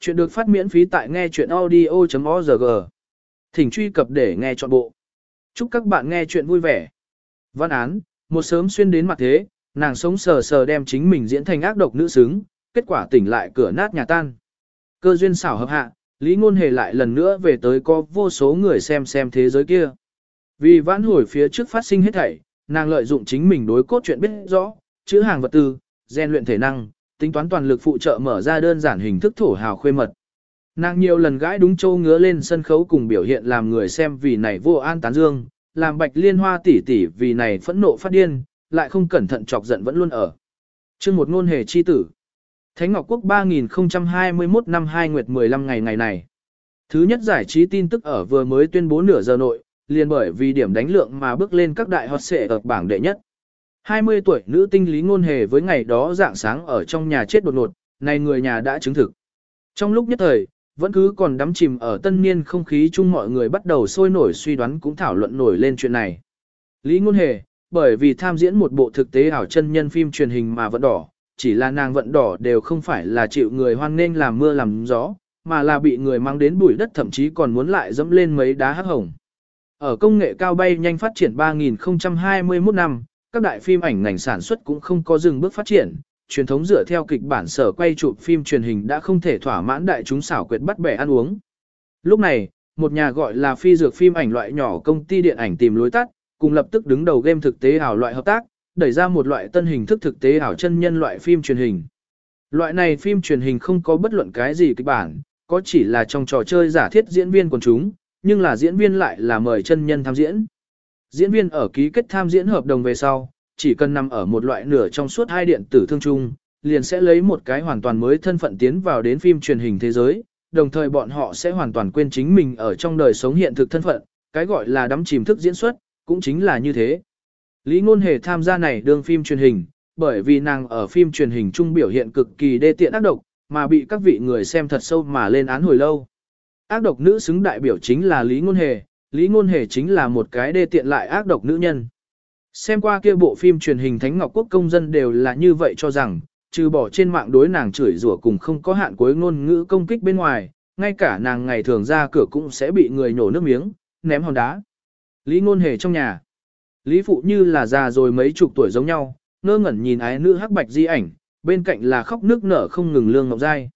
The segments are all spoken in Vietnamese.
Chuyện được phát miễn phí tại nghe chuyện audio.org. Thỉnh truy cập để nghe trọn bộ. Chúc các bạn nghe chuyện vui vẻ. Văn án, một sớm xuyên đến mặt thế, nàng sống sờ sờ đem chính mình diễn thành ác độc nữ xứng, kết quả tỉnh lại cửa nát nhà tan. Cơ duyên xảo hợp hạ, Lý Ngôn Hề lại lần nữa về tới có vô số người xem xem thế giới kia. Vì vãn hồi phía trước phát sinh hết thảy, nàng lợi dụng chính mình đối cốt chuyện biết rõ, chữ hàng vật tư, gian luyện thể năng, tính toán toàn lực phụ trợ mở ra đơn giản hình thức thổ hào khuê mật. Nàng nhiều lần gãi đúng châu ngứa lên sân khấu cùng biểu hiện làm người xem vì này vô an tán dương, làm bạch liên hoa tỷ tỷ vì này phẫn nộ phát điên, lại không cẩn thận chọc giận vẫn luôn ở. chương một ngôn hề chi tử. Thánh Ngọc Quốc 3021 năm 2 nguyệt 15 ngày ngày này. Thứ nhất giải trí tin tức ở vừa mới tuyên bố nửa giờ nội, liền bởi vì điểm đánh lượng mà bước lên các đại hot xệ ở bảng đệ nhất. 20 tuổi nữ tinh lý ngôn hề với ngày đó dạng sáng ở trong nhà chết đột ngột, này người nhà đã chứng thực. Trong lúc nhất thời, vẫn cứ còn đắm chìm ở tân niên không khí chung mọi người bắt đầu sôi nổi suy đoán cũng thảo luận nổi lên chuyện này. Lý ngôn hề, bởi vì tham diễn một bộ thực tế ảo chân nhân phim truyền hình mà vận đỏ, chỉ là nàng vận đỏ đều không phải là chịu người hoan nghênh làm mưa làm gió, mà là bị người mang đến bụi đất thậm chí còn muốn lại dẫm lên mấy đá hắc hồng. Ở công nghệ cao bay nhanh phát triển 3021 năm, các đại phim ảnh ngành sản xuất cũng không có dừng bước phát triển, truyền thống dựa theo kịch bản sở quay chụp phim truyền hình đã không thể thỏa mãn đại chúng xảo quyệt bắt bẻ ăn uống. Lúc này, một nhà gọi là phi dược phim ảnh loại nhỏ công ty điện ảnh tìm lối tắt, cùng lập tức đứng đầu game thực tế ảo loại hợp tác, đẩy ra một loại tân hình thức thực tế ảo chân nhân loại phim truyền hình. Loại này phim truyền hình không có bất luận cái gì kịch bản, có chỉ là trong trò chơi giả thiết diễn viên quần chúng, nhưng là diễn viên lại là mời chân nhân tham diễn. Diễn viên ở ký kết tham diễn hợp đồng về sau, chỉ cần nằm ở một loại nửa trong suốt hai điện tử thương chung, liền sẽ lấy một cái hoàn toàn mới thân phận tiến vào đến phim truyền hình thế giới, đồng thời bọn họ sẽ hoàn toàn quên chính mình ở trong đời sống hiện thực thân phận, cái gọi là đắm chìm thức diễn xuất, cũng chính là như thế. Lý Ngôn Hề tham gia này đương phim truyền hình, bởi vì nàng ở phim truyền hình trung biểu hiện cực kỳ đê tiện ác độc, mà bị các vị người xem thật sâu mà lên án hồi lâu. Ác độc nữ xứng đại biểu chính là Lý Ngôn Hề, Lý Ngôn Hề chính là một cái đê tiện lại ác độc nữ nhân. Xem qua kia bộ phim truyền hình Thánh Ngọc Quốc công dân đều là như vậy cho rằng, trừ bỏ trên mạng đối nàng chửi rủa cùng không có hạn cuối ngôn ngữ công kích bên ngoài, ngay cả nàng ngày thường ra cửa cũng sẽ bị người nổ nước miếng, ném hòn đá. Lý Ngôn Hề trong nhà. Lý Phụ như là già rồi mấy chục tuổi giống nhau, ngơ ngẩn nhìn ái nữ hắc bạch di ảnh, bên cạnh là khóc nước nở không ngừng lương ngọc dai.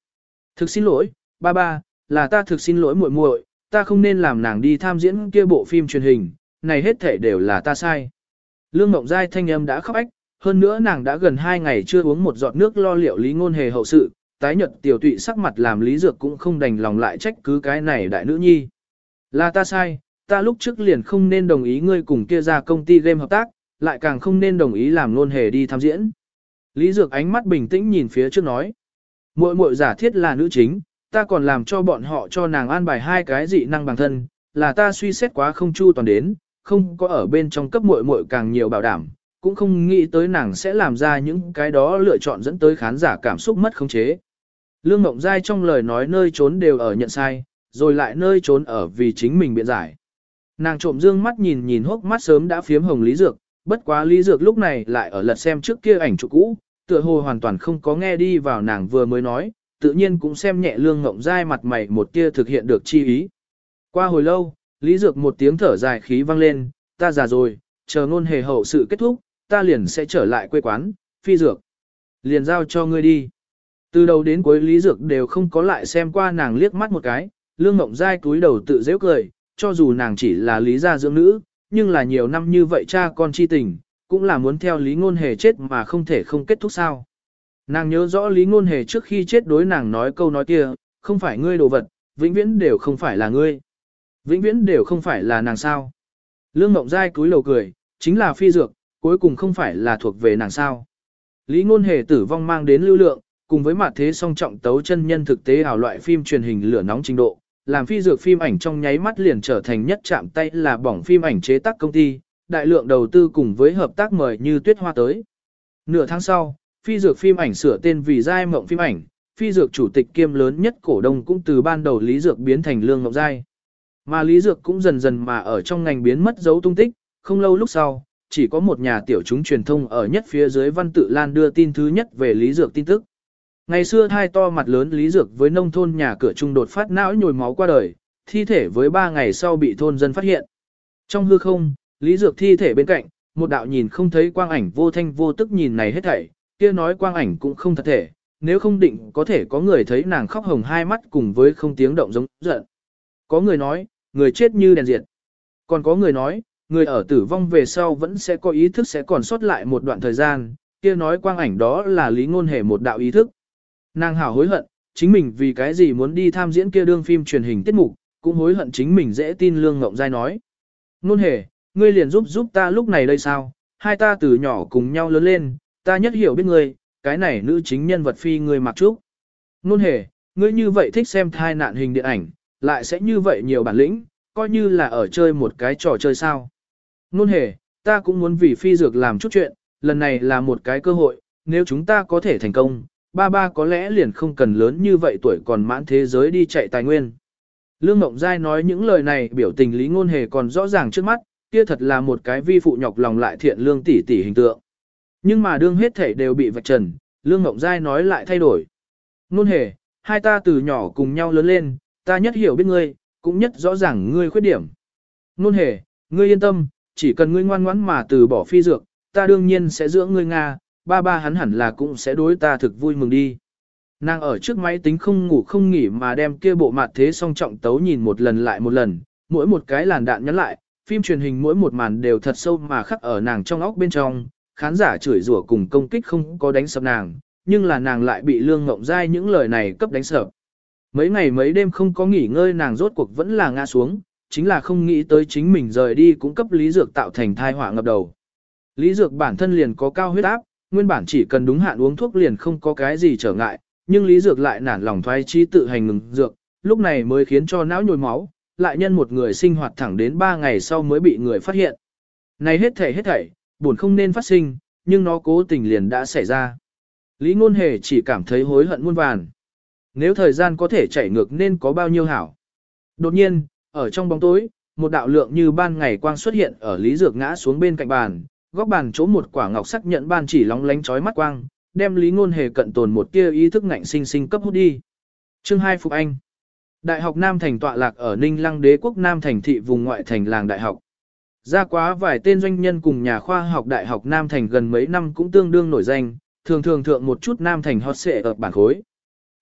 Thực xin lỗi, ba ba, là ta thực xin lỗi muội muội, ta không nên làm nàng đi tham diễn kia bộ phim truyền hình, này hết thể đều là ta sai. Lương Mộng Giai thanh âm đã khóc ách, hơn nữa nàng đã gần 2 ngày chưa uống một giọt nước lo liệu Lý Ngôn Hề hậu sự, tái nhật tiểu tụy sắc mặt làm Lý Dược cũng không đành lòng lại trách cứ cái này đại nữ nhi. Là ta sai, ta lúc trước liền không nên đồng ý ngươi cùng kia ra công ty game hợp tác, lại càng không nên đồng ý làm Ngôn Hề đi tham diễn. Lý Dược ánh mắt bình tĩnh nhìn phía trước nói. Muội muội giả thiết là nữ chính, ta còn làm cho bọn họ cho nàng an bài hai cái dị năng bằng thân, là ta suy xét quá không chu toàn đến, không có ở bên trong cấp muội muội càng nhiều bảo đảm, cũng không nghĩ tới nàng sẽ làm ra những cái đó lựa chọn dẫn tới khán giả cảm xúc mất khống chế. Lương Ngộng Giai trong lời nói nơi trốn đều ở nhận sai, rồi lại nơi trốn ở vì chính mình biện giải. Nàng trộm dương mắt nhìn nhìn hốc mắt sớm đã phiếm hồng Lý Dược, bất quá Lý Dược lúc này lại ở lật xem trước kia ảnh chụp cũ, tựa hồ hoàn toàn không có nghe đi vào nàng vừa mới nói, tự nhiên cũng xem nhẹ lương ngộng dai mặt mày một tia thực hiện được chi ý. Qua hồi lâu, Lý Dược một tiếng thở dài khí vang lên, ta già rồi, chờ ngôn hề hậu sự kết thúc, ta liền sẽ trở lại quê quán, phi dược. Liền giao cho ngươi đi. Từ đầu đến cuối Lý Dược đều không có lại xem qua nàng liếc mắt một cái, lương ngộng dai túi đầu tự dễ cười, cho dù nàng chỉ là lý gia dưỡng nữ, nhưng là nhiều năm như vậy cha con chi tình, cũng là muốn theo lý ngôn hề chết mà không thể không kết thúc sao. Nàng nhớ rõ Lý Ngôn Hề trước khi chết đối nàng nói câu nói kia, không phải ngươi đồ vật, vĩnh viễn đều không phải là ngươi. Vĩnh viễn đều không phải là nàng sao. Lương Ngộng Giai cúi đầu cười, chính là phi dược, cuối cùng không phải là thuộc về nàng sao. Lý Ngôn Hề tử vong mang đến lưu lượng, cùng với mặt thế song trọng tấu chân nhân thực tế ảo loại phim truyền hình lửa nóng trình độ, làm phi dược phim ảnh trong nháy mắt liền trở thành nhất chạm tay là bỏng phim ảnh chế tác công ty, đại lượng đầu tư cùng với hợp tác mời như tuyết hoa tới. Nửa tháng sau, phi dược phim ảnh sửa tên vì giai mộng phim ảnh, phi dược chủ tịch kiêm lớn nhất cổ đông cũng từ ban đầu lý dược biến thành lương ngọc giai. Mà lý dược cũng dần dần mà ở trong ngành biến mất dấu tung tích, không lâu lúc sau, chỉ có một nhà tiểu chúng truyền thông ở nhất phía dưới văn tự lan đưa tin thứ nhất về lý dược tin tức. Ngày xưa hai to mặt lớn Lý Dược với nông thôn nhà cửa trung đột phát não nhồi máu qua đời, thi thể với ba ngày sau bị thôn dân phát hiện. Trong hư không, Lý Dược thi thể bên cạnh, một đạo nhìn không thấy quang ảnh vô thanh vô tức nhìn này hết thảy, kia nói quang ảnh cũng không thật thể, nếu không định có thể có người thấy nàng khóc hồng hai mắt cùng với không tiếng động giống giận. Có người nói, người chết như đèn diệt. Còn có người nói, người ở tử vong về sau vẫn sẽ có ý thức sẽ còn sót lại một đoạn thời gian, kia nói quang ảnh đó là lý ngôn hề một đạo ý thức. Nàng hảo hối hận, chính mình vì cái gì muốn đi tham diễn kia đương phim truyền hình tiết mục, cũng hối hận chính mình dễ tin lương ngộng dai nói. Ngôn hề, ngươi liền giúp giúp ta lúc này đây sao, hai ta từ nhỏ cùng nhau lớn lên, ta nhất hiểu biết ngươi, cái này nữ chính nhân vật phi ngươi mặc trúc. Nôn hề, ngươi như vậy thích xem thai nạn hình điện ảnh, lại sẽ như vậy nhiều bản lĩnh, coi như là ở chơi một cái trò chơi sao. Nôn hề, ta cũng muốn vì phi dược làm chút chuyện, lần này là một cái cơ hội, nếu chúng ta có thể thành công, ba ba có lẽ liền không cần lớn như vậy tuổi còn mãn thế giới đi chạy tài nguyên. Lương Mộng Giai nói những lời này biểu tình lý ngôn hề còn rõ ràng trước mắt, kia thật là một cái vi phụ nhọc lòng lại thiện lương tỷ tỷ hình tượng. Nhưng mà đương hết thể đều bị vạch trần, Lương ngọc Giai nói lại thay đổi. nôn hề, hai ta từ nhỏ cùng nhau lớn lên, ta nhất hiểu biết ngươi, cũng nhất rõ ràng ngươi khuyết điểm. nôn hề, ngươi yên tâm, chỉ cần ngươi ngoan ngoãn mà từ bỏ phi dược, ta đương nhiên sẽ dưỡng ngươi Nga, ba ba hắn hẳn là cũng sẽ đối ta thực vui mừng đi. Nàng ở trước máy tính không ngủ không nghỉ mà đem kia bộ mặt thế song trọng tấu nhìn một lần lại một lần, mỗi một cái làn đạn nhắn lại, phim truyền hình mỗi một màn đều thật sâu mà khắc ở nàng trong óc bên trong, khán giả chửi rủa cùng công kích không có đánh sập nàng, nhưng là nàng lại bị lương ngộng dai những lời này cấp đánh sập. Mấy ngày mấy đêm không có nghỉ ngơi nàng rốt cuộc vẫn là ngã xuống, chính là không nghĩ tới chính mình rời đi cũng cấp Lý Dược tạo thành thai họa ngập đầu. Lý Dược bản thân liền có cao huyết áp, nguyên bản chỉ cần đúng hạn uống thuốc liền không có cái gì trở ngại, nhưng Lý Dược lại nản lòng thoái chi tự hành ngừng dược, lúc này mới khiến cho não nhồi máu, lại nhân một người sinh hoạt thẳng đến 3 ngày sau mới bị người phát hiện. Này hết thảy hết thảy, buồn không nên phát sinh, nhưng nó cố tình liền đã xảy ra. Lý Ngôn Hề chỉ cảm thấy hối hận muôn vàn. Nếu thời gian có thể chạy ngược nên có bao nhiêu hảo. Đột nhiên, ở trong bóng tối, một đạo lượng như ban ngày quang xuất hiện ở Lý Dược ngã xuống bên cạnh bàn, góc bàn chỗ một quả ngọc sắc nhận ban chỉ lóng lánh chói mắt quang, đem Lý Ngôn Hề cận tồn một tia ý thức ngạnh sinh sinh cấp hút đi. Chương 2 Phục Anh Đại học Nam Thành tọa lạc ở Ninh Lăng Đế quốc Nam Thành thị vùng ngoại thành làng đại học. Ra quá vài tên doanh nhân cùng nhà khoa học Đại học Nam Thành gần mấy năm cũng tương đương nổi danh, thường thường thượng một chút Nam Thành hot xệ ở bản khối.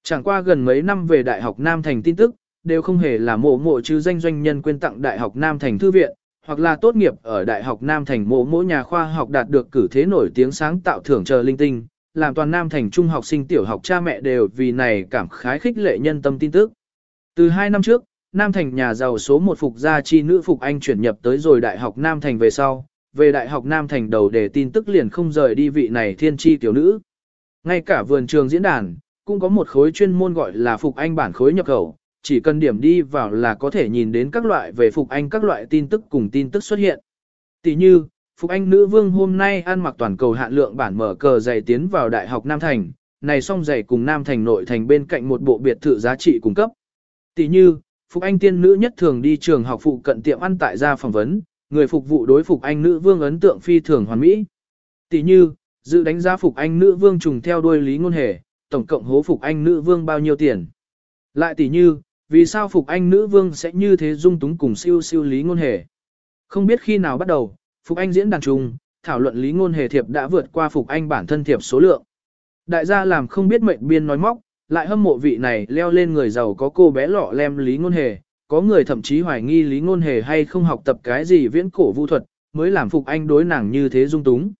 Chẳng qua gần mấy năm về Đại học Nam Thành tin tức, đều không hề là mộ mộ chứ danh doanh nhân quên tặng Đại học Nam Thành Thư viện, hoặc là tốt nghiệp ở Đại học Nam Thành mộ mộ nhà khoa học đạt được cử thế nổi tiếng sáng tạo thưởng chờ linh tinh, làm toàn Nam Thành trung học sinh tiểu học cha mẹ đều vì này cảm khái khích lệ nhân tâm tin tức. Từ hai năm trước, Nam Thành nhà giàu số một phục gia chi nữ phục Anh chuyển nhập tới rồi Đại học Nam Thành về sau, về Đại học Nam Thành đầu để tin tức liền không rời đi vị này thiên tri tiểu nữ. Ngay cả vườn trường diễn đàn, cũng có một khối chuyên môn gọi là Phục Anh bản khối nhập khẩu, chỉ cần điểm đi vào là có thể nhìn đến các loại về Phục Anh các loại tin tức cùng tin tức xuất hiện. Tỷ như, Phục Anh nữ vương hôm nay ăn mặc toàn cầu hạn lượng bản mở cờ giày tiến vào Đại học Nam Thành, này song giày cùng Nam Thành nội thành bên cạnh một bộ biệt thự giá trị cung cấp. Tỷ như, Phục Anh tiên nữ nhất thường đi trường học phụ cận tiệm ăn tại gia phỏng vấn, người phục vụ đối Phục Anh nữ vương ấn tượng phi thường hoàn mỹ. Tỷ như, dự đánh giá Phục Anh nữ vương trùng theo đuôi lý ngôn hề, tổng cộng hố Phục Anh nữ vương bao nhiêu tiền. Lại tỷ như, vì sao Phục Anh nữ vương sẽ như thế dung túng cùng siêu siêu lý ngôn hề. Không biết khi nào bắt đầu, Phục Anh diễn đàn trùng, thảo luận lý ngôn hề thiệp đã vượt qua Phục Anh bản thân thiệp số lượng. Đại gia làm không biết mệnh biên nói móc, lại hâm mộ vị này leo lên người giàu có cô bé lọ lem lý ngôn hề, có người thậm chí hoài nghi lý ngôn hề hay không học tập cái gì viễn cổ vu thuật, mới làm Phục Anh đối nàng như thế dung túng.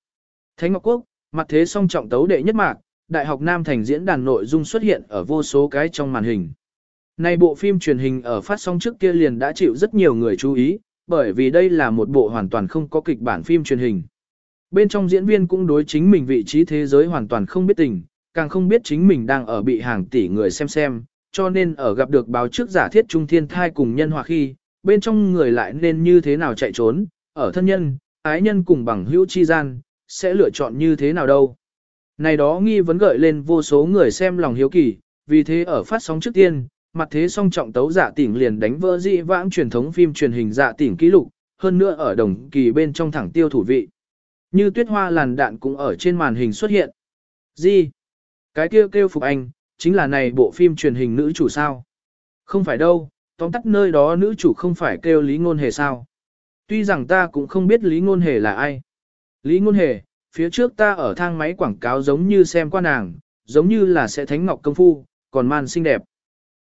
Thánh Ngọc Quốc, mặt thế song trọng tấu đệ nhất mạc, Đại học Nam Thành diễn đàn nội dung xuất hiện ở vô số cái trong màn hình. Này bộ phim truyền hình ở phát sóng trước kia liền đã chịu rất nhiều người chú ý, bởi vì đây là một bộ hoàn toàn không có kịch bản phim truyền hình. Bên trong diễn viên cũng đối chính mình vị trí thế giới hoàn toàn không biết tình, càng không biết chính mình đang ở bị hàng tỷ người xem xem, cho nên ở gặp được báo trước giả thiết trung thiên thai cùng nhân hòa khi, bên trong người lại nên như thế nào chạy trốn, ở thân nhân, ái nhân cùng bằng hữu chi gian, sẽ lựa chọn như thế nào đâu. Này đó nghi vấn gợi lên vô số người xem lòng hiếu kỳ, vì thế ở phát sóng trước tiên, mặt thế song trọng tấu giả tỉnh liền đánh vỡ dị vãng truyền thống phim truyền hình giả tỉnh ký lục, hơn nữa ở đồng kỳ bên trong thẳng tiêu thủ vị. Như tuyết hoa làn đạn cũng ở trên màn hình xuất hiện. Gì? Cái kia kêu, kêu Phục Anh, chính là này bộ phim truyền hình nữ chủ sao. Không phải đâu, tóm tắt nơi đó nữ chủ không phải kêu Lý Ngôn Hề sao. Tuy rằng ta cũng không biết Lý Ngôn Hề là ai. Lý Ngôn Hề, phía trước ta ở thang máy quảng cáo giống như xem qua nàng, giống như là sẽ thánh ngọc công phu, còn man xinh đẹp.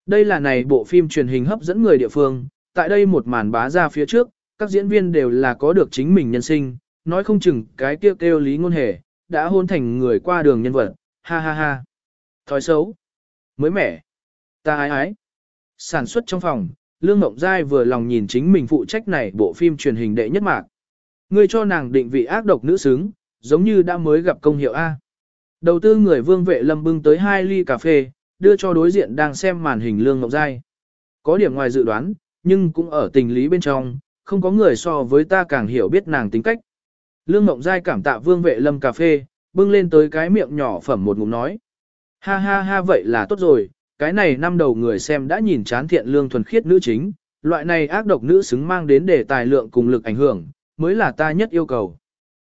Đây là này bộ phim truyền hình hấp dẫn người địa phương, tại đây một màn bá ra phía trước, các diễn viên đều là có được chính mình nhân sinh, nói không chừng cái kêu kêu Lý Ngôn Hề, đã hôn thành người qua đường nhân vật, ha ha ha. Thói xấu, mới mẻ, ta ái ái. Sản xuất trong phòng, Lương ngọc Giai vừa lòng nhìn chính mình phụ trách này bộ phim truyền hình đệ nhất mạc. Người cho nàng định vị ác độc nữ xứng, giống như đã mới gặp công hiệu A. Đầu tư người vương vệ lâm bưng tới hai ly cà phê, đưa cho đối diện đang xem màn hình Lương ngọc Giai. Có điểm ngoài dự đoán, nhưng cũng ở tình lý bên trong, không có người so với ta càng hiểu biết nàng tính cách. Lương ngọc Giai cảm tạ vương vệ lâm cà phê, bưng lên tới cái miệng nhỏ phẩm một ngụm nói. Ha ha ha vậy là tốt rồi, cái này năm đầu người xem đã nhìn chán thiện lương thuần khiết nữ chính, loại này ác độc nữ xứng mang đến để tài lượng cùng lực ảnh hưởng, mới là ta nhất yêu cầu.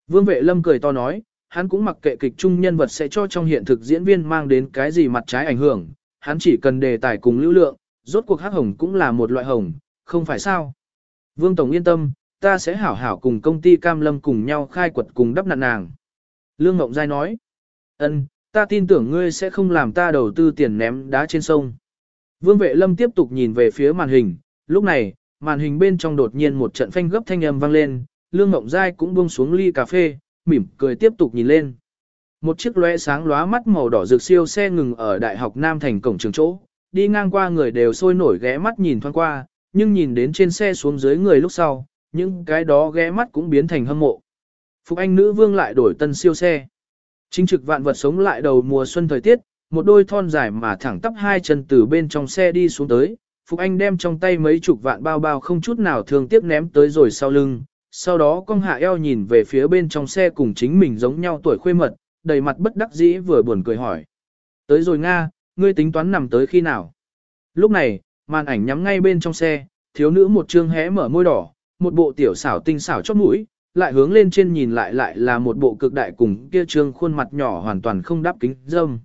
Vương vệ lâm cười to nói, hắn cũng mặc kệ kịch trung nhân vật sẽ cho trong hiện thực diễn viên mang đến cái gì mặt trái ảnh hưởng, hắn chỉ cần đề tài cùng lưu lượng, rốt cuộc hắc hồng cũng là một loại hồng, không phải sao. Vương Tổng yên tâm, ta sẽ hảo hảo cùng công ty Cam Lâm cùng nhau khai quật cùng đắp nạn nàng. Lương Ngộng Giai nói, ân, ta tin tưởng ngươi sẽ không làm ta đầu tư tiền ném đá trên sông. Vương Vệ Lâm tiếp tục nhìn về phía màn hình, lúc này, màn hình bên trong đột nhiên một trận phanh gấp thanh âm vang lên, Lương Ngộng Giai cũng buông xuống ly cà phê, mỉm cười tiếp tục nhìn lên. Một chiếc lóe sáng lóa mắt màu đỏ rực siêu xe ngừng ở Đại học Nam Thành cổng trường chỗ, đi ngang qua người đều sôi nổi ghé mắt nhìn thoáng qua, nhưng nhìn đến trên xe xuống dưới người lúc sau, những cái đó ghé mắt cũng biến thành hâm mộ. Phục Anh nữ vương lại đổi tân siêu xe. Chính trực vạn vật sống lại đầu mùa xuân thời tiết, một đôi thon dài mà thẳng tắp hai chân từ bên trong xe đi xuống tới. Phục Anh đem trong tay mấy chục vạn bao bao không chút nào thường tiếp ném tới rồi sau lưng. Sau đó cong hạ eo nhìn về phía bên trong xe cùng chính mình giống nhau tuổi khuê mật, đầy mặt bất đắc dĩ vừa buồn cười hỏi. Tới rồi Nga, ngươi tính toán nằm tới khi nào? Lúc này, màn ảnh nhắm ngay bên trong xe, thiếu nữ một trương hé mở môi đỏ, một bộ tiểu xảo tinh xảo chót mũi, lại hướng lên trên nhìn lại lại là một bộ cực đại cùng kia trương khuôn mặt nhỏ hoàn toàn không đáp kính dâm.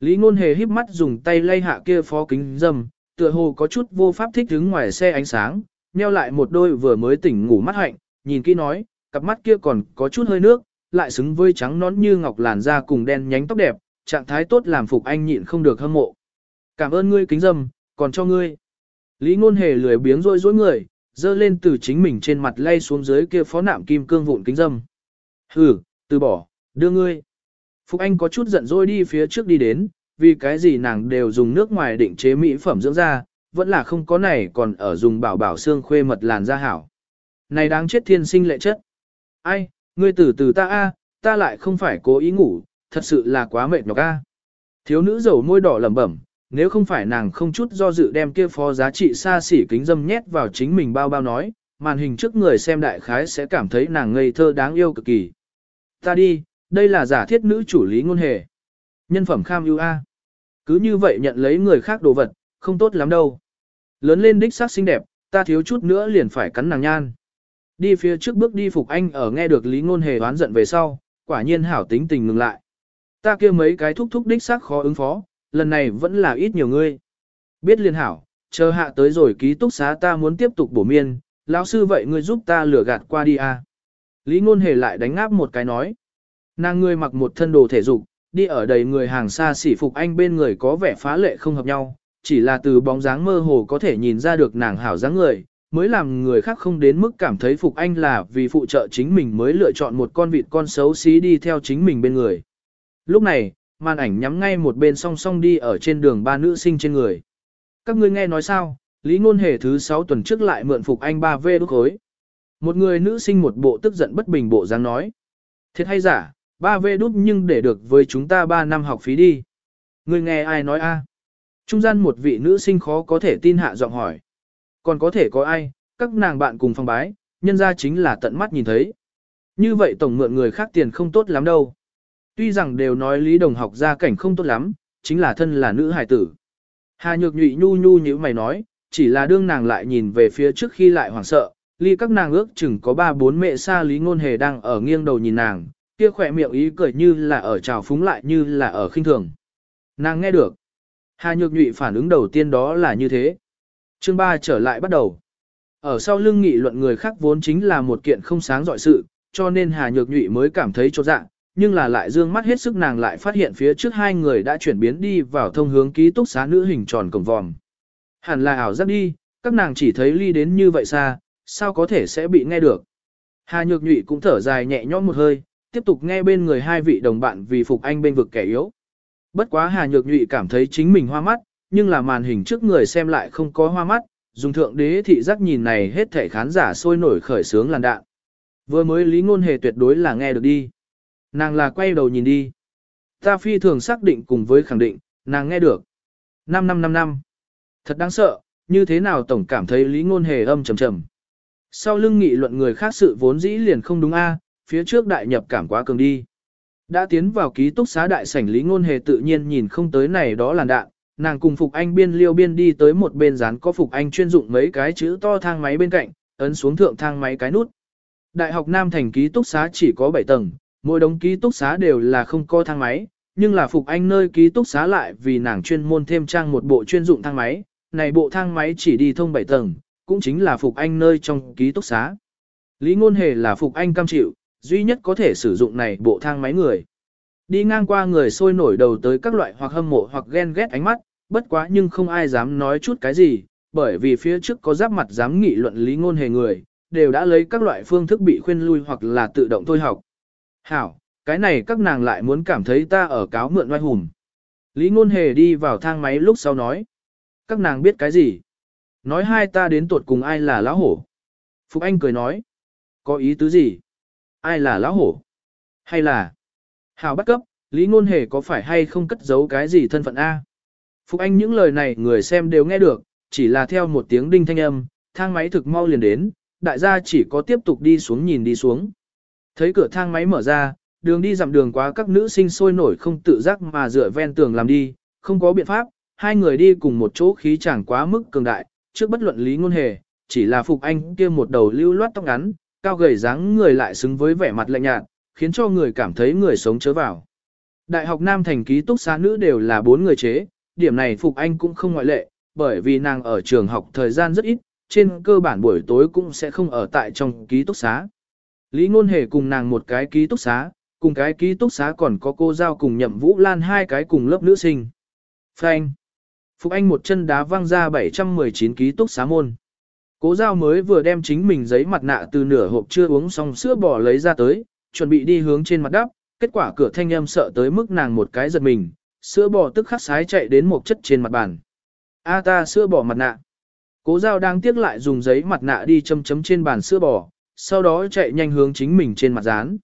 Lý ngôn hề híp mắt dùng tay lay hạ kia phó kính dâm, tựa hồ có chút vô pháp thích đứng ngoài xe ánh sáng, nheo lại một đôi vừa mới tỉnh ngủ mắt hạnh, nhìn kỹ nói, cặp mắt kia còn có chút hơi nước, lại xứng với trắng nón như ngọc làn da cùng đen nhánh tóc đẹp, trạng thái tốt làm phục anh nhịn không được hâm mộ. Cảm ơn ngươi kính dâm, còn cho ngươi. Lý ngôn hề lười biếng rôi rối người, dơ lên từ chính mình trên mặt lay xuống dưới kia phó nạm kim cương vụn kính dâm. Hừ, từ bỏ, đưa ngươi. phục Anh có chút giận dỗi đi phía trước đi đến, vì cái gì nàng đều dùng nước ngoài định chế mỹ phẩm dưỡng da, vẫn là không có này còn ở dùng bảo bảo xương khuê mật làn da hảo. Này đáng chết thiên sinh lệ chất. Ai, ngươi từ từ ta a, ta lại không phải cố ý ngủ, thật sự là quá mệt nhọc a. Thiếu nữ dầu môi đỏ lẩm bẩm, nếu không phải nàng không chút do dự đem kia phó giá trị xa xỉ kính dâm nhét vào chính mình bao bao nói, màn hình trước người xem đại khái sẽ cảm thấy nàng ngây thơ đáng yêu cực kỳ. Ta đi, đây là giả thiết nữ chủ lý ngôn hề. Nhân phẩm kham ưu a. Cứ như vậy nhận lấy người khác đồ vật, không tốt lắm đâu. Lớn lên đích xác xinh đẹp, ta thiếu chút nữa liền phải cắn nàng nhan. Đi phía trước bước đi phục anh ở nghe được lý ngôn hề oán giận về sau, quả nhiên hảo tính tình ngừng lại. Ta kia mấy cái thúc thúc đích xác khó ứng phó, lần này vẫn là ít nhiều ngươi. Biết liên hảo, chờ hạ tới rồi ký túc xá ta muốn tiếp tục bổ miên, lão sư vậy ngươi giúp ta lừa gạt qua đi à. Lý ngôn hề lại đánh áp một cái nói. Nàng ngươi mặc một thân đồ thể dục, đi ở đầy người hàng xa xỉ phục anh bên người có vẻ phá lệ không hợp nhau, chỉ là từ bóng dáng mơ hồ có thể nhìn ra được nàng hảo dáng người, mới làm người khác không đến mức cảm thấy phục anh là vì phụ trợ chính mình mới lựa chọn một con vịt con xấu xí đi theo chính mình bên người. Lúc này, màn ảnh nhắm ngay một bên song song đi ở trên đường ba nữ sinh trên người. Các ngươi nghe nói sao, Lý Ngôn Hề thứ 6 tuần trước lại mượn phục anh 3V đúc khối. Một người nữ sinh một bộ tức giận bất bình bộ dáng nói. Thiệt hay giả, 3V đúc nhưng để được với chúng ta 3 năm học phí đi. Ngươi nghe ai nói a? Trung gian một vị nữ sinh khó có thể tin hạ giọng hỏi. Còn có thể có ai, các nàng bạn cùng phòng bái, nhân ra chính là tận mắt nhìn thấy. Như vậy tổng mượn người khác tiền không tốt lắm đâu. Tuy rằng đều nói Lý Đồng học gia cảnh không tốt lắm, chính là thân là nữ hài tử. Hà Nhược Nhụy nhu nhu như mày nói, chỉ là đương nàng lại nhìn về phía trước khi lại hoảng sợ, ly các nàng ước chừng có ba bốn mẹ xa Lý Ngôn Hề đang ở nghiêng đầu nhìn nàng, kia khỏe miệng ý cười như là ở trào phúng lại như là ở khinh thường. Nàng nghe được. Hà Nhược Nhụy phản ứng đầu tiên đó là như thế. Chương 3 trở lại bắt đầu. Ở sau lưng nghị luận người khác vốn chính là một kiện không sáng dọi sự, cho nên Hà Nhược Nhụy mới cảm thấy chột dạ, nhưng là lại dương mắt hết sức nàng lại phát hiện phía trước hai người đã chuyển biến đi vào thông hướng ký túc xá nữ hình tròn cổng vòm. Hẳn là ảo giác đi, các nàng chỉ thấy ly đến như vậy xa, sao có thể sẽ bị nghe được. Hà Nhược Nhụy cũng thở dài nhẹ nhõm một hơi, tiếp tục nghe bên người hai vị đồng bạn vì phục anh bên vực kẻ yếu. Bất quá Hà Nhược Nhụy cảm thấy chính mình hoa mắt, nhưng là màn hình trước người xem lại không có hoa mắt, dùng thượng đế thị giác nhìn này hết thể khán giả sôi nổi khởi sướng làn đạn. Vừa mới lý ngôn hề tuyệt đối là nghe được đi. Nàng là quay đầu nhìn đi. Ta phi thường xác định cùng với khẳng định, nàng nghe được. 5 năm năm năm. Thật đáng sợ, như thế nào tổng cảm thấy lý ngôn hề âm trầm trầm. Sau lưng nghị luận người khác sự vốn dĩ liền không đúng a, phía trước đại nhập cảm quá cường đi. Đã tiến vào ký túc xá đại sảnh lý ngôn hề tự nhiên nhìn không tới này đó là đạn, nàng cùng Phục Anh biên liêu biên đi tới một bên dán có Phục Anh chuyên dụng mấy cái chữ to thang máy bên cạnh, ấn xuống thượng thang máy cái nút. Đại học Nam thành ký túc xá chỉ có 7 tầng, mỗi đống ký túc xá đều là không có thang máy, nhưng là Phục Anh nơi ký túc xá lại vì nàng chuyên môn thêm trang một bộ chuyên dụng thang máy, này bộ thang máy chỉ đi thông 7 tầng, cũng chính là Phục Anh nơi trong ký túc xá. Lý Ngôn Hề là Phục Anh cam chịu, duy nhất có thể sử dụng này bộ thang máy người. Đi ngang qua người sôi nổi đầu tới các loại hoặc hâm mộ hoặc ghen ghét ánh mắt, bất quá nhưng không ai dám nói chút cái gì, bởi vì phía trước có giáp mặt dám nghị luận Lý Ngôn Hề người, đều đã lấy các loại phương thức bị khuyên lui hoặc là tự động thôi học. Hảo, cái này các nàng lại muốn cảm thấy ta ở cáo mượn oai hùng. Lý Ngôn Hề đi vào thang máy lúc sau nói. Các nàng biết cái gì? Nói hai ta đến tuột cùng ai là lão hổ. Phục Anh cười nói. Có ý tứ gì? Ai là lão hổ? Hay là... Hảo bắt cấp, Lý Ngôn Hề có phải hay không cất giấu cái gì thân phận A? Phục Anh những lời này người xem đều nghe được, chỉ là theo một tiếng đinh thanh âm, thang máy thực mau liền đến, đại gia chỉ có tiếp tục đi xuống nhìn đi xuống. Thấy cửa thang máy mở ra, đường đi dặm đường quá các nữ sinh sôi nổi không tự giác mà dựa ven tường làm đi, không có biện pháp, hai người đi cùng một chỗ khí chẳng quá mức cường đại, trước bất luận lý ngôn hề, chỉ là Phục Anh kia một đầu lưu loát tóc ngắn, cao gầy dáng người lại xứng với vẻ mặt lạnh nhạt, khiến cho người cảm thấy người sống chớ vào. Đại học Nam thành ký túc xá nữ đều là bốn người chế, điểm này Phục Anh cũng không ngoại lệ, bởi vì nàng ở trường học thời gian rất ít, trên cơ bản buổi tối cũng sẽ không ở tại trong ký túc xá. Lý Ngôn Hề cùng nàng một cái ký túc xá, cùng cái ký túc xá còn có cô giao cùng nhậm Vũ Lan hai cái cùng lớp nữ sinh. Phanh. Phục Anh một chân đá văng ra 719 ký túc xá môn. Cố giao mới vừa đem chính mình giấy mặt nạ từ nửa hộp chưa uống xong sữa bò lấy ra tới, chuẩn bị đi hướng trên mặt đắp, kết quả cửa thanh âm sợ tới mức nàng một cái giật mình, sữa bò tức khắc sái chạy đến một chất trên mặt bàn. A ta sữa bò mặt nạ. Cố giao đang tiếc lại dùng giấy mặt nạ đi châm chấm trên bàn sữa bò, sau đó chạy nhanh hướng chính mình trên mặt dán.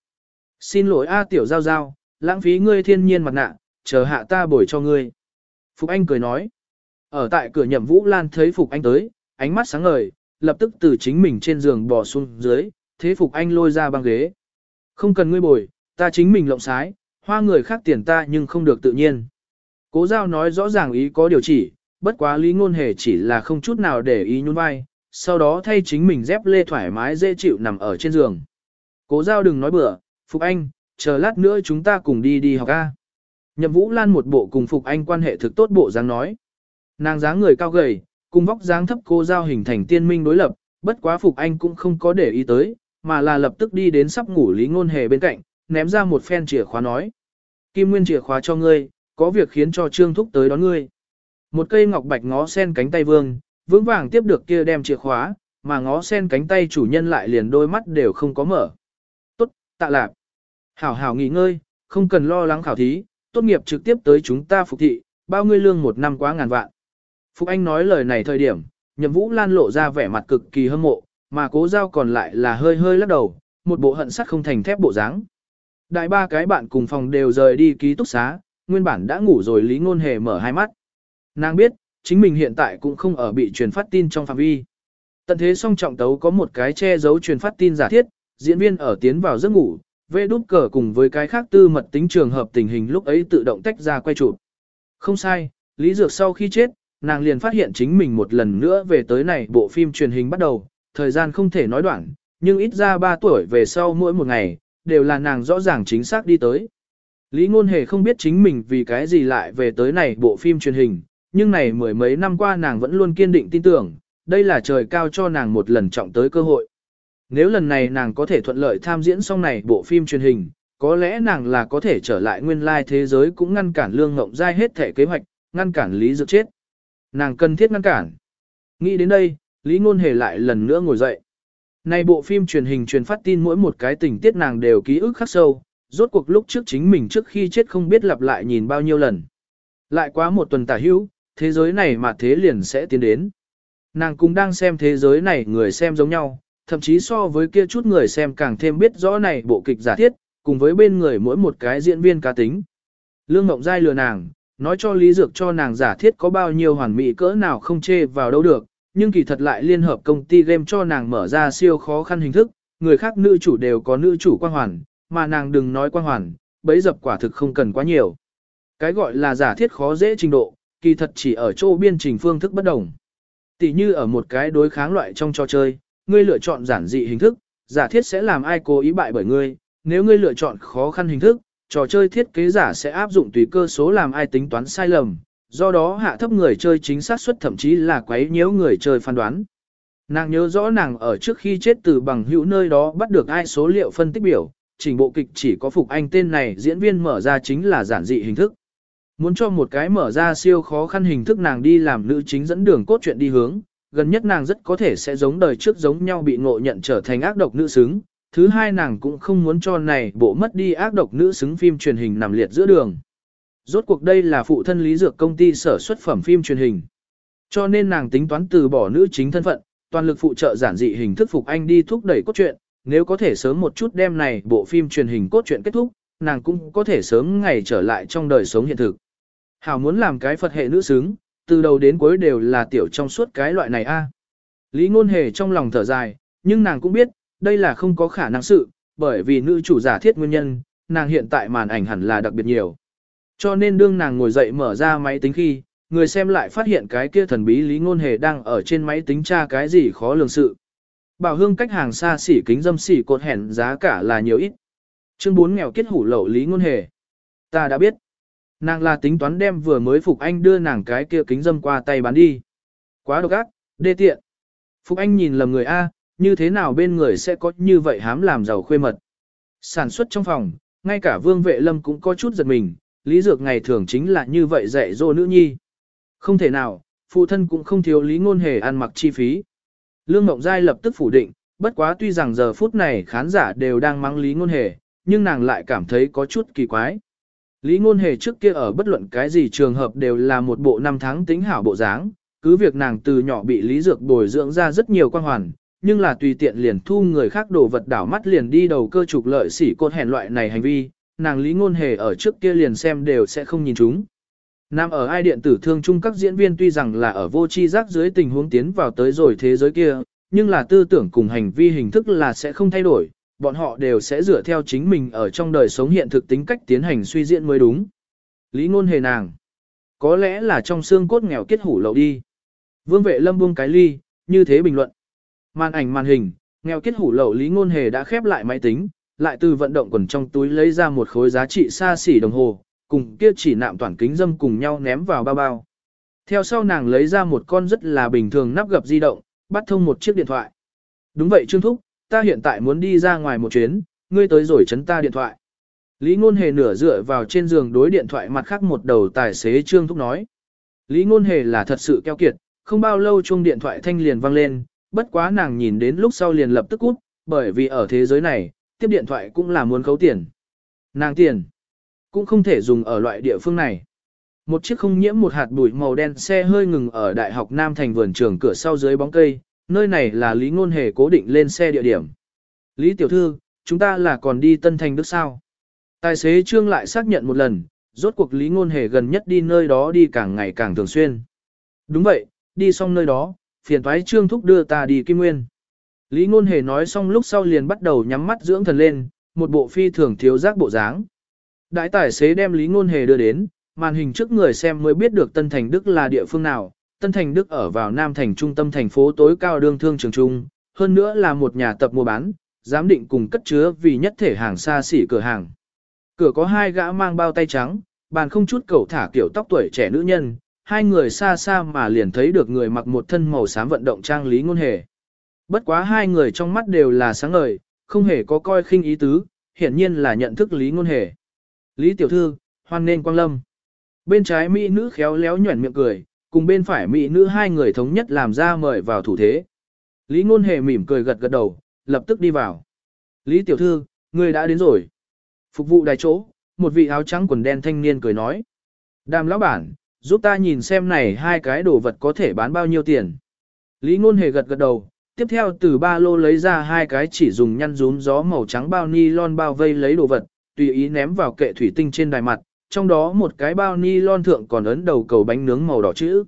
Xin lỗi A tiểu giao giao, lãng phí ngươi thiên nhiên mặt nạ, chờ hạ ta bồi cho ngươi. Phục Anh cười nói. Ở tại cửa nhậm Vũ Lan thấy Phục Anh tới, ánh mắt sáng ngời, lập tức từ chính mình trên giường bò xuống dưới, thế Phục Anh lôi ra băng ghế. Không cần ngươi bồi, ta chính mình lộng sái, hoa người khác tiền ta nhưng không được tự nhiên. Cố giao nói rõ ràng ý có điều chỉ, bất quá lý ngôn hề chỉ là không chút nào để ý nhún vai, sau đó thay chính mình dép lê thoải mái dễ chịu nằm ở trên giường. Cố giao đừng nói bừa, Phục Anh, chờ lát nữa chúng ta cùng đi đi học A. Nhậm Vũ Lan một bộ cùng Phục Anh quan hệ thực tốt bộ dáng nói. Nàng dáng người cao gầy, cùng vóc dáng thấp cô giao hình thành tiên minh đối lập, bất quá Phục Anh cũng không có để ý tới, mà là lập tức đi đến sắp ngủ Lý Ngôn Hề bên cạnh, ném ra một phen chìa khóa nói. Kim Nguyên chìa khóa cho ngươi, có việc khiến cho Trương Thúc tới đón ngươi. Một cây ngọc bạch ngó sen cánh tay vương, vững vàng tiếp được kia đem chìa khóa, mà ngó sen cánh tay chủ nhân lại liền đôi mắt đều không có mở. Tốt, tạ lạc. Hảo hảo nghỉ ngơi, không cần lo lắng khảo thí, tốt nghiệp trực tiếp tới chúng ta phục thị, bao ngươi lương một năm quá ngàn vạn. Phục Anh nói lời này thời điểm, nhậm vũ lan lộ ra vẻ mặt cực kỳ hâm mộ, mà cố giao còn lại là hơi hơi lắc đầu, một bộ hận sắt không thành thép bộ dáng. Đại ba cái bạn cùng phòng đều rời đi ký túc xá, nguyên bản đã ngủ rồi Lý Ngôn Hề mở hai mắt. Nàng biết, chính mình hiện tại cũng không ở bị truyền phát tin trong phạm vi. Tận thế song trọng tấu có một cái che giấu truyền phát tin giả thiết, diễn viên ở tiến vào giấc ngủ, vê đút cờ cùng với cái khác tư mật tính trường hợp tình hình lúc ấy tự động tách ra quay chụp. Không sai, Lý Dược sau khi chết, nàng liền phát hiện chính mình một lần nữa về tới này bộ phim truyền hình bắt đầu, thời gian không thể nói đoạn, nhưng ít ra 3 tuổi về sau mỗi một ngày, đều là nàng rõ ràng chính xác đi tới. Lý Ngôn Hề không biết chính mình vì cái gì lại về tới này bộ phim truyền hình, nhưng này mười mấy năm qua nàng vẫn luôn kiên định tin tưởng, đây là trời cao cho nàng một lần trọng tới cơ hội. Nếu lần này nàng có thể thuận lợi tham diễn xong này bộ phim truyền hình, có lẽ nàng là có thể trở lại nguyên lai thế giới cũng ngăn cản lương ngộng dai hết thể kế hoạch, ngăn cản Lý Dược chết. Nàng cần thiết ngăn cản. Nghĩ đến đây, Lý Ngôn Hề lại lần nữa ngồi dậy. Này bộ phim truyền hình truyền phát tin mỗi một cái tình tiết nàng đều ký ức khắc sâu, rốt cuộc lúc trước chính mình trước khi chết không biết lặp lại nhìn bao nhiêu lần. Lại quá một tuần tả hữu, thế giới này mà thế liền sẽ tiến đến. Nàng cũng đang xem thế giới này người xem giống nhau, thậm chí so với kia chút người xem càng thêm biết rõ này bộ kịch giả thiết, cùng với bên người mỗi một cái diễn viên cá tính. Lương Ngộng Giai lừa nàng, nói cho Lý Dược cho nàng giả thiết có bao nhiêu hoàn mỹ cỡ nào không chê vào đâu được, nhưng kỳ thật lại liên hợp công ty game cho nàng mở ra siêu khó khăn hình thức, người khác nữ chủ đều có nữ chủ quan hoàn, mà nàng đừng nói quan hoàn, bấy dập quả thực không cần quá nhiều. Cái gọi là giả thiết khó dễ trình độ, kỳ thật chỉ ở chỗ biên trình phương thức bất đồng. Tỷ như ở một cái đối kháng loại trong trò chơi, ngươi lựa chọn giản dị hình thức, giả thiết sẽ làm ai cố ý bại bởi ngươi, nếu ngươi lựa chọn khó khăn hình thức, trò chơi thiết kế giả sẽ áp dụng tùy cơ số làm ai tính toán sai lầm, do đó hạ thấp người chơi chính xác suất thậm chí là quấy nhiễu người chơi phán đoán. Nàng nhớ rõ nàng ở trước khi chết từ bằng hữu nơi đó bắt được ai số liệu phân tích biểu, trình bộ kịch chỉ có Phục Anh tên này diễn viên mở ra chính là giản dị hình thức. Muốn cho một cái mở ra siêu khó khăn hình thức nàng đi làm nữ chính dẫn đường cốt truyện đi hướng, gần nhất nàng rất có thể sẽ giống đời trước giống nhau bị ngộ nhận trở thành ác độc nữ xứng. Thứ hai nàng cũng không muốn cho này bộ mất đi ác độc nữ xứng phim truyền hình nằm liệt giữa đường. Rốt cuộc đây là phụ thân lý dược công ty sở xuất phẩm phim truyền hình. Cho nên nàng tính toán từ bỏ nữ chính thân phận, toàn lực phụ trợ giản dị hình thức phục anh đi thúc đẩy cốt truyện, nếu có thể sớm một chút đem này bộ phim truyền hình cốt truyện kết thúc, nàng cũng có thể sớm ngày trở lại trong đời sống hiện thực. Hảo muốn làm cái Phật hệ nữ xứng, từ đầu đến cuối đều là tiểu trong suốt cái loại này a. À. Lý ngôn hề trong lòng thở dài, nhưng nàng cũng biết, đây là không có khả năng sự, bởi vì nữ chủ giả thiết nguyên nhân, nàng hiện tại màn ảnh hẳn là đặc biệt nhiều. Cho nên đương nàng ngồi dậy mở ra máy tính khi, người xem lại phát hiện cái kia thần bí Lý ngôn hề đang ở trên máy tính tra cái gì khó lường sự. Bảo hương cách hàng xa xỉ kính dâm xỉ cột hẹn giá cả là nhiều ít. Chương 4 nghèo kết hủ lậu Lý ngôn hề. Ta đã biết. Nàng là tính toán đem vừa mới Phục Anh đưa nàng cái kia kính dâm qua tay bán đi. Quá độc ác, đê tiện. Phục Anh nhìn lầm người A, như thế nào bên người sẽ có như vậy hám làm giàu khuê mật. Sản xuất trong phòng, ngay cả vương vệ lâm cũng có chút giật mình, lý dược ngày thường chính là như vậy dạy dỗ nữ nhi. Không thể nào, phụ thân cũng không thiếu lý ngôn hề ăn mặc chi phí. Lương ngọc Giai lập tức phủ định, bất quá tuy rằng giờ phút này khán giả đều đang mắng lý ngôn hề, nhưng nàng lại cảm thấy có chút kỳ quái. Lý ngôn hề trước kia ở bất luận cái gì trường hợp đều là một bộ năm tháng tính hảo bộ dáng, cứ việc nàng từ nhỏ bị lý dược bồi dưỡng ra rất nhiều quan hoàn, nhưng là tùy tiện liền thu người khác đồ vật đảo mắt liền đi đầu cơ trục lợi sỉ côn hèn loại này hành vi, nàng lý ngôn hề ở trước kia liền xem đều sẽ không nhìn chúng. Nam ở ai điện tử thương chung các diễn viên tuy rằng là ở vô chi giác dưới tình huống tiến vào tới rồi thế giới kia, nhưng là tư tưởng cùng hành vi hình thức là sẽ không thay đổi, bọn họ đều sẽ dựa theo chính mình ở trong đời sống hiện thực tính cách tiến hành suy diễn mới đúng. Lý ngôn hề nàng. Có lẽ là trong xương cốt nghèo kết hủ lậu đi. Vương vệ lâm buông cái ly, như thế bình luận. Màn ảnh màn hình, nghèo kết hủ lậu Lý ngôn hề đã khép lại máy tính, lại từ vận động quần trong túi lấy ra một khối giá trị xa xỉ đồng hồ, cùng kia chỉ nạm toàn kính dâm cùng nhau ném vào bao bao. Theo sau nàng lấy ra một con rất là bình thường nắp gập di động, bắt thông một chiếc điện thoại. Đúng vậy Trương Thúc, ta hiện tại muốn đi ra ngoài một chuyến, ngươi tới rồi chấn ta điện thoại. Lý Ngôn Hề nửa dựa vào trên giường đối điện thoại mặt khác một đầu tài xế Trương Thúc nói. Lý Ngôn Hề là thật sự keo kiệt, không bao lâu chuông điện thoại thanh liền vang lên, bất quá nàng nhìn đến lúc sau liền lập tức cút, bởi vì ở thế giới này, tiếp điện thoại cũng là muốn khấu tiền. Nàng tiền, cũng không thể dùng ở loại địa phương này. Một chiếc không nhiễm một hạt bụi màu đen xe hơi ngừng ở Đại học Nam Thành vườn trường cửa sau dưới bóng cây, nơi này là Lý Ngôn Hề cố định lên xe địa điểm. Lý Tiểu Thư, chúng ta là còn đi Tân Thành Đức sao? Tài xế Trương lại xác nhận một lần, rốt cuộc Lý Ngôn Hề gần nhất đi nơi đó đi càng ngày càng thường xuyên. Đúng vậy, đi xong nơi đó, phiền thoái Trương thúc đưa ta đi Kim Nguyên. Lý Ngôn Hề nói xong lúc sau liền bắt đầu nhắm mắt dưỡng thần lên, một bộ phi thường thiếu giác bộ dáng. Đại tài xế đem Lý Ngôn Hề đưa đến, màn hình trước người xem mới biết được Tân Thành Đức là địa phương nào, Tân Thành Đức ở vào Nam Thành trung tâm thành phố tối cao đương thương trường trung, hơn nữa là một nhà tập mua bán, giám định cùng cất chứa vì nhất thể hàng xa xỉ cửa hàng. Cửa có hai gã mang bao tay trắng, bàn không chút cầu thả kiểu tóc tuổi trẻ nữ nhân, hai người xa xa mà liền thấy được người mặc một thân màu xám vận động trang lý ngôn hề. Bất quá hai người trong mắt đều là sáng ngời, không hề có coi khinh ý tứ, hiển nhiên là nhận thức lý ngôn hề. Lý tiểu thư, hoan nên quang lâm. Bên trái mỹ nữ khéo léo nhuẩn miệng cười, cùng bên phải mỹ nữ hai người thống nhất làm ra mời vào thủ thế. Lý ngôn hề mỉm cười gật gật đầu, lập tức đi vào. Lý tiểu thư, người đã đến rồi. Phục vụ đài chỗ, một vị áo trắng quần đen thanh niên cười nói. Đàm lão bản, giúp ta nhìn xem này hai cái đồ vật có thể bán bao nhiêu tiền. Lý ngôn hề gật gật đầu, tiếp theo từ ba lô lấy ra hai cái chỉ dùng nhăn rún gió màu trắng bao ni lon bao vây lấy đồ vật, tùy ý ném vào kệ thủy tinh trên đài mặt, trong đó một cái bao ni lon thượng còn ấn đầu cầu bánh nướng màu đỏ chữ.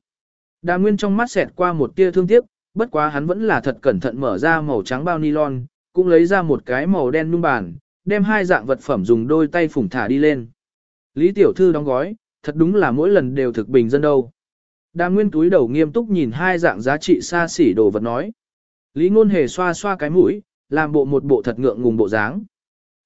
Đà Nguyên trong mắt xẹt qua một tia thương tiếc, bất quá hắn vẫn là thật cẩn thận mở ra màu trắng bao ni lon, cũng lấy ra một cái màu đen nung bàn, đem hai dạng vật phẩm dùng đôi tay phủng thả đi lên. Lý tiểu thư đóng gói, thật đúng là mỗi lần đều thực bình dân đâu. Đà Nguyên túi đầu nghiêm túc nhìn hai dạng giá trị xa xỉ đồ vật nói. Lý ngôn hề xoa xoa cái mũi, làm bộ một bộ thật ngượng ngùng bộ dáng.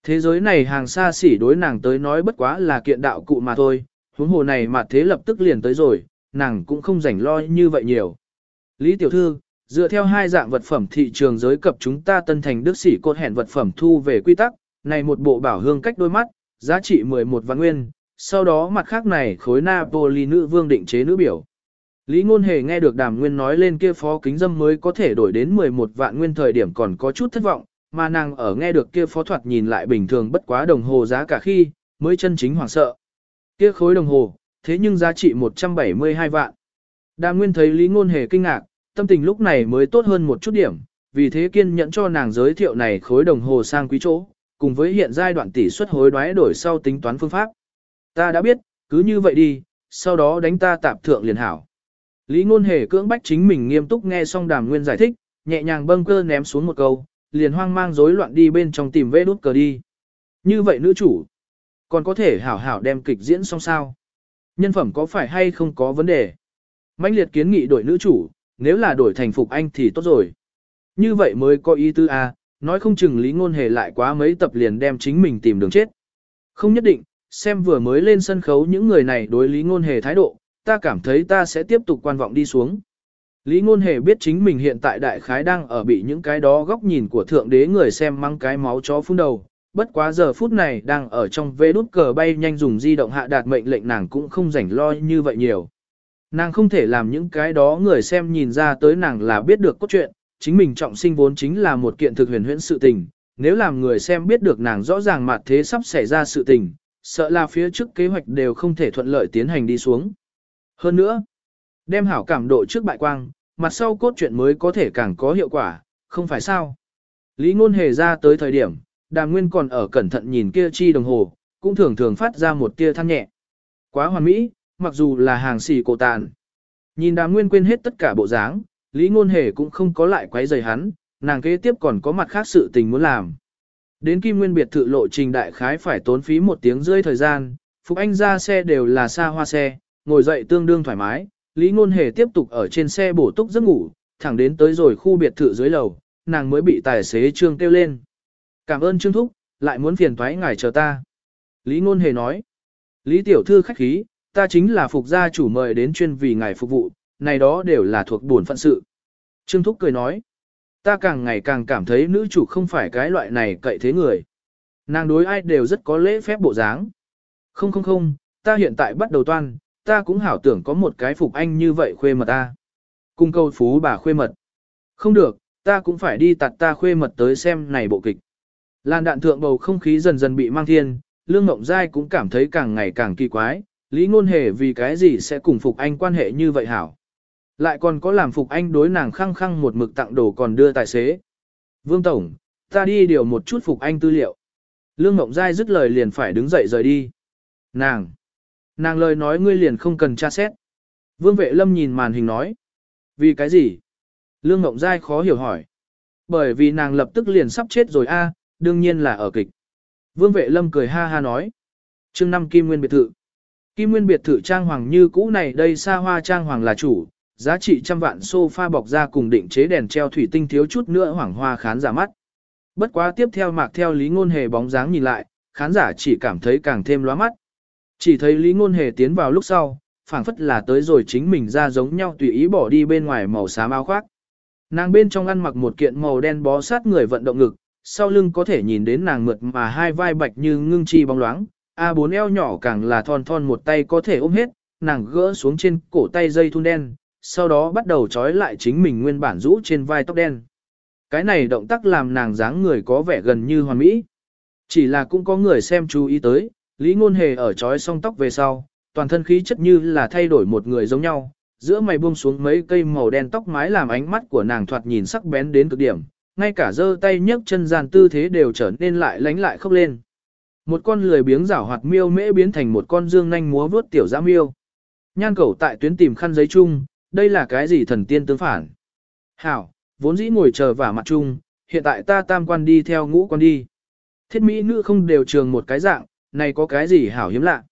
Thế giới này hàng xa xỉ đối nàng tới nói bất quá là kiện đạo cụ mà thôi, huống hồ này mà thế lập tức liền tới rồi, nàng cũng không rảnh lo như vậy nhiều. Lý tiểu thư, dựa theo hai dạng vật phẩm thị trường giới cập chúng ta tân thành đức sĩ cột hẹn vật phẩm thu về quy tắc, này một bộ bảo hương cách đôi mắt, giá trị 11 vạn nguyên, sau đó mặt khác này khối Napoli nữ vương định chế nữ biểu. Lý Ngôn Hề nghe được Đàm Nguyên nói lên kia phó kính dâm mới có thể đổi đến 11 vạn nguyên thời điểm còn có chút thất vọng, mà nàng ở nghe được kia phó thoạt nhìn lại bình thường bất quá đồng hồ giá cả khi, mới chân chính hoảng sợ. Kia khối đồng hồ, thế nhưng giá trị 172 vạn. Đàm Nguyên thấy Lý Ngôn Hề kinh ngạc, tâm tình lúc này mới tốt hơn một chút điểm, vì thế kiên nhẫn cho nàng giới thiệu này khối đồng hồ sang quý chỗ, cùng với hiện giai đoạn tỷ suất hối đoái đổi sau tính toán phương pháp. Ta đã biết, cứ như vậy đi, sau đó đánh ta tạp thượng liền hảo. Lý ngôn hề cưỡng bách chính mình nghiêm túc nghe xong đàm nguyên giải thích, nhẹ nhàng bâng cơ ném xuống một câu, liền hoang mang rối loạn đi bên trong tìm vê đút cờ đi. Như vậy nữ chủ, còn có thể hảo hảo đem kịch diễn xong sao? Nhân phẩm có phải hay không có vấn đề? mãnh liệt kiến nghị đổi nữ chủ, nếu là đổi thành phục anh thì tốt rồi. Như vậy mới có ý tư a, à, nói không chừng lý ngôn hề lại quá mấy tập liền đem chính mình tìm đường chết. Không nhất định, xem vừa mới lên sân khấu những người này đối lý ngôn hề thái độ, ta cảm thấy ta sẽ tiếp tục quan vọng đi xuống. Lý ngôn hề biết chính mình hiện tại đại khái đang ở bị những cái đó góc nhìn của thượng đế người xem mang cái máu chó phun đầu. Bất quá giờ phút này đang ở trong vế đút cờ bay nhanh dùng di động hạ đạt mệnh lệnh nàng cũng không rảnh lo như vậy nhiều. Nàng không thể làm những cái đó người xem nhìn ra tới nàng là biết được cốt truyện, chính mình trọng sinh vốn chính là một kiện thực huyền huyễn sự tình, nếu làm người xem biết được nàng rõ ràng mặt thế sắp xảy ra sự tình, sợ là phía trước kế hoạch đều không thể thuận lợi tiến hành đi xuống. Hơn nữa, đem hảo cảm độ trước bại quang, mặt sau cốt truyện mới có thể càng có hiệu quả, không phải sao. Lý ngôn hề ra tới thời điểm, đàm nguyên còn ở cẩn thận nhìn kia chi đồng hồ, cũng thường thường phát ra một tia than nhẹ. Quá hoàn mỹ, mặc dù là hàng xì cổ tàn. Nhìn đàm nguyên quên hết tất cả bộ dáng, Lý ngôn hề cũng không có lại quấy rầy hắn, nàng kế tiếp còn có mặt khác sự tình muốn làm. Đến Kim Nguyên biệt thự lộ trình đại khái phải tốn phí một tiếng rưỡi thời gian, Phục Anh ra xe đều là xa hoa xe, ngồi dậy tương đương thoải mái, Lý Ngôn Hề tiếp tục ở trên xe bổ túc giấc ngủ, thẳng đến tới rồi khu biệt thự dưới lầu, nàng mới bị tài xế Trương kêu lên. Cảm ơn Trương Thúc, lại muốn phiền thoái ngài chờ ta. Lý Ngôn Hề nói, Lý Tiểu Thư khách khí, ta chính là phục gia chủ mời đến chuyên vì ngài phục vụ, này đó đều là thuộc buồn phận sự. Trương Thúc cười nói, ta càng ngày càng cảm thấy nữ chủ không phải cái loại này cậy thế người. Nàng đối ai đều rất có lễ phép bộ dáng. Không không không, ta hiện tại bắt đầu toan, ta cũng hảo tưởng có một cái phục anh như vậy khuê mật ta. Cung câu phú bà khuê mật. Không được, ta cũng phải đi tạt ta khuê mật tới xem này bộ kịch. Lan đạn thượng bầu không khí dần dần bị mang thiên, Lương Ngộng Giai cũng cảm thấy càng ngày càng kỳ quái, Lý Ngôn Hề vì cái gì sẽ cùng Phục Anh quan hệ như vậy hảo. Lại còn có làm Phục Anh đối nàng khăng khăng một mực tặng đồ còn đưa tài xế. Vương Tổng, ta đi điều một chút Phục Anh tư liệu. Lương Ngộng Giai dứt lời liền phải đứng dậy rời đi. Nàng! Nàng lời nói ngươi liền không cần tra xét. Vương vệ lâm nhìn màn hình nói. Vì cái gì? Lương Ngộng Giai khó hiểu hỏi. Bởi vì nàng lập tức liền sắp chết rồi a, đương nhiên là ở kịch. Vương vệ lâm cười ha ha nói. chương năm Kim Nguyên biệt thự. Kim Nguyên biệt thự trang hoàng như cũ này đây xa hoa trang hoàng là chủ, giá trị trăm vạn sofa bọc ra cùng định chế đèn treo thủy tinh thiếu chút nữa hoàng hoa khán giả mắt. Bất quá tiếp theo mạc theo lý ngôn hề bóng dáng nhìn lại, khán giả chỉ cảm thấy càng thêm lóa mắt. Chỉ thấy Lý Ngôn Hề tiến vào lúc sau, phảng phất là tới rồi chính mình ra giống nhau tùy ý bỏ đi bên ngoài màu xám áo khoác. Nàng bên trong ăn mặc một kiện màu đen bó sát người vận động ngực, sau lưng có thể nhìn đến nàng mượt mà hai vai bạch như ngưng chi bóng loáng, a bốn eo nhỏ càng là thon thon một tay có thể ôm hết, nàng gỡ xuống trên cổ tay dây thun đen, sau đó bắt đầu trói lại chính mình nguyên bản rũ trên vai tóc đen. Cái này động tác làm nàng dáng người có vẻ gần như hoàn mỹ. Chỉ là cũng có người xem chú ý tới, Lý Ngôn Hề ở trói xong tóc về sau, toàn thân khí chất như là thay đổi một người giống nhau, giữa mày buông xuống mấy cây màu đen tóc mái làm ánh mắt của nàng thoạt nhìn sắc bén đến cực điểm, ngay cả giơ tay nhấc chân gian tư thế đều trở nên lại lánh lại khóc lên. Một con lười biếng rảo hoạt miêu mễ biến thành một con dương nhanh múa vuốt tiểu dã miêu. Nhan cầu tại tuyến tìm khăn giấy chung, đây là cái gì thần tiên tướng phản. Hảo, vốn dĩ ngồi chờ vả mặt chung, hiện tại ta tam quan đi theo ngũ quan đi. Thiết mỹ nữ không đều trường một cái dạng, này có cái gì hảo hiếm lạ.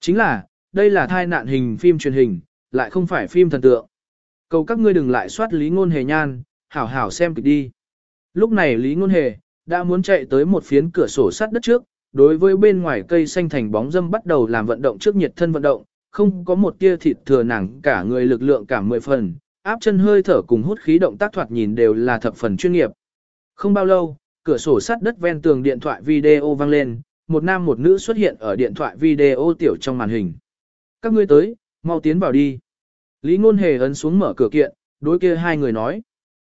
Chính là, đây là thai nạn hình phim truyền hình, lại không phải phim thần tượng. Cầu các ngươi đừng lại soát lý ngôn hề nhan, hảo hảo xem kịch đi. Lúc này lý ngôn hề, đã muốn chạy tới một phiến cửa sổ sắt đất trước, đối với bên ngoài cây xanh thành bóng dâm bắt đầu làm vận động trước nhiệt thân vận động, không có một tia thịt thừa nàng cả người lực lượng cả mười phần, áp chân hơi thở cùng hút khí động tác thoạt nhìn đều là thập phần chuyên nghiệp. Không bao lâu, cửa sổ sắt đất ven tường điện thoại video vang lên, một nam một nữ xuất hiện ở điện thoại video tiểu trong màn hình. Các ngươi tới, mau tiến vào đi. Lý Ngôn Hề ấn xuống mở cửa kiện, đối kia hai người nói.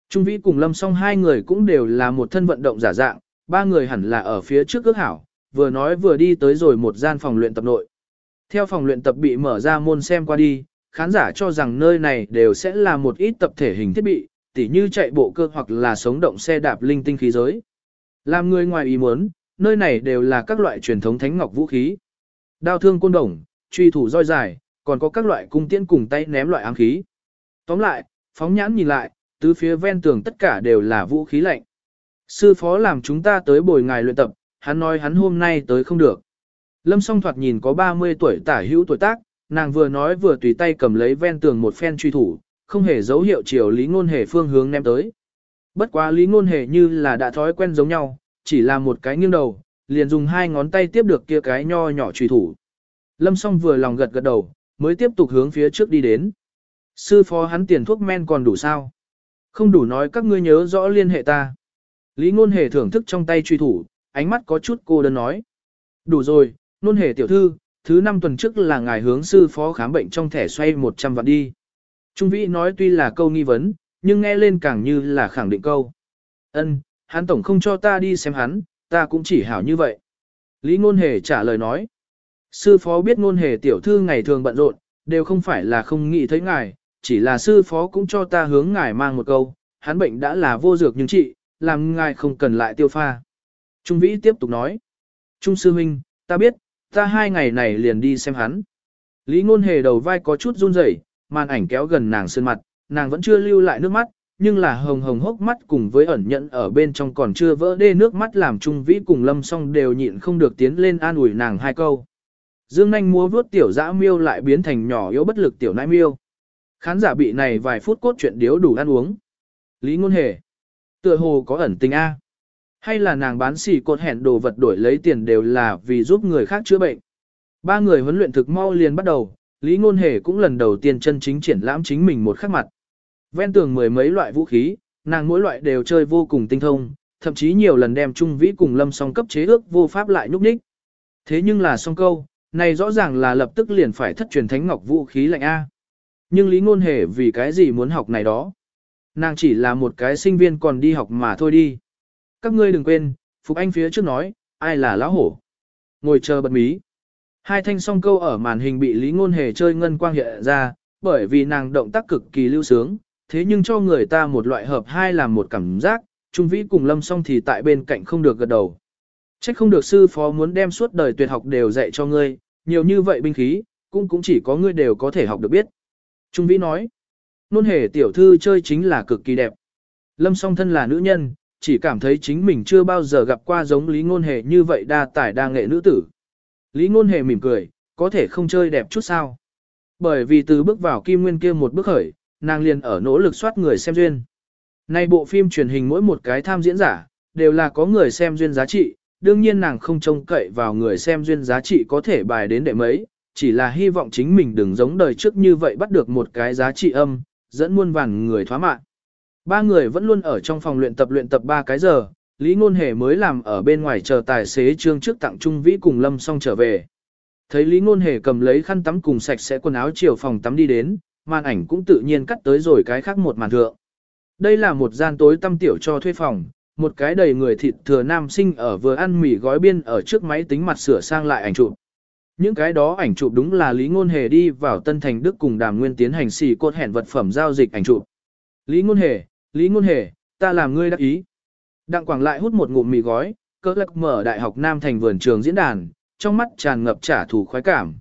Trung Vĩ cùng Lâm Song hai người cũng đều là một thân vận động giả dạng, ba người hẳn là ở phía trước ước hảo, vừa nói vừa đi tới rồi một gian phòng luyện tập nội. Theo phòng luyện tập bị mở ra môn xem qua đi, khán giả cho rằng nơi này đều sẽ là một ít tập thể hình thiết bị, tỉ như chạy bộ cơ hoặc là sống động xe đạp linh tinh khí giới. Làm người ngoài ý muốn, nơi này đều là các loại truyền thống thánh ngọc vũ khí. Đao thương côn đồng, truy thủ roi dài, còn có các loại cung tiễn cùng tay ném loại ám khí. Tóm lại, phóng nhãn nhìn lại, tứ phía ven tường tất cả đều là vũ khí lạnh. Sư phó làm chúng ta tới bồi ngài luyện tập, hắn nói hắn hôm nay tới không được. Lâm song thoạt nhìn có 30 tuổi tả hữu tuổi tác, nàng vừa nói vừa tùy tay cầm lấy ven tường một phen truy thủ, không hề dấu hiệu chiều lý ngôn hề phương hướng ném tới. Bất quá lý ngôn hề như là đã thói quen giống nhau, chỉ là một cái nghiêng đầu, liền dùng hai ngón tay tiếp được kia cái nho nhỏ truy thủ. Lâm song vừa lòng gật gật đầu, mới tiếp tục hướng phía trước đi đến. Sư phó hắn tiền thuốc men còn đủ sao? Không đủ nói các ngươi nhớ rõ liên hệ ta. Lý ngôn hề thưởng thức trong tay truy thủ, ánh mắt có chút cô đơn nói. Đủ rồi, ngôn hề tiểu thư, thứ năm tuần trước là ngài hướng sư phó khám bệnh trong thẻ xoay 100 vạn đi. Trung vĩ nói tuy là câu nghi vấn, nhưng nghe lên càng như là khẳng định câu. Ân, hắn tổng không cho ta đi xem hắn, ta cũng chỉ hảo như vậy. Lý ngôn hề trả lời nói. Sư phó biết ngôn hề tiểu thư ngày thường bận rộn, đều không phải là không nghĩ thấy ngài, chỉ là sư phó cũng cho ta hướng ngài mang một câu, hắn bệnh đã là vô dược nhưng trị, làm ngài không cần lại tiêu pha. Trung Vĩ tiếp tục nói. Trung sư huynh, ta biết, ta hai ngày này liền đi xem hắn. Lý ngôn hề đầu vai có chút run rẩy, màn ảnh kéo gần nàng sơn mặt, nàng vẫn chưa lưu lại nước mắt, nhưng là hồng hồng hốc mắt cùng với ẩn nhận ở bên trong còn chưa vỡ đê nước mắt làm Trung Vĩ cùng Lâm song đều nhịn không được tiến lên an ủi nàng hai câu. Dương nanh múa vuốt tiểu dã miêu lại biến thành nhỏ yếu bất lực tiểu nãi miêu. Khán giả bị này vài phút cốt chuyện điếu đủ ăn uống. Lý ngôn hề. Tựa hồ có ẩn tình A. Hay là nàng bán xì cột hẹn đồ vật đổi lấy tiền đều là vì giúp người khác chữa bệnh. Ba người huấn luyện thực mau liền bắt đầu, Lý Ngôn Hề cũng lần đầu tiên chân chính triển lãm chính mình một khắc mặt. Ven tường mười mấy loại vũ khí, nàng mỗi loại đều chơi vô cùng tinh thông, thậm chí nhiều lần đem Trung Vĩ cùng Lâm song cấp chế ước vô pháp lại nhúc nhích. Thế nhưng là song câu, này rõ ràng là lập tức liền phải thất truyền thánh ngọc vũ khí lạnh A. Nhưng Lý Ngôn Hề vì cái gì muốn học này đó? Nàng chỉ là một cái sinh viên còn đi học mà thôi đi. Các ngươi đừng quên, Phục Anh phía trước nói, ai là lão hổ. Ngồi chờ bật mí. Hai thanh song câu ở màn hình bị Lý Ngôn Hề chơi ngân quang hiện ra, bởi vì nàng động tác cực kỳ lưu sướng, thế nhưng cho người ta một loại hợp hai làm một cảm giác, Trung Vĩ cùng Lâm song thì tại bên cạnh không được gật đầu. Trách không được sư phó muốn đem suốt đời tuyệt học đều dạy cho ngươi, nhiều như vậy binh khí, cũng cũng chỉ có ngươi đều có thể học được biết. Trung Vĩ nói, nôn hề tiểu thư chơi chính là cực kỳ đẹp. Lâm song thân là nữ nhân, chỉ cảm thấy chính mình chưa bao giờ gặp qua giống Lý Ngôn Hề như vậy đa tài đa nghệ nữ tử. Lý Ngôn Hề mỉm cười, có thể không chơi đẹp chút sao. Bởi vì từ bước vào kim nguyên kia một bước khởi, nàng liền ở nỗ lực soát người xem duyên. Nay bộ phim truyền hình mỗi một cái tham diễn giả, đều là có người xem duyên giá trị, đương nhiên nàng không trông cậy vào người xem duyên giá trị có thể bài đến đệ mấy, chỉ là hy vọng chính mình đừng giống đời trước như vậy bắt được một cái giá trị âm, dẫn muôn vàn người thoá mạng. Ba người vẫn luôn ở trong phòng luyện tập luyện tập ba cái giờ, Lý Ngôn Hề mới làm ở bên ngoài chờ tài xế trương trước tặng Trung Vĩ cùng Lâm xong trở về. Thấy Lý Ngôn Hề cầm lấy khăn tắm cùng sạch sẽ quần áo chiều phòng tắm đi đến, màn ảnh cũng tự nhiên cắt tới rồi cái khác một màn thượng. Đây là một gian tối tăm tiểu cho thuê phòng, một cái đầy người thịt thừa nam sinh ở vừa ăn mì gói biên ở trước máy tính mặt sửa sang lại ảnh chụp. Những cái đó ảnh chụp đúng là Lý Ngôn Hề đi vào Tân Thành Đức cùng Đàm Nguyên tiến hành xì cốt hẹn vật phẩm giao dịch ảnh chụp. Lý Ngôn Hề, Lý Ngôn Hề, ta làm ngươi đắc ý. Đặng Quảng lại hút một ngụm mì gói, cỡ lắc mở Đại học Nam Thành vườn trường diễn đàn, trong mắt tràn ngập trả thù khoái cảm.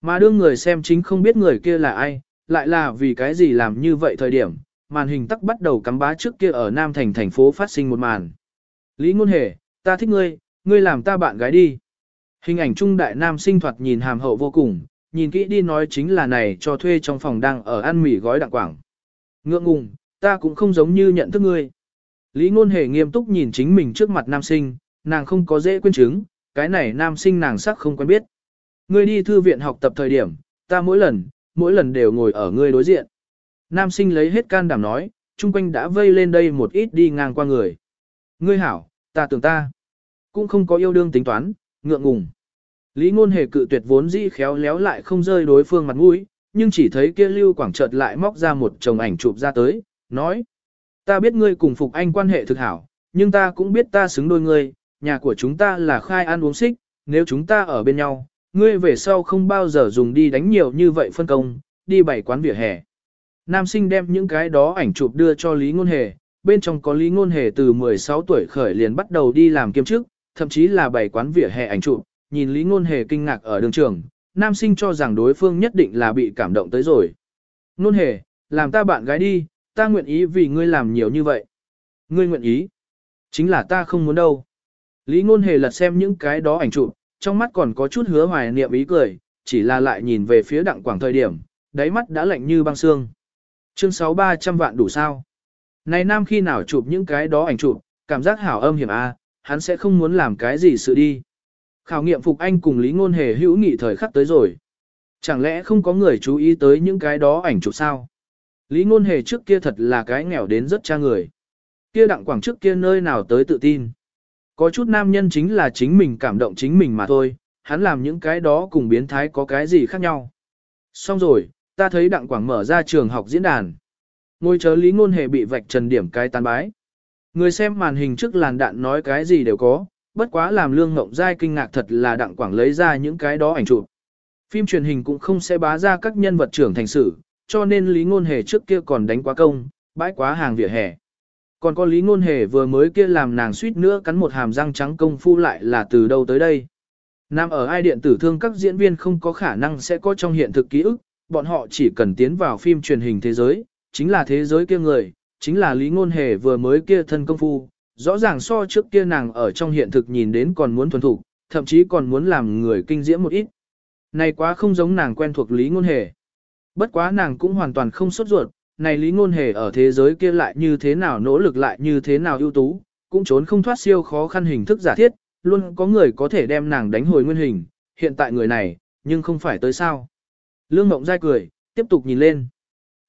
Mà đương người xem chính không biết người kia là ai, lại là vì cái gì làm như vậy thời điểm, màn hình tắc bắt đầu cắm bá trước kia ở Nam Thành thành phố phát sinh một màn. Lý Ngôn Hề, ta thích ngươi, ngươi làm ta bạn gái đi. Hình ảnh trung đại nam sinh thoạt nhìn hàm hậu vô cùng, nhìn kỹ đi nói chính là này cho thuê trong phòng đang ở ăn mì gói đặng quảng. Ngượng ngùng, ta cũng không giống như nhận thức ngươi. Lý Ngôn Hề nghiêm túc nhìn chính mình trước mặt nam sinh, nàng không có dễ quên chứng, cái này nam sinh nàng sắc không quen biết. Ngươi đi thư viện học tập thời điểm, ta mỗi lần, mỗi lần đều ngồi ở ngươi đối diện. Nam sinh lấy hết can đảm nói, chung quanh đã vây lên đây một ít đi ngang qua người. Ngươi hảo, ta tưởng ta, cũng không có yêu đương tính toán, ngượng ngùng. Lý ngôn hề cự tuyệt vốn dĩ khéo léo lại không rơi đối phương mặt mũi, nhưng chỉ thấy kia lưu quảng chợt lại móc ra một chồng ảnh chụp ra tới, nói. Ta biết ngươi cùng Phục Anh quan hệ thực hảo, nhưng ta cũng biết ta xứng đôi ngươi, nhà của chúng ta là khai ăn uống xích, nếu chúng ta ở bên nhau, ngươi về sau không bao giờ dùng đi đánh nhiều như vậy phân công, đi bảy quán vỉa hè. Nam sinh đem những cái đó ảnh chụp đưa cho Lý Ngôn Hề, bên trong có Lý Ngôn Hề từ 16 tuổi khởi liền bắt đầu đi làm kiêm chức, thậm chí là bảy quán vỉa hè ảnh chụp, nhìn Lý Ngôn Hề kinh ngạc ở đường trường, nam sinh cho rằng đối phương nhất định là bị cảm động tới rồi. Ngôn Hề, làm ta bạn gái đi, ta nguyện ý vì ngươi làm nhiều như vậy. Ngươi nguyện ý? Chính là ta không muốn đâu. Lý Ngôn Hề lật xem những cái đó ảnh chụp, trong mắt còn có chút hứa hoài niệm ý cười, chỉ là lại nhìn về phía đặng quảng thời điểm, đáy mắt đã lạnh như băng xương. Chương 6300 vạn đủ sao? Này nam khi nào chụp những cái đó ảnh chụp, cảm giác hảo âm hiểm a, hắn sẽ không muốn làm cái gì sự đi. Khảo nghiệm Phục Anh cùng Lý Ngôn Hề hữu nghị thời khắc tới rồi. Chẳng lẽ không có người chú ý tới những cái đó ảnh chụp sao? Lý Ngôn Hề trước kia thật là cái nghèo đến rất cha người. Kia đặng quảng trước kia nơi nào tới tự tin. Có chút nam nhân chính là chính mình cảm động chính mình mà thôi, hắn làm những cái đó cùng biến thái có cái gì khác nhau. Xong rồi, ta thấy đặng quảng mở ra trường học diễn đàn. Ngôi chớ Lý Ngôn Hề bị vạch trần điểm cái tàn bái. Người xem màn hình trước làn đạn nói cái gì đều có, bất quá làm lương ngộng dai kinh ngạc thật là đặng quảng lấy ra những cái đó ảnh chụp. Phim truyền hình cũng không sẽ bá ra các nhân vật trưởng thành sự, cho nên Lý Ngôn Hề trước kia còn đánh quá công, bãi quá hàng vỉa hè. Còn có Lý Ngôn Hề vừa mới kia làm nàng suýt nữa cắn một hàm răng trắng công phu lại là từ đâu tới đây. Nam ở ai điện tử thương các diễn viên không có khả năng sẽ có trong hiện thực ký ức, bọn họ chỉ cần tiến vào phim truyền hình thế giới, chính là thế giới kia người, chính là Lý Ngôn Hề vừa mới kia thân công phu, rõ ràng so trước kia nàng ở trong hiện thực nhìn đến còn muốn thuần thục, thậm chí còn muốn làm người kinh diễm một ít. Này quá không giống nàng quen thuộc Lý Ngôn Hề. Bất quá nàng cũng hoàn toàn không sốt ruột, này Lý Ngôn Hề ở thế giới kia lại như thế nào nỗ lực lại như thế nào ưu tú, cũng trốn không thoát siêu khó khăn hình thức giả thiết, luôn có người có thể đem nàng đánh hồi nguyên hình, hiện tại người này, nhưng không phải tới sao. Lương Mộng dai cười, tiếp tục nhìn lên.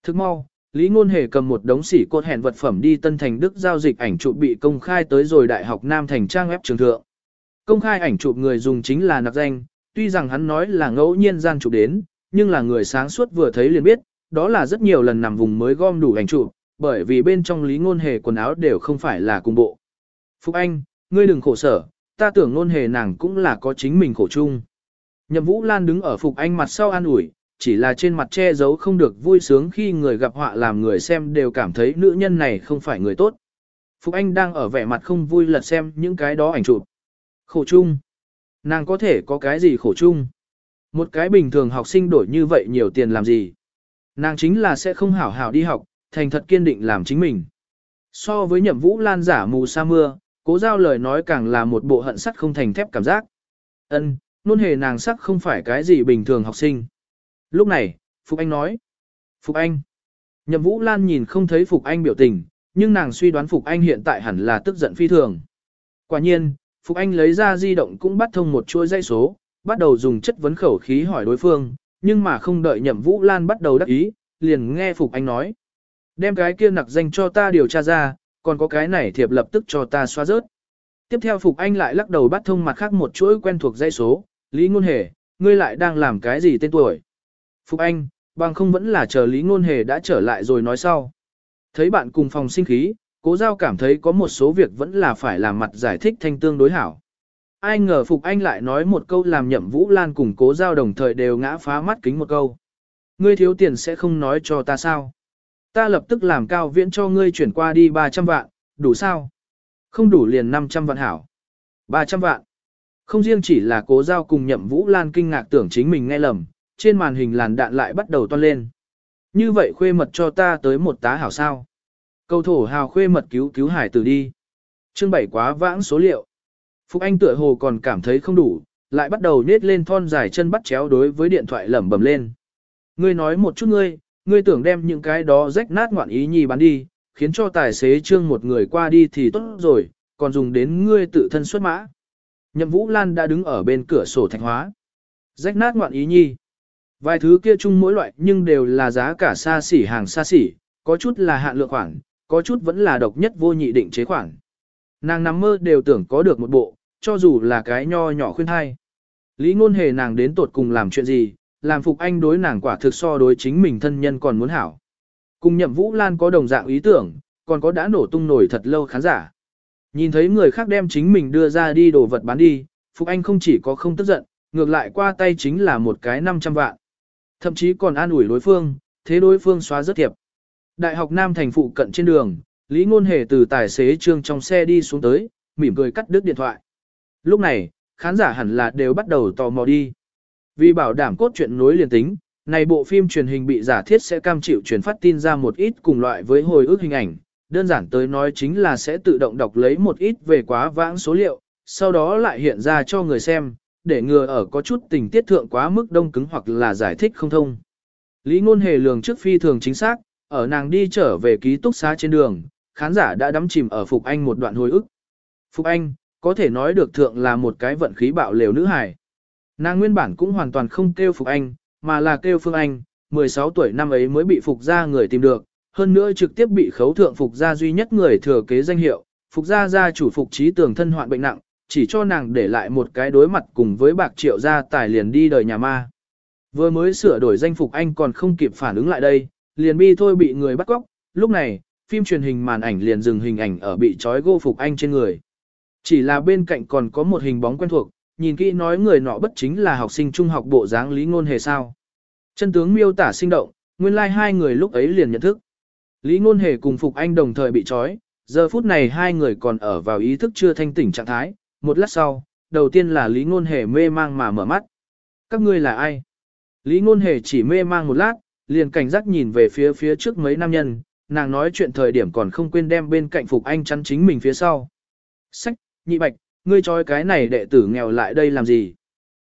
Thức mau, Lý Ngôn Hề cầm một đống sỉ cột hẹn vật phẩm đi Tân Thành Đức giao dịch ảnh chụp bị công khai tới rồi Đại học Nam Thành trang web trường thượng. Công khai ảnh chụp người dùng chính là nặc danh, tuy rằng hắn nói là ngẫu nhiên gian chụp đến, nhưng là người sáng suốt vừa thấy liền biết, đó là rất nhiều lần nằm vùng mới gom đủ ảnh chụp, bởi vì bên trong Lý Ngôn Hề quần áo đều không phải là cùng bộ. Phúc Anh, ngươi đừng khổ sở, ta tưởng Ngôn Hề nàng cũng là có chính mình khổ chung. Nhậm Vũ Lan đứng ở Phục Anh mặt sau an ủi, chỉ là trên mặt che giấu không được vui sướng khi người gặp họa làm người xem đều cảm thấy nữ nhân này không phải người tốt. Phục Anh đang ở vẻ mặt không vui lật xem những cái đó ảnh chụp. Khổ chung. Nàng có thể có cái gì khổ chung? Một cái bình thường học sinh đổi như vậy nhiều tiền làm gì? Nàng chính là sẽ không hảo hảo đi học, thành thật kiên định làm chính mình. So với nhậm vũ lan giả mù sa mưa, cố giao lời nói càng là một bộ hận sắt không thành thép cảm giác. Ân, luôn hề nàng sắc không phải cái gì bình thường học sinh. Lúc này, Phục Anh nói. Phục Anh. Nhậm Vũ Lan nhìn không thấy Phục Anh biểu tình, nhưng nàng suy đoán Phục Anh hiện tại hẳn là tức giận phi thường. Quả nhiên, Phục Anh lấy ra di động cũng bắt thông một chuỗi dây số, bắt đầu dùng chất vấn khẩu khí hỏi đối phương, nhưng mà không đợi nhậm Vũ Lan bắt đầu đắc ý, liền nghe Phục Anh nói. Đem cái kia nặc danh cho ta điều tra ra, còn có cái này thiệp lập tức cho ta xóa rớt. Tiếp theo Phục Anh lại lắc đầu bắt thông mặt khác một chuỗi quen thuộc dây số, Lý Ngôn Hề, ngươi lại đang làm cái gì tên tuổi. Phục Anh, bằng không vẫn là chờ Lý Ngôn Hề đã trở lại rồi nói sau. Thấy bạn cùng phòng sinh khí, cố giao cảm thấy có một số việc vẫn là phải làm mặt giải thích thanh tương đối hảo. Ai ngờ Phục Anh lại nói một câu làm nhậm Vũ Lan cùng cố giao đồng thời đều ngã phá mắt kính một câu. Ngươi thiếu tiền sẽ không nói cho ta sao. Ta lập tức làm cao viễn cho ngươi chuyển qua đi 300 vạn, đủ sao? Không đủ liền 500 vạn hảo. 300 vạn. Không riêng chỉ là cố giao cùng nhậm Vũ Lan kinh ngạc tưởng chính mình nghe lầm, trên màn hình làn đạn lại bắt đầu toan lên. Như vậy khuê mật cho ta tới một tá hảo sao. Cầu thổ hào khuê mật cứu cứu hải tử đi. Chương bảy quá vãng số liệu. Phúc Anh tựa hồ còn cảm thấy không đủ, lại bắt đầu nết lên thon dài chân bắt chéo đối với điện thoại lẩm bẩm lên. Ngươi nói một chút ngươi, ngươi tưởng đem những cái đó rách nát ngoạn ý nhì bán đi, khiến cho tài xế trương một người qua đi thì tốt rồi, còn dùng đến ngươi tự thân xuất mã. Nhậm Vũ Lan đã đứng ở bên cửa sổ thạch hóa. Rách nát ngoạn ý nhi. Vài thứ kia chung mỗi loại nhưng đều là giá cả xa xỉ hàng xa xỉ, có chút là hạn lượng khoảng, có chút vẫn là độc nhất vô nhị định chế khoảng. Nàng nằm mơ đều tưởng có được một bộ, cho dù là cái nho nhỏ khuyên thai. Lý ngôn hề nàng đến tột cùng làm chuyện gì, làm phục anh đối nàng quả thực so đối chính mình thân nhân còn muốn hảo. Cùng nhậm Vũ Lan có đồng dạng ý tưởng, còn có đã nổ tung nổi thật lâu khán giả. Nhìn thấy người khác đem chính mình đưa ra đi đồ vật bán đi, Phục Anh không chỉ có không tức giận, ngược lại qua tay chính là một cái 500 vạn. Thậm chí còn an ủi đối phương, thế đối phương xóa rất thiệp. Đại học Nam thành phụ cận trên đường, Lý Ngôn Hề từ tài xế trương trong xe đi xuống tới, mỉm cười cắt đứt điện thoại. Lúc này, khán giả hẳn là đều bắt đầu tò mò đi. Vì bảo đảm cốt truyện nối liền tính, này bộ phim truyền hình bị giả thiết sẽ cam chịu truyền phát tin ra một ít cùng loại với hồi ức hình ảnh, đơn giản tới nói chính là sẽ tự động đọc lấy một ít về quá vãng số liệu, sau đó lại hiện ra cho người xem, để ngừa ở có chút tình tiết thượng quá mức đông cứng hoặc là giải thích không thông. Lý ngôn hề lường trước phi thường chính xác, ở nàng đi trở về ký túc xá trên đường, khán giả đã đắm chìm ở Phục Anh một đoạn hồi ức. Phục Anh, có thể nói được thượng là một cái vận khí bạo lều nữ hài. Nàng nguyên bản cũng hoàn toàn không kêu Phục Anh, mà là kêu Phương Anh, 16 tuổi năm ấy mới bị Phục gia người tìm được, hơn nữa trực tiếp bị khấu thượng Phục gia duy nhất người thừa kế danh hiệu, Phục gia gia chủ Phục trí tường thân hoạn bệnh nặng, chỉ cho nàng để lại một cái đối mặt cùng với bạc triệu gia tài liền đi đời nhà ma. Vừa mới sửa đổi danh Phục Anh còn không kịp phản ứng lại đây, liền bi thôi bị người bắt cóc, lúc này, phim truyền hình màn ảnh liền dừng hình ảnh ở bị trói gô Phục Anh trên người. Chỉ là bên cạnh còn có một hình bóng quen thuộc, nhìn kỹ nói người nọ bất chính là học sinh trung học bộ dáng Lý Ngôn Hề sao. Chân tướng miêu tả sinh động, nguyên lai like hai người lúc ấy liền nhận thức. Lý Ngôn Hề cùng Phục Anh đồng thời bị trói, giờ phút này hai người còn ở vào ý thức chưa thanh tỉnh trạng thái, một lát sau, đầu tiên là Lý Ngôn Hề mê mang mà mở mắt. Các ngươi là ai? Lý Ngôn Hề chỉ mê mang một lát, liền cảnh giác nhìn về phía phía trước mấy nam nhân, nàng nói chuyện thời điểm còn không quên đem bên cạnh Phục Anh chắn chính mình phía sau. Sách, nhị bạch, ngươi trói cái này đệ tử nghèo lại đây làm gì?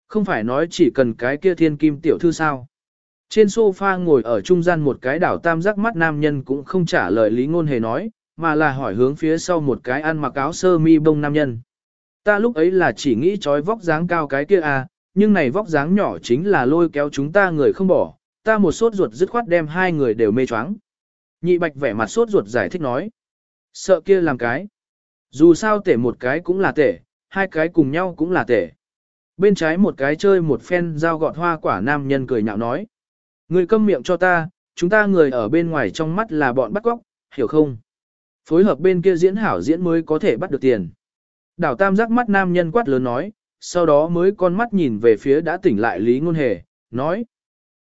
Không phải nói chỉ cần cái kia thiên kim tiểu thư sao? Trên sofa ngồi ở trung gian một cái đảo tam giác mắt nam nhân cũng không trả lời lý ngôn hề nói, mà là hỏi hướng phía sau một cái ăn mặc áo sơ mi bông nam nhân. Ta lúc ấy là chỉ nghĩ trói vóc dáng cao cái kia à, nhưng này vóc dáng nhỏ chính là lôi kéo chúng ta người không bỏ, ta một sốt ruột dứt khoát đem hai người đều mê choáng. Nhị bạch vẻ mặt sốt ruột giải thích nói. Sợ kia làm cái. Dù sao tể một cái cũng là tể, hai cái cùng nhau cũng là tể. Bên trái một cái chơi một phen dao gọt hoa quả nam nhân cười nhạo nói. Người câm miệng cho ta, chúng ta người ở bên ngoài trong mắt là bọn bắt cóc, hiểu không? Phối hợp bên kia diễn hảo diễn mới có thể bắt được tiền. Đảo tam giác mắt nam nhân quát lớn nói, sau đó mới con mắt nhìn về phía đã tỉnh lại Lý Ngôn Hề, nói.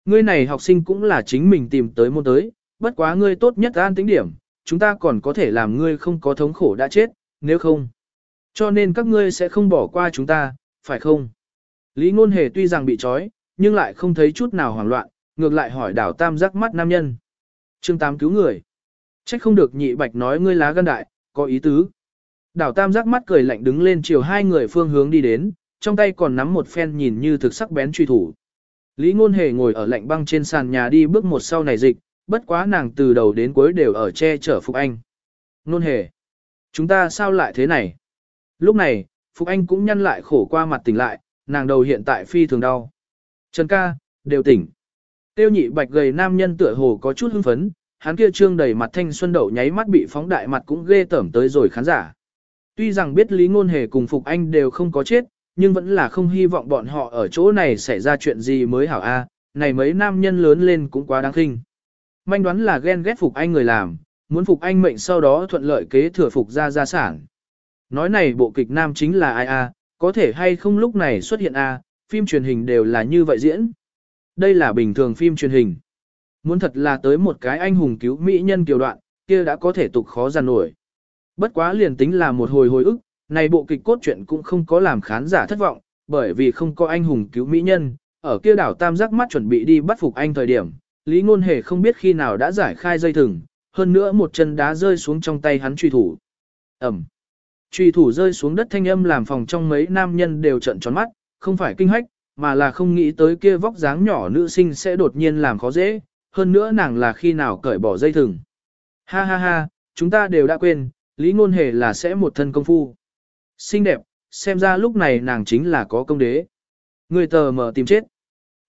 Ngươi này học sinh cũng là chính mình tìm tới môn tới, bất quá ngươi tốt nhất an tính điểm, chúng ta còn có thể làm ngươi không có thống khổ đã chết, nếu không. Cho nên các ngươi sẽ không bỏ qua chúng ta, phải không? Lý Ngôn Hề tuy rằng bị trói, nhưng lại không thấy chút nào hoảng loạn, ngược lại hỏi đảo tam giác mắt nam nhân. Trương Tám cứu người. Trách không được nhị bạch nói ngươi lá gan đại, có ý tứ. Đảo tam giác mắt cười lạnh đứng lên chiều hai người phương hướng đi đến, trong tay còn nắm một phen nhìn như thực sắc bén truy thủ. Lý ngôn hề ngồi ở lạnh băng trên sàn nhà đi bước một sau này dịch, bất quá nàng từ đầu đến cuối đều ở che chở Phục Anh. Ngôn hề. Chúng ta sao lại thế này? Lúc này, Phục Anh cũng nhăn lại khổ qua mặt tỉnh lại, nàng đầu hiện tại phi thường đau. Trần ca, đều tỉnh. Tiêu nhị bạch gầy nam nhân tựa hồ có chút hưng phấn, hắn kia trương đầy mặt thanh xuân đậu nháy mắt bị phóng đại mặt cũng ghê tởm tới rồi khán giả. Tuy rằng biết Lý Ngôn Hề cùng Phục Anh đều không có chết, nhưng vẫn là không hy vọng bọn họ ở chỗ này xảy ra chuyện gì mới hảo a. này mấy nam nhân lớn lên cũng quá đáng khinh. Manh đoán là ghen ghét Phục Anh người làm, muốn Phục Anh mệnh sau đó thuận lợi kế thừa Phục ra gia sản. Nói này bộ kịch nam chính là ai a, à? có thể hay không lúc này xuất hiện a, à? phim truyền hình đều là như vậy diễn. Đây là bình thường phim truyền hình. Muốn thật là tới một cái anh hùng cứu mỹ nhân kiều đoạn, kia đã có thể tục khó giàn nổi. Bất quá liền tính là một hồi hồi ức, này bộ kịch cốt truyện cũng không có làm khán giả thất vọng, bởi vì không có anh hùng cứu mỹ nhân, ở kia đảo tam giác mắt chuẩn bị đi bắt phục anh thời điểm, Lý Ngôn Hề không biết khi nào đã giải khai dây thừng, hơn nữa một chân đá rơi xuống trong tay hắn truy thủ. Ẩm. Truy thủ rơi xuống đất thanh âm làm phòng trong mấy nam nhân đều trợn tròn mắt, không phải kinh hách, mà là không nghĩ tới kia vóc dáng nhỏ nữ sinh sẽ đột nhiên làm khó dễ, hơn nữa nàng là khi nào cởi bỏ dây thừng. Ha ha ha, chúng ta đều đã quên, Lý Ngôn Hề là sẽ một thân công phu. Xinh đẹp, xem ra lúc này nàng chính là có công đế. Người tờ mở tìm chết.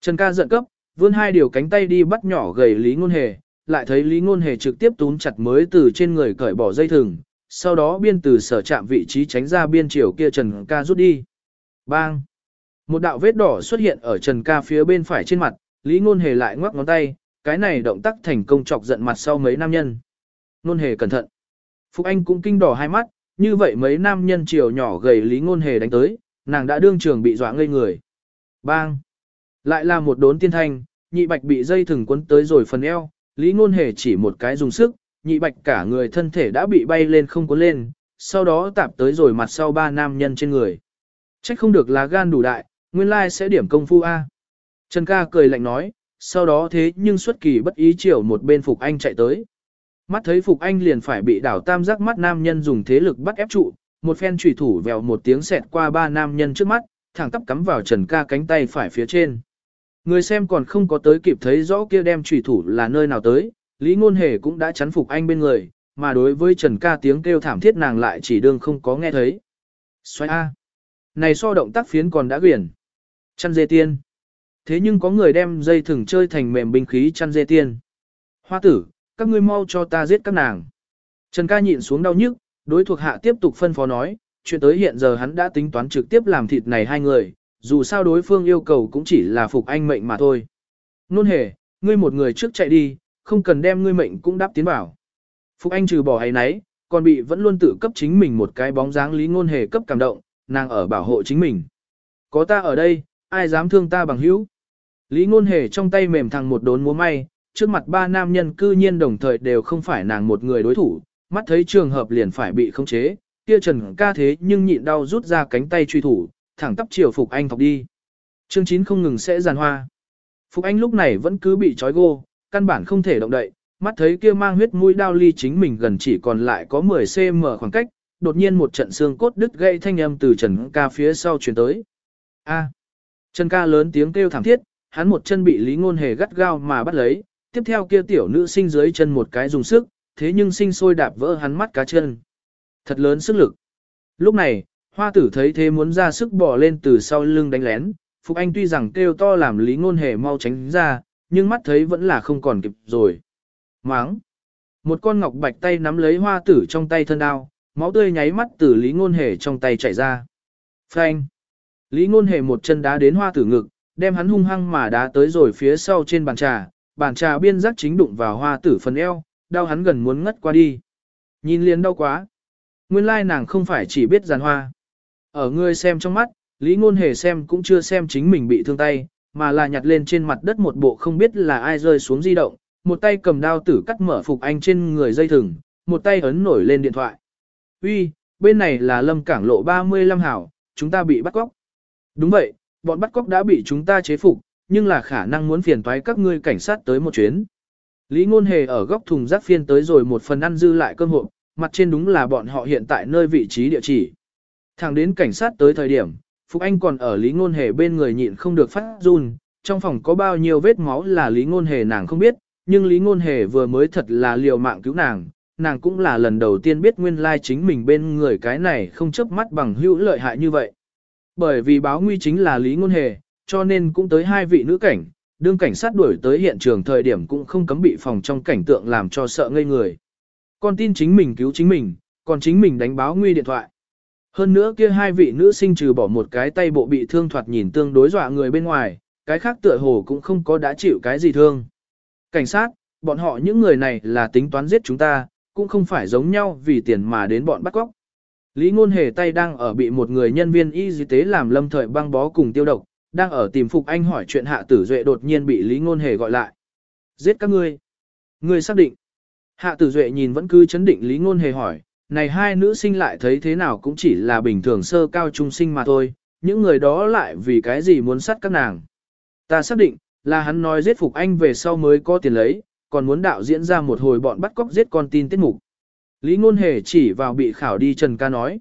Trần ca giận cấp, vươn hai điều cánh tay đi bắt nhỏ gầy Lý Ngôn Hề, lại thấy Lý Ngôn Hề trực tiếp túm chặt mới từ trên người cởi bỏ dây thừng, sau đó biên từ sở chạm vị trí tránh ra biên chiều kia Trần ca rút đi. Bang! Một đạo vết đỏ xuất hiện ở Trần ca phía bên phải trên mặt, Lý Ngôn Hề lại ngoắc ngón tay, cái này động tác thành công chọc giận mặt sau mấy nam nhân. Ngôn Hề cẩn thận. Phục Anh cũng kinh đỏ hai mắt, như vậy mấy nam nhân chiều nhỏ gầy Lý Ngôn Hề đánh tới, nàng đã đương trường bị dọa ngây người. Bang! Lại là một đốn tiên thanh, nhị bạch bị dây thừng quấn tới rồi phần eo, Lý Ngôn Hề chỉ một cái dùng sức, nhị bạch cả người thân thể đã bị bay lên không có lên, sau đó tạp tới rồi mặt sau ba nam nhân trên người. Trách không được là gan đủ đại, nguyên lai sẽ điểm công phu A. Trần ca cười lạnh nói, sau đó thế nhưng xuất kỳ bất ý chiều một bên Phục Anh chạy tới. Mắt thấy Phục Anh liền phải bị đảo tam giác mắt nam nhân dùng thế lực bắt ép trụ, một phen trùy thủ vèo một tiếng xẹt qua ba nam nhân trước mắt, thẳng tắp cắm vào Trần ca cánh tay phải phía trên. Người xem còn không có tới kịp thấy rõ kia đem trùy thủ là nơi nào tới, Lý Ngôn Hề cũng đã chắn Phục Anh bên người, mà đối với Trần ca tiếng kêu thảm thiết nàng lại chỉ đương không có nghe thấy. Xoay A. Này so động tác phiến còn đã quyển. Chăn dê tiên. Thế nhưng có người đem dây thừng chơi thành mềm binh khí chăn dê tiên. Hoa tử, các ngươi mau cho ta giết các nàng. Trần ca nhịn xuống đau nhức, đối thuộc hạ tiếp tục phân phó nói, chuyện tới hiện giờ hắn đã tính toán trực tiếp làm thịt này hai người, dù sao đối phương yêu cầu cũng chỉ là phục anh mệnh mà thôi. Nôn hề, ngươi một người trước chạy đi, không cần đem ngươi mệnh cũng đáp tiến bảo. Phục anh trừ bỏ hay nấy, còn bị vẫn luôn tự cấp chính mình một cái bóng dáng lý ngôn hề cấp cảm động, nàng ở bảo hộ chính mình. Có ta ở đây, ai dám thương ta bằng hữu. Lý ngôn hề trong tay mềm thằng một đốn múa may, trước mặt ba nam nhân cư nhiên đồng thời đều không phải nàng một người đối thủ, mắt thấy trường hợp liền phải bị khống chế, kia trần ca thế nhưng nhịn đau rút ra cánh tay truy thủ, thẳng tắp chiều Phục Anh thọc đi. Chương 9 không ngừng sẽ giàn hoa. Phục Anh lúc này vẫn cứ bị trói gô, căn bản không thể động đậy, mắt thấy kia mang huyết mũi đao ly chính mình gần chỉ còn lại có 10cm khoảng cách, đột nhiên một trận xương cốt đứt gãy thanh âm từ Trần ca phía sau truyền tới. A. Trần ca lớn tiếng kêu thảm thiết, hắn một chân bị Lý Ngôn Hề gắt gao mà bắt lấy, tiếp theo kia tiểu nữ sinh dưới chân một cái dùng sức, thế nhưng sinh sôi đạp vỡ hắn mắt cá chân. Thật lớn sức lực. Lúc này, hoa tử thấy thế muốn ra sức bỏ lên từ sau lưng đánh lén, Phục Anh tuy rằng kêu to làm Lý Ngôn Hề mau tránh ra, nhưng mắt thấy vẫn là không còn kịp rồi. Máng. Một con ngọc bạch tay nắm lấy hoa tử trong tay thân đao, máu tươi nháy mắt từ Lý Ngôn Hề trong tay chảy ra. Phanh. Lý Ngôn Hề một chân đá đến hoa tử ngực, đem hắn hung hăng mà đá tới rồi phía sau trên bàn trà, bàn trà biên giác chính đụng vào hoa tử phần eo, đau hắn gần muốn ngất qua đi. Nhìn liền đau quá. Nguyên lai nàng không phải chỉ biết giàn hoa. Ở người xem trong mắt, Lý Ngôn Hề xem cũng chưa xem chính mình bị thương tay, mà là nhặt lên trên mặt đất một bộ không biết là ai rơi xuống di động, một tay cầm đao tử cắt mở phục anh trên người dây thừng, một tay ấn nổi lên điện thoại. Uy, bên này là Lâm Cảng Lộ 35 hảo, chúng ta bị bắt cóc. Đúng vậy, bọn bắt cóc đã bị chúng ta chế phục, nhưng là khả năng muốn phiền toái các ngươi cảnh sát tới một chuyến. Lý Ngôn Hề ở góc thùng rác phiên tới rồi một phần ăn dư lại cơm hộp, mặt trên đúng là bọn họ hiện tại nơi vị trí địa chỉ. Thẳng đến cảnh sát tới thời điểm, Phục Anh còn ở Lý Ngôn Hề bên người nhịn không được phát run, trong phòng có bao nhiêu vết máu là Lý Ngôn Hề nàng không biết, nhưng Lý Ngôn Hề vừa mới thật là liều mạng cứu nàng, nàng cũng là lần đầu tiên biết nguyên lai chính mình bên người cái này không chấp mắt bằng hữu lợi hại như vậy. Bởi vì báo nguy chính là lý ngôn hề, cho nên cũng tới hai vị nữ cảnh, đương cảnh sát đuổi tới hiện trường thời điểm cũng không cấm bị phòng trong cảnh tượng làm cho sợ ngây người. Con tin chính mình cứu chính mình, còn chính mình đánh báo nguy điện thoại. Hơn nữa kia hai vị nữ sinh trừ bỏ một cái tay bộ bị thương thoạt nhìn tương đối dọa người bên ngoài, cái khác tựa hồ cũng không có đã chịu cái gì thương. Cảnh sát, bọn họ những người này là tính toán giết chúng ta, cũng không phải giống nhau vì tiền mà đến bọn bắt cóc. Lý ngôn hề tay đang ở bị một người nhân viên y tế làm lâm thời băng bó cùng tiêu độc, đang ở tìm Phục Anh hỏi chuyện hạ tử duệ đột nhiên bị Lý ngôn hề gọi lại. Giết các ngươi. Ngươi xác định. Hạ tử duệ nhìn vẫn cứ chấn định Lý ngôn hề hỏi, này hai nữ sinh lại thấy thế nào cũng chỉ là bình thường sơ cao trung sinh mà thôi, những người đó lại vì cái gì muốn sát các nàng. Ta xác định, là hắn nói giết Phục Anh về sau mới có tiền lấy, còn muốn đạo diễn ra một hồi bọn bắt cóc giết con tin tiết mục. Lý Ngôn Hề chỉ vào bị khảo đi Trần Ca nói.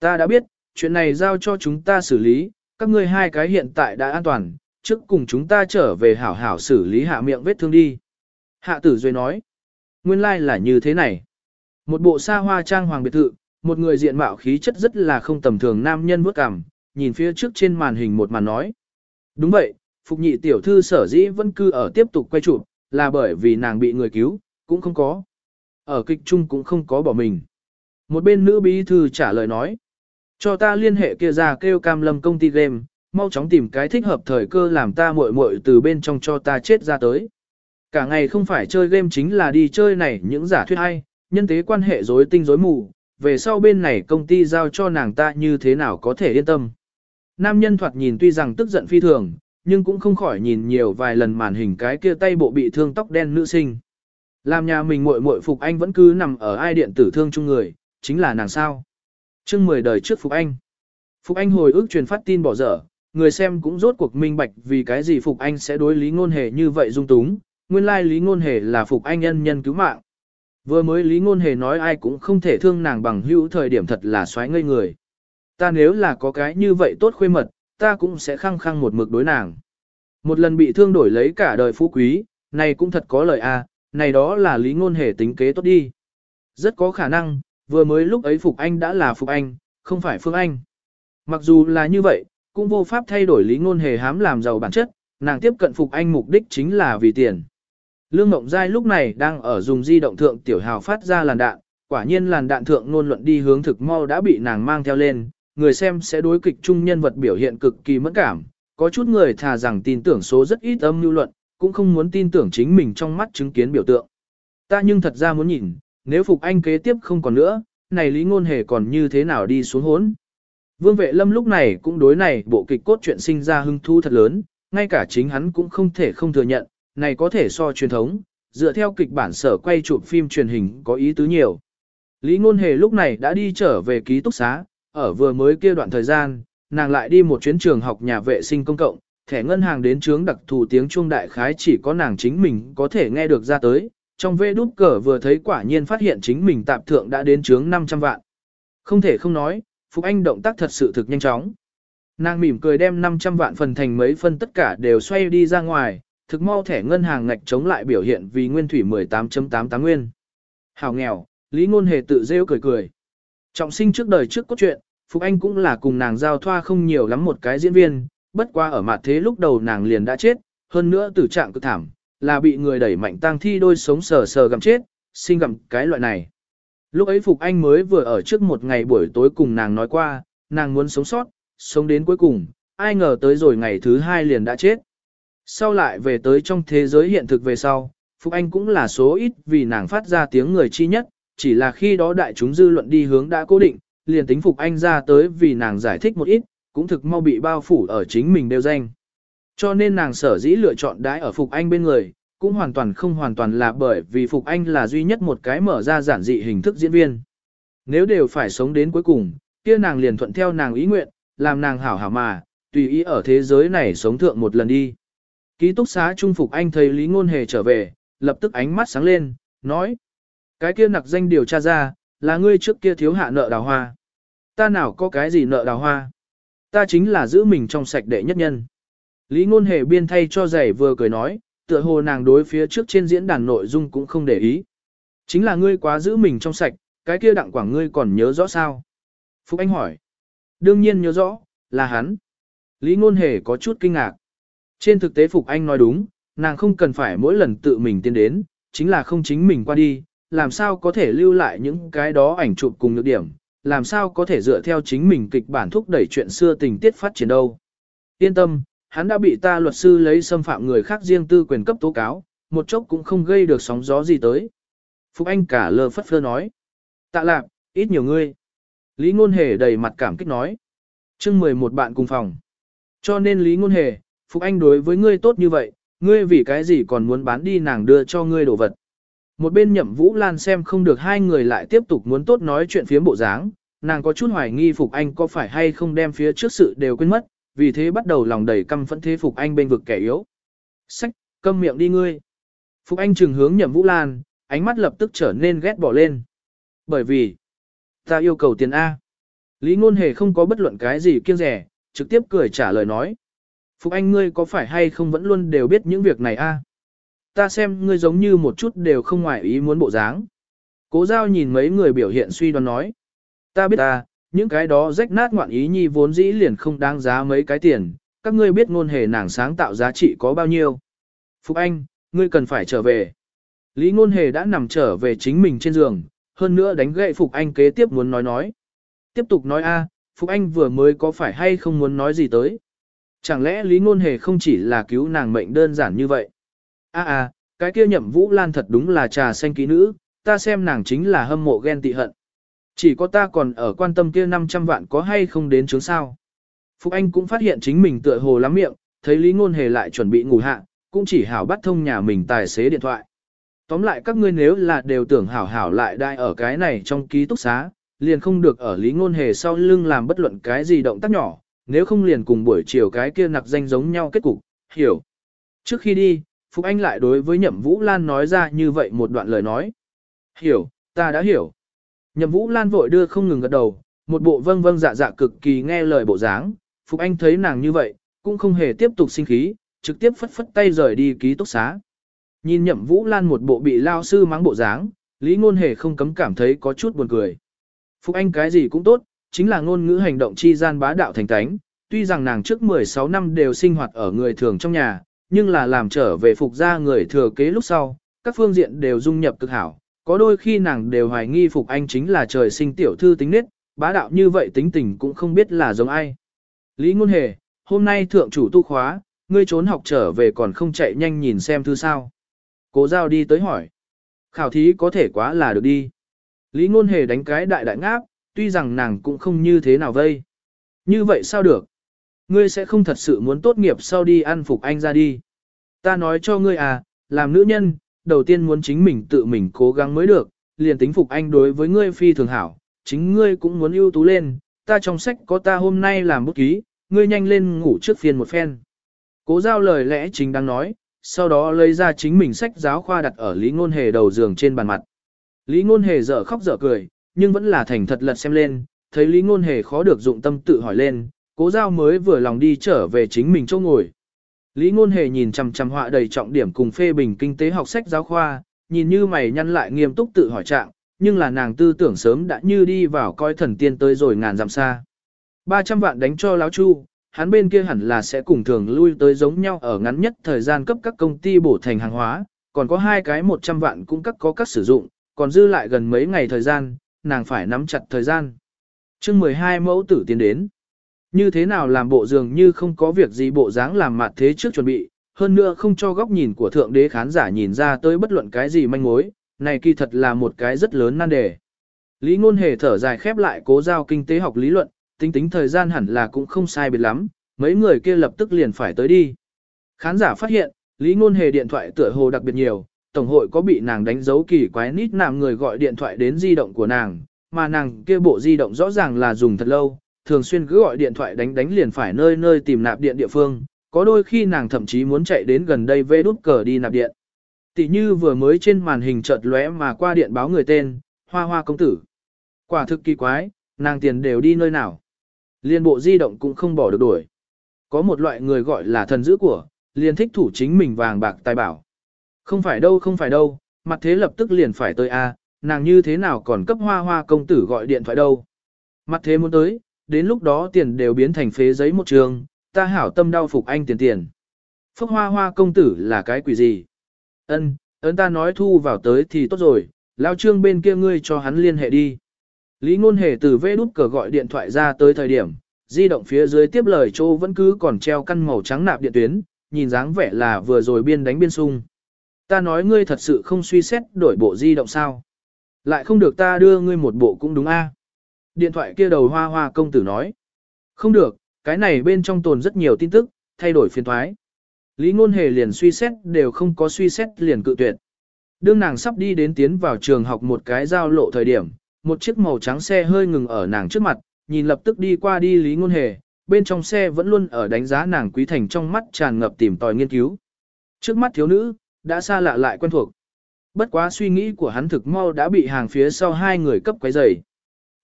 Ta đã biết, chuyện này giao cho chúng ta xử lý, các ngươi hai cái hiện tại đã an toàn, trước cùng chúng ta trở về hảo hảo xử lý hạ miệng vết thương đi. Hạ tử Duy nói. Nguyên lai like là như thế này. Một bộ xa hoa trang hoàng biệt thự, một người diện mạo khí chất rất là không tầm thường nam nhân bước cằm, nhìn phía trước trên màn hình một màn nói. Đúng vậy, Phục nhị tiểu thư sở dĩ vẫn cư ở tiếp tục quay chụp, là bởi vì nàng bị người cứu, cũng không có. Ở kịch chung cũng không có bỏ mình. Một bên nữ bí thư trả lời nói. Cho ta liên hệ kia ra kêu cam lâm công ty game, mau chóng tìm cái thích hợp thời cơ làm ta muội muội từ bên trong cho ta chết ra tới. Cả ngày không phải chơi game chính là đi chơi này những giả thuyết hay, nhân tế quan hệ rối tinh rối mù, về sau bên này công ty giao cho nàng ta như thế nào có thể yên tâm. Nam nhân thoạt nhìn tuy rằng tức giận phi thường, nhưng cũng không khỏi nhìn nhiều vài lần màn hình cái kia tay bộ bị thương tóc đen nữ sinh. Làm nhà mình muội muội Phục Anh vẫn cứ nằm ở ai điện tử thương chung người, chính là nàng sao. chương 10 đời trước Phục Anh. Phục Anh hồi ức truyền phát tin bỏ dở, người xem cũng rốt cuộc minh bạch vì cái gì Phục Anh sẽ đối Lý Ngôn Hề như vậy dung túng, nguyên lai Lý Ngôn Hề là Phục Anh nhân nhân cứu mạng. Vừa mới Lý Ngôn Hề nói ai cũng không thể thương nàng bằng hữu thời điểm thật là xoáy ngây người. Ta nếu là có cái như vậy tốt khuê mật, ta cũng sẽ khăng khăng một mực đối nàng. Một lần bị thương đổi lấy cả đời phú quý, này cũng thật có lời a, à, này đó là lý ngôn hề tính kế tốt đi. Rất có khả năng, vừa mới lúc ấy Phục Anh đã là Phục Anh, không phải Phương Anh. Mặc dù là như vậy, cũng vô pháp thay đổi lý ngôn hề hám làm giàu bản chất, nàng tiếp cận Phục Anh mục đích chính là vì tiền. Lương Mộng Giai lúc này đang ở dùng di động thượng tiểu hào phát ra làn đạn, quả nhiên làn đạn thượng ngôn luận đi hướng thực mau đã bị nàng mang theo lên, người xem sẽ đối kịch chung nhân vật biểu hiện cực kỳ mẫn cảm, có chút người thà rằng tin tưởng số rất ít âm lưu luận, cũng không muốn tin tưởng chính mình trong mắt chứng kiến biểu tượng. Ta nhưng thật ra muốn nhìn, nếu Phục Anh kế tiếp không còn nữa, này Lý Ngôn Hề còn như thế nào đi xuống hốn. Vương Vệ Lâm lúc này cũng đối này bộ kịch cốt truyện sinh ra hứng thú thật lớn, ngay cả chính hắn cũng không thể không thừa nhận, này có thể so truyền thống, dựa theo kịch bản sở quay chụp phim truyền hình có ý tứ nhiều. Lý Ngôn Hề lúc này đã đi trở về ký túc xá, ở vừa mới kia đoạn thời gian, nàng lại đi một chuyến trường học nhà vệ sinh công cộng, thẻ ngân hàng đến chướng đặc thù tiếng chuông đại khái chỉ có nàng chính mình có thể nghe được ra tới. Trong vê đút cờ vừa thấy quả nhiên phát hiện chính mình tạp thượng đã đến chướng 500 vạn. Không thể không nói, Phục Anh động tác thật sự thực nhanh chóng. Nàng mỉm cười đem 500 vạn phần thành mấy phân tất cả đều xoay đi ra ngoài, thực mau thẻ ngân hàng ngạch chống lại biểu hiện vì nguyên thủy 18.88 nguyên. Hảo nghèo, Lý Ngôn Hề tự rêu cười cười. Trọng sinh trước đời trước cốt truyện, Phục Anh cũng là cùng nàng giao thoa không nhiều lắm một cái diễn viên, bất qua ở mặt thế lúc đầu nàng liền đã chết, hơn nữa tử trạng cực thảm, là bị người đẩy mạnh tang thi đôi sống sờ sờ gặm chết, sinh gặm cái loại này. Lúc ấy Phục Anh mới vừa ở trước một ngày buổi tối cùng nàng nói qua, nàng muốn sống sót, sống đến cuối cùng, ai ngờ tới rồi ngày thứ hai liền đã chết. Sau lại về tới trong thế giới hiện thực về sau, Phục Anh cũng là số ít vì nàng phát ra tiếng người chi nhất, chỉ là khi đó đại chúng dư luận đi hướng đã cố định, liền tính Phục Anh ra tới vì nàng giải thích một ít, cũng thực mau bị bao phủ ở chính mình đều danh. Cho nên nàng sở dĩ lựa chọn đãi ở Phục Anh bên người, cũng hoàn toàn không hoàn toàn là bởi vì Phục Anh là duy nhất một cái mở ra giản dị hình thức diễn viên. Nếu đều phải sống đến cuối cùng, kia nàng liền thuận theo nàng ý nguyện, làm nàng hảo hảo mà, tùy ý ở thế giới này sống thượng một lần đi. Ký túc xá trung Phục Anh thấy Lý Ngôn Hề trở về, lập tức ánh mắt sáng lên, nói. Cái kia nặc danh điều tra ra, là ngươi trước kia thiếu hạ nợ đào hoa. Ta nào có cái gì nợ đào hoa. Ta chính là giữ mình trong sạch đệ nhất nhân. Lý ngôn hề biên thay cho giày vừa cười nói, tựa hồ nàng đối phía trước trên diễn đàn nội dung cũng không để ý. Chính là ngươi quá giữ mình trong sạch, cái kia đặng quảng ngươi còn nhớ rõ sao? Phúc Anh hỏi. Đương nhiên nhớ rõ, là hắn. Lý Ngôn Hề có chút kinh ngạc. Trên thực tế Phục Anh nói đúng, nàng không cần phải mỗi lần tự mình tiến đến, chính là không chính mình qua đi, làm sao có thể lưu lại những cái đó ảnh chụp cùng nhược điểm, làm sao có thể dựa theo chính mình kịch bản thúc đẩy chuyện xưa tình tiết phát triển đâu. Yên tâm, hắn đã bị ta luật sư lấy xâm phạm người khác riêng tư quyền cấp tố cáo, một chốc cũng không gây được sóng gió gì tới. Phục Anh cả lơ phất phơ nói. Tạ lạc, ít nhiều ngươi. Lý Ngôn Hề đầy mặt cảm kích nói. chương 11 bạn cùng phòng. Cho nên Lý Ngôn Hề, Phục Anh đối với ngươi tốt như vậy, ngươi vì cái gì còn muốn bán đi nàng đưa cho ngươi đồ vật. Một bên nhậm Vũ Lan xem không được hai người lại tiếp tục muốn tốt nói chuyện phía bộ dáng, nàng có chút hoài nghi Phục Anh có phải hay không đem phía trước sự đều quên mất, vì thế bắt đầu lòng đầy căm phẫn thế Phục Anh bên vực kẻ yếu. Sách, câm miệng đi ngươi. Phục Anh trừng hướng nhậm Vũ Lan, ánh mắt lập tức trở nên ghét bỏ lên. Bởi vì, ta yêu cầu tiền A. Lý Ngôn Hề không có bất luận cái gì kiêng rẻ, trực tiếp cười trả lời nói. Phục Anh ngươi có phải hay không vẫn luôn đều biết những việc này A. Ta xem ngươi giống như một chút đều không ngoại ý muốn bộ dáng. Cố giao nhìn mấy người biểu hiện suy đoán nói. Ta biết ta, những cái đó rách nát ngoạn ý nhi vốn dĩ liền không đáng giá mấy cái tiền, các ngươi biết ngôn hề nàng sáng tạo giá trị có bao nhiêu. Phục Anh, ngươi cần phải trở về. Lý ngôn hề đã nằm trở về chính mình trên giường, hơn nữa đánh gậy Phục Anh kế tiếp muốn nói nói. Tiếp tục nói a, Phục Anh vừa mới có phải hay không muốn nói gì tới. Chẳng lẽ Lý Ngôn Hề không chỉ là cứu nàng mệnh đơn giản như vậy? A à, a, cái kia nhậm Vũ Lan thật đúng là trà xanh ký nữ, ta xem nàng chính là hâm mộ ghen tị hận. Chỉ có ta còn ở quan tâm kia 500 vạn có hay không đến chứng sao. Phục Anh cũng phát hiện chính mình tựa hồ lắm miệng, thấy Lý Ngôn Hề lại chuẩn bị ngủ hạ, cũng chỉ hảo bắt thông nhà mình tài xế điện thoại. Tóm lại các ngươi nếu là đều tưởng hảo hảo lại đai ở cái này trong ký túc xá, liền không được ở Lý Ngôn Hề sau lưng làm bất luận cái gì động tác nhỏ, nếu không liền cùng buổi chiều cái kia nặc danh giống nhau kết cục, hiểu. Trước khi đi, Phục Anh lại đối với Nhậm Vũ Lan nói ra như vậy một đoạn lời nói. Hiểu, ta đã hiểu. Nhậm Vũ Lan vội đưa không ngừng gật đầu, một bộ vâng vâng dạ dạ cực kỳ nghe lời bộ dáng, Phục Anh thấy nàng như vậy, cũng không hề tiếp tục sinh khí, trực tiếp phất phất tay rời đi ký túc xá. Nhìn Nhậm Vũ Lan một bộ bị lao sư mắng bộ dáng, Lý Ngôn Hề không cấm cảm thấy có chút buồn cười. Phục Anh cái gì cũng tốt, chính là ngôn ngữ hành động chi gian bá đạo thành tánh, tuy rằng nàng trước 16 năm đều sinh hoạt ở người thường trong nhà, nhưng là làm trở về phục gia người thừa kế lúc sau, các phương diện đều dung nhập cực hảo, có đôi khi nàng đều hoài nghi phục anh chính là trời sinh tiểu thư tính nết, bá đạo như vậy tính tình cũng không biết là giống ai. Lý Ngôn Hề, hôm nay thượng chủ tu khóa, ngươi trốn học trở về còn không chạy nhanh nhìn xem thư sao. Cố giao đi tới hỏi. Khảo thí có thể quá là được đi. Lý Ngôn Hề đánh cái đại đại ngáp, tuy rằng nàng cũng không như thế nào vây. Như vậy sao được? Ngươi sẽ không thật sự muốn tốt nghiệp sau đi ăn phục anh ra đi. Ta nói cho ngươi à, làm nữ nhân, đầu tiên muốn chính mình tự mình cố gắng mới được, liền tính phục anh đối với ngươi phi thường hảo, chính ngươi cũng muốn ưu tú lên, ta trong sách có ta hôm nay làm bút ký, ngươi nhanh lên ngủ trước phiên một phen. Cố giao lời lẽ chính đang nói, sau đó lấy ra chính mình sách giáo khoa đặt ở Lý Ngôn Hề đầu giường trên bàn mặt. Lý Ngôn Hề dở khóc dở cười, nhưng vẫn là thành thật lật xem lên, thấy Lý Ngôn Hề khó được dụng tâm tự hỏi lên, cố giao mới vừa lòng đi trở về chính mình chỗ ngồi. Lý Ngôn Hề nhìn chằm chằm họa đầy trọng điểm cùng phê bình kinh tế học sách giáo khoa, nhìn như mày nhăn lại nghiêm túc tự hỏi trạng, nhưng là nàng tư tưởng sớm đã như đi vào coi thần tiên tới rồi ngàn dặm xa. 300 vạn đánh cho Lão Chu, hắn bên kia hẳn là sẽ cùng thường lui tới giống nhau ở ngắn nhất thời gian cấp các công ty bổ thành hàng hóa, còn có hai cái 100 vạn cũng các có các sử dụng, còn dư lại gần mấy ngày thời gian, nàng phải nắm chặt thời gian. chương 12 mẫu tử tiến đến. Như thế nào làm bộ dường như không có việc gì bộ dáng làm mặt thế trước chuẩn bị, hơn nữa không cho góc nhìn của thượng đế khán giả nhìn ra tới bất luận cái gì manh mối, này kỳ thật là một cái rất lớn nan đề. Lý ngôn hề thở dài khép lại cố giao kinh tế học lý luận, tính tính thời gian hẳn là cũng không sai biệt lắm, mấy người kia lập tức liền phải tới đi. Khán giả phát hiện, Lý ngôn hề điện thoại tựa hồ đặc biệt nhiều, tổng hội có bị nàng đánh dấu kỳ quái nít nàng người gọi điện thoại đến di động của nàng, mà nàng kia bộ di động rõ ràng là dùng thật lâu, thường xuyên cứ gọi điện thoại đánh đánh liền phải nơi nơi tìm nạp điện địa phương, có đôi khi nàng thậm chí muốn chạy đến gần đây vê đút cờ đi nạp điện. Tỷ như vừa mới trên màn hình chợt lóe mà qua điện báo người tên, hoa hoa công tử. Quả thực kỳ quái, nàng tiền đều đi nơi nào. Liên bộ di động cũng không bỏ được đuổi. Có một loại người gọi là thần giữ của, liền thích thủ chính mình vàng bạc tài bảo. Không phải đâu không phải đâu, mặt thế lập tức liền phải tới a, nàng như thế nào còn cấp hoa hoa công tử gọi điện thoại đâu. Mặt thế muốn tới, đến lúc đó tiền đều biến thành phế giấy một trường, ta hảo tâm đau phục anh tiền tiền. Phúc hoa hoa công tử là cái quỷ gì? Ân, ấn ta nói thu vào tới thì tốt rồi, lao trương bên kia ngươi cho hắn liên hệ đi. Lý ngôn hề từ vê đút cờ gọi điện thoại ra tới thời điểm, di động phía dưới tiếp lời chỗ vẫn cứ còn treo căn màu trắng nạp điện tuyến, nhìn dáng vẻ là vừa rồi biên đánh biên sung. Ta nói ngươi thật sự không suy xét đổi bộ di động sao. Lại không được ta đưa ngươi một bộ cũng đúng a. Điện thoại kia đầu hoa hoa công tử nói. Không được, cái này bên trong tồn rất nhiều tin tức, thay đổi phiên thoái. Lý ngôn hề liền suy xét đều không có suy xét liền cự tuyệt. Đương nàng sắp đi đến tiến vào trường học một cái giao lộ thời điểm, một chiếc màu trắng xe hơi ngừng ở nàng trước mặt, nhìn lập tức đi qua đi Lý Ngôn Hề, bên trong xe vẫn luôn ở đánh giá nàng Quý Thành trong mắt tràn ngập tìm tòi nghiên cứu. Trước mắt thiếu nữ, đã xa lạ lại quen thuộc. Bất quá suy nghĩ của hắn thực mau đã bị hàng phía sau hai người cấp quấy rầy.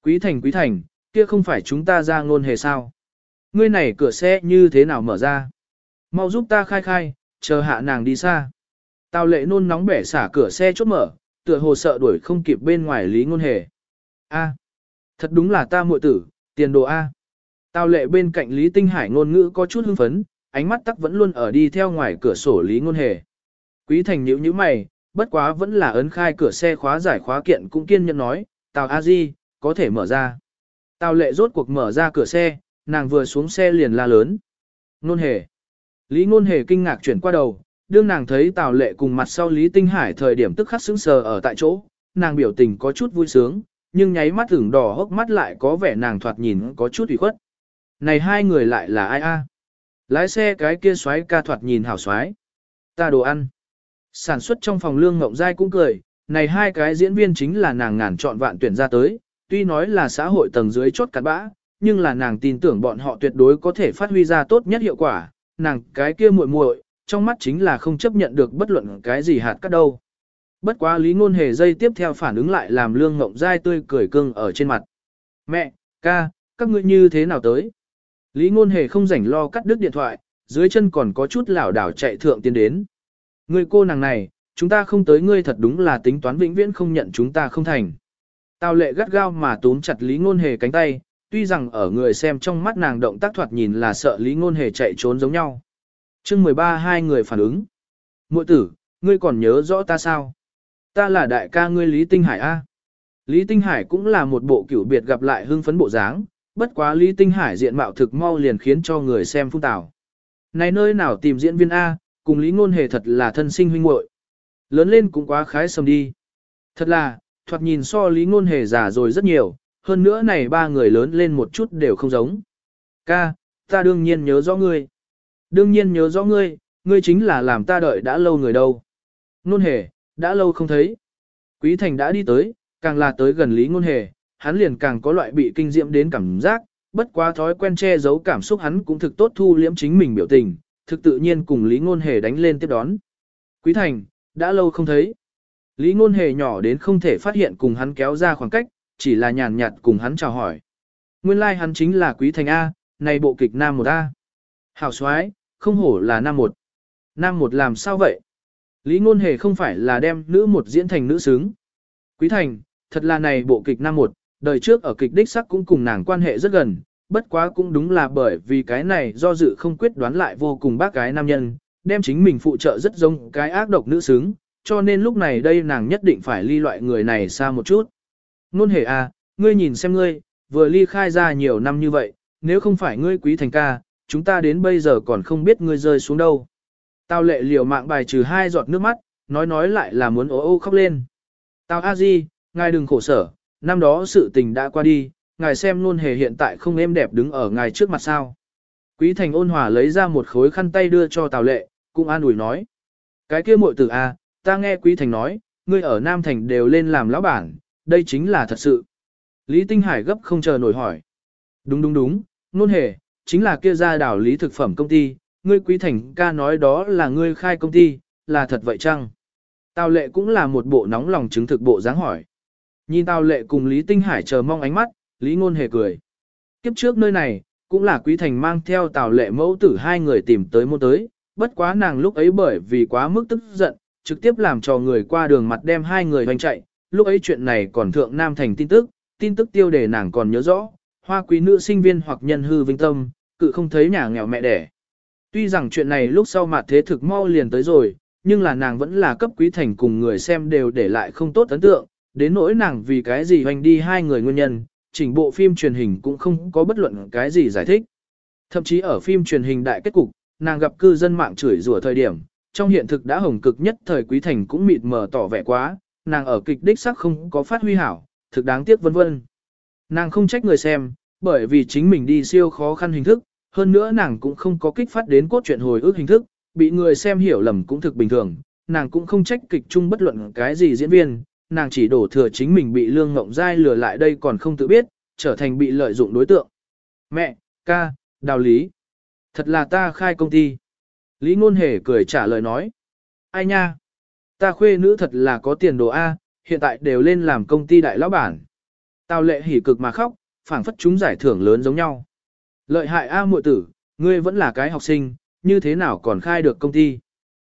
Quý Thành Quý Thành, kia không phải chúng ta ra ngôn hề sao? Ngươi này cửa xe như thế nào mở ra? Mau giúp ta khai khai, chờ hạ nàng đi xa. Tào lệ nôn nóng bẻ xả cửa xe chốt mở, tựa hồ sợ đuổi không kịp bên ngoài lý ngôn hề. A, thật đúng là ta muội tử, tiền đồ A. Tào lệ bên cạnh Lý Tinh Hải ngôn ngữ có chút hưng phấn, ánh mắt tắc vẫn luôn ở đi theo ngoài cửa sổ Lý ngôn hề. Quý thành nhíu nhíu mày, bất quá vẫn là ấn khai cửa xe khóa giải khóa kiện cũng kiên nhẫn nói, Tào A Di, có thể mở ra. Tào lệ rốt cuộc mở ra cửa xe, nàng vừa xuống xe liền la lớn. nôn hề. Lý nôn hề kinh ngạc chuyển qua đầu, đương nàng thấy Tào lệ cùng mặt sau Lý Tinh Hải thời điểm tức khắc sững sờ ở tại chỗ, nàng biểu tình có chút vui sướng, nhưng nháy mắt ửng đỏ hốc mắt lại có vẻ nàng thoạt nhìn có chút ủy khuất. Này hai người lại là ai a? Lái xe cái kia xoáy ca thoạt nhìn hảo xoáy. Ta đồ ăn. Sản xuất trong phòng lương ngộng dai cũng cười, này hai cái diễn viên chính là nàng ngàn chọn vạn tuyển ra tới, tuy nói là xã hội tầng dưới chốt cặn bã, nhưng là nàng tin tưởng bọn họ tuyệt đối có thể phát huy ra tốt nhất hiệu quả, nàng cái kia muội muội, trong mắt chính là không chấp nhận được bất luận cái gì hạt cắt đâu. Bất quá lý ngôn hề dây tiếp theo phản ứng lại làm lương ngộng dai tươi cười cưng ở trên mặt. Mẹ, ca, các ngươi như thế nào tới? Lý ngôn hề không rảnh lo cắt đứt điện thoại, dưới chân còn có chút lảo đảo chạy thượng tiến đến. Người cô nàng này, chúng ta không tới ngươi thật đúng là tính toán vĩnh viễn không nhận chúng ta không thành. Tào lệ gắt gao mà túm chặt Lý Ngôn Hề cánh tay, tuy rằng ở người xem trong mắt nàng động tác thoạt nhìn là sợ Lý Ngôn Hề chạy trốn giống nhau. chương 13 hai người phản ứng. Mội tử, ngươi còn nhớ rõ ta sao? Ta là đại ca ngươi Lý Tinh Hải A. Lý Tinh Hải cũng là một bộ kiểu biệt gặp lại hưng phấn bộ dáng, bất quá Lý Tinh Hải diện mạo thực mau liền khiến cho người xem phung tảo. Này nơi nào tìm diễn viên A, cùng Lý Ngôn Hề thật là thân sinh huynh muội. Lớn lên cũng quá khái sầm đi. Thật là, thoạt nhìn so Lý Ngôn Hề già rồi rất nhiều, hơn nữa này ba người lớn lên một chút đều không giống. Ca, ta đương nhiên nhớ rõ ngươi. Đương nhiên nhớ rõ ngươi, ngươi chính là làm ta đợi đã lâu người đâu. Ngôn Hề, đã lâu không thấy. Quý Thành đã đi tới, càng là tới gần Lý Ngôn Hề, hắn liền càng có loại bị kinh diễm đến cảm giác, bất quá thói quen che giấu cảm xúc hắn cũng thực tốt thu liễm chính mình biểu tình, thực tự nhiên cùng Lý Ngôn Hề đánh lên tiếp đón. Quý Thành, đã lâu không thấy. Lý Ngôn Hề nhỏ đến không thể phát hiện cùng hắn kéo ra khoảng cách, chỉ là nhàn nhạt cùng hắn chào hỏi. Nguyên lai like hắn chính là Quý Thành A, này bộ kịch Nam một A. Hảo xoái, không hổ là Nam một. Nam một làm sao vậy? Lý Ngôn Hề không phải là đem nữ một diễn thành nữ xứng. Quý Thành, thật là này bộ kịch Nam một, đời trước ở kịch đích sắc cũng cùng nàng quan hệ rất gần, bất quá cũng đúng là bởi vì cái này do dự không quyết đoán lại vô cùng bác cái nam nhân, đem chính mình phụ trợ rất giống cái ác độc nữ xứng, cho nên lúc này đây nàng nhất định phải ly loại người này xa một chút. Nôn hề à, ngươi nhìn xem ngươi, vừa ly khai ra nhiều năm như vậy, nếu không phải ngươi quý thành ca, chúng ta đến bây giờ còn không biết ngươi rơi xuống đâu. Tào lệ liều mạng bài trừ hai giọt nước mắt, nói nói lại là muốn ố ô khóc lên. Tào A Di, ngài đừng khổ sở, năm đó sự tình đã qua đi, ngài xem luôn hề hiện tại không êm đẹp đứng ở ngài trước mặt sao. Quý thành ôn hòa lấy ra một khối khăn tay đưa cho Tào lệ, cũng an ủi nói. Cái kia muội tử A, ta nghe quý thành nói, ngươi ở Nam Thành đều lên làm lão bản, đây chính là thật sự. Lý Tinh Hải gấp không chờ nổi hỏi. Đúng đúng đúng, luôn hề, chính là kia ra đảo lý thực phẩm công ty, ngươi quý thành ca nói đó là ngươi khai công ty, là thật vậy chăng? Tào lệ cũng là một bộ nóng lòng chứng thực bộ dáng hỏi. Nhìn Tào lệ cùng Lý Tinh Hải chờ mong ánh mắt, Lý Ngôn hề cười. Kiếp trước nơi này, cũng là quý thành mang theo Tào lệ mẫu tử hai người tìm tới môn tới, bất quá nàng lúc ấy bởi vì quá mức tức giận, trực tiếp làm cho người qua đường mặt đem hai người hoành chạy, lúc ấy chuyện này còn thượng nam thành tin tức, tin tức tiêu đề nàng còn nhớ rõ, hoa quý nữ sinh viên hoặc nhân hư vinh tâm, cự không thấy nhà nghèo mẹ đẻ. Tuy rằng chuyện này lúc sau mặt thế thực mau liền tới rồi, nhưng là nàng vẫn là cấp quý thành cùng người xem đều để lại không tốt ấn tượng, đến nỗi nàng vì cái gì hoành đi hai người nguyên nhân, chỉnh bộ phim truyền hình cũng không có bất luận cái gì giải thích. Thậm chí ở phim truyền hình đại kết cục, nàng gặp cư dân mạng chửi rủa thời điểm, trong hiện thực đã hồng cực nhất thời quý thành cũng mịt mờ tỏ vẻ quá, nàng ở kịch đích sắc không có phát huy hảo, thực đáng tiếc vân vân. Nàng không trách người xem, bởi vì chính mình đi siêu khó khăn hình thức, hơn nữa nàng cũng không có kích phát đến cốt truyện hồi ức hình thức, bị người xem hiểu lầm cũng thực bình thường, nàng cũng không trách kịch chung bất luận cái gì diễn viên, nàng chỉ đổ thừa chính mình bị lương ngộng dai lừa lại đây còn không tự biết, trở thành bị lợi dụng đối tượng. Mẹ, ca, đào lý. Thật là ta khai công ty. Lý ngôn hề cười trả lời nói. Ai nha? Ta khuê nữ thật là có tiền đồ A, hiện tại đều lên làm công ty đại lão bản. Tào lệ hỉ cực mà khóc, phảng phất chúng giải thưởng lớn giống nhau. Lợi hại A muội tử, ngươi vẫn là cái học sinh, như thế nào còn khai được công ty?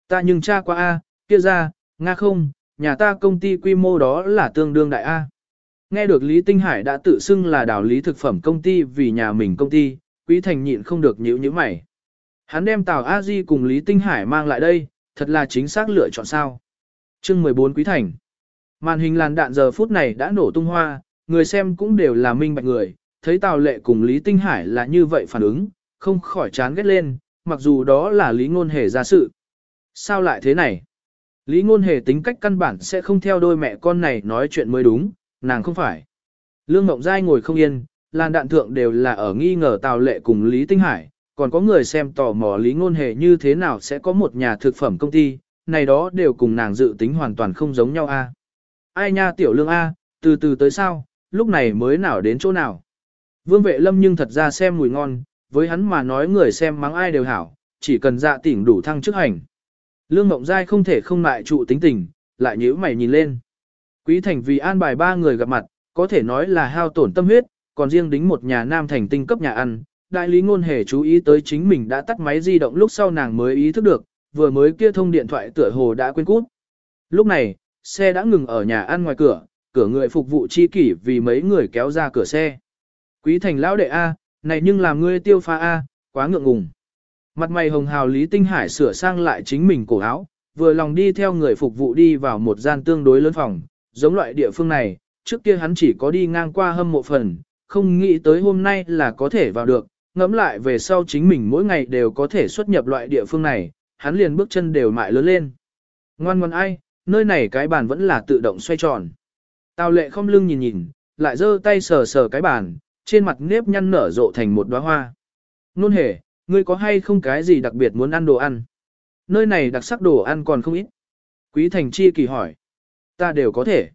Ta nhưng cha qua A, kia ra, Nga không, nhà ta công ty quy mô đó là tương đương đại A. Nghe được Lý Tinh Hải đã tự xưng là đào lý thực phẩm công ty vì nhà mình công ty, Quý Thành nhịn không được nhíu nhíu mày. Hắn đem Tào A Di cùng Lý Tinh Hải mang lại đây, thật là chính xác lựa chọn sao. Chương 14 Quý Thành Màn hình làn đạn giờ phút này đã nổ tung hoa, người xem cũng đều là minh bạch người, thấy Tào Lệ cùng Lý Tinh Hải là như vậy phản ứng, không khỏi chán ghét lên, mặc dù đó là Lý Ngôn Hề ra sự. Sao lại thế này? Lý Ngôn Hề tính cách căn bản sẽ không theo đôi mẹ con này nói chuyện mới đúng, nàng không phải. Lương Ngộng Giai ngồi không yên, làn đạn thượng đều là ở nghi ngờ Tào Lệ cùng Lý Tinh Hải, còn có người xem tò mò Lý Ngôn Hề như thế nào sẽ có một nhà thực phẩm công ty, này đó đều cùng nàng dự tính hoàn toàn không giống nhau a. Ai nha tiểu lương a, từ từ tới sao, lúc này mới nào đến chỗ nào. Vương vệ lâm nhưng thật ra xem mùi ngon, với hắn mà nói người xem mắng ai đều hảo, chỉ cần dạ tỉnh đủ thăng chức hành. Lương Ngộng Giai không thể không lại trụ tính tình, lại nhíu mày nhìn lên. Quý Thành vì an bài ba người gặp mặt, có thể nói là hao tổn tâm huyết, còn riêng đính một nhà nam thành tinh cấp nhà ăn. Đại lý ngôn hề chú ý tới chính mình đã tắt máy di động lúc sau nàng mới ý thức được, vừa mới kia thông điện thoại tựa hồ đã quên cút. Lúc này, xe đã ngừng ở nhà ăn ngoài cửa, cửa người phục vụ chi kỷ vì mấy người kéo ra cửa xe. Quý thành lão đệ A, này nhưng làm ngươi tiêu pha A, quá ngượng ngùng. Mặt mày hồng hào Lý Tinh Hải sửa sang lại chính mình cổ áo, vừa lòng đi theo người phục vụ đi vào một gian tương đối lớn phòng, giống loại địa phương này, trước kia hắn chỉ có đi ngang qua hâm mộ phần, không nghĩ tới hôm nay là có thể vào được, ngẫm lại về sau chính mình mỗi ngày đều có thể xuất nhập loại địa phương này, hắn liền bước chân đều mại lớn lên. Ngoan ngoan ai, nơi này cái bàn vẫn là tự động xoay tròn. Tào lệ không lưng nhìn nhìn, lại giơ tay sờ sờ cái bàn, trên mặt nếp nhăn nở rộ thành một đóa hoa. Nôn hề, ngươi có hay không cái gì đặc biệt muốn ăn đồ ăn? Nơi này đặc sắc đồ ăn còn không ít. Quý Thành Chi kỳ hỏi. Ta đều có thể.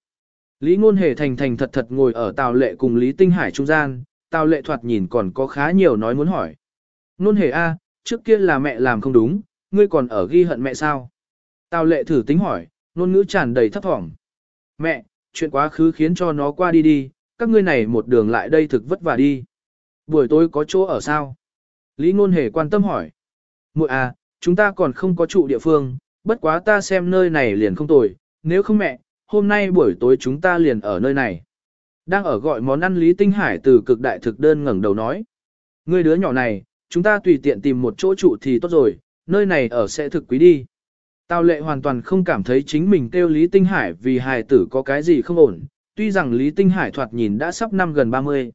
Lý Ngôn Hề thành thành thật thật ngồi ở Tào Lệ cùng Lý Tinh Hải trung gian, Tào Lệ thoạt nhìn còn có khá nhiều nói muốn hỏi. Ngôn Hề A, trước kia là mẹ làm không đúng, ngươi còn ở ghi hận mẹ sao? Tào Lệ thử tính hỏi, ngôn ngữ tràn đầy thấp thỏm. Mẹ, chuyện quá khứ khiến cho nó qua đi đi, các ngươi này một đường lại đây thực vất vả đi. Buổi tối có chỗ ở sao? Lý Ngôn Hề quan tâm hỏi. Muội à, chúng ta còn không có trụ địa phương, bất quá ta xem nơi này liền không tồi, nếu không mẹ, hôm nay buổi tối chúng ta liền ở nơi này. Đang ở gọi món ăn Lý Tinh Hải từ cực đại thực đơn ngẩng đầu nói. Ngươi đứa nhỏ này, chúng ta tùy tiện tìm một chỗ trụ thì tốt rồi, nơi này ở sẽ thực quý đi. Tào lệ hoàn toàn không cảm thấy chính mình kêu Lý Tinh Hải vì hài tử có cái gì không ổn, tuy rằng Lý Tinh Hải thoạt nhìn đã sắp năm gần 30.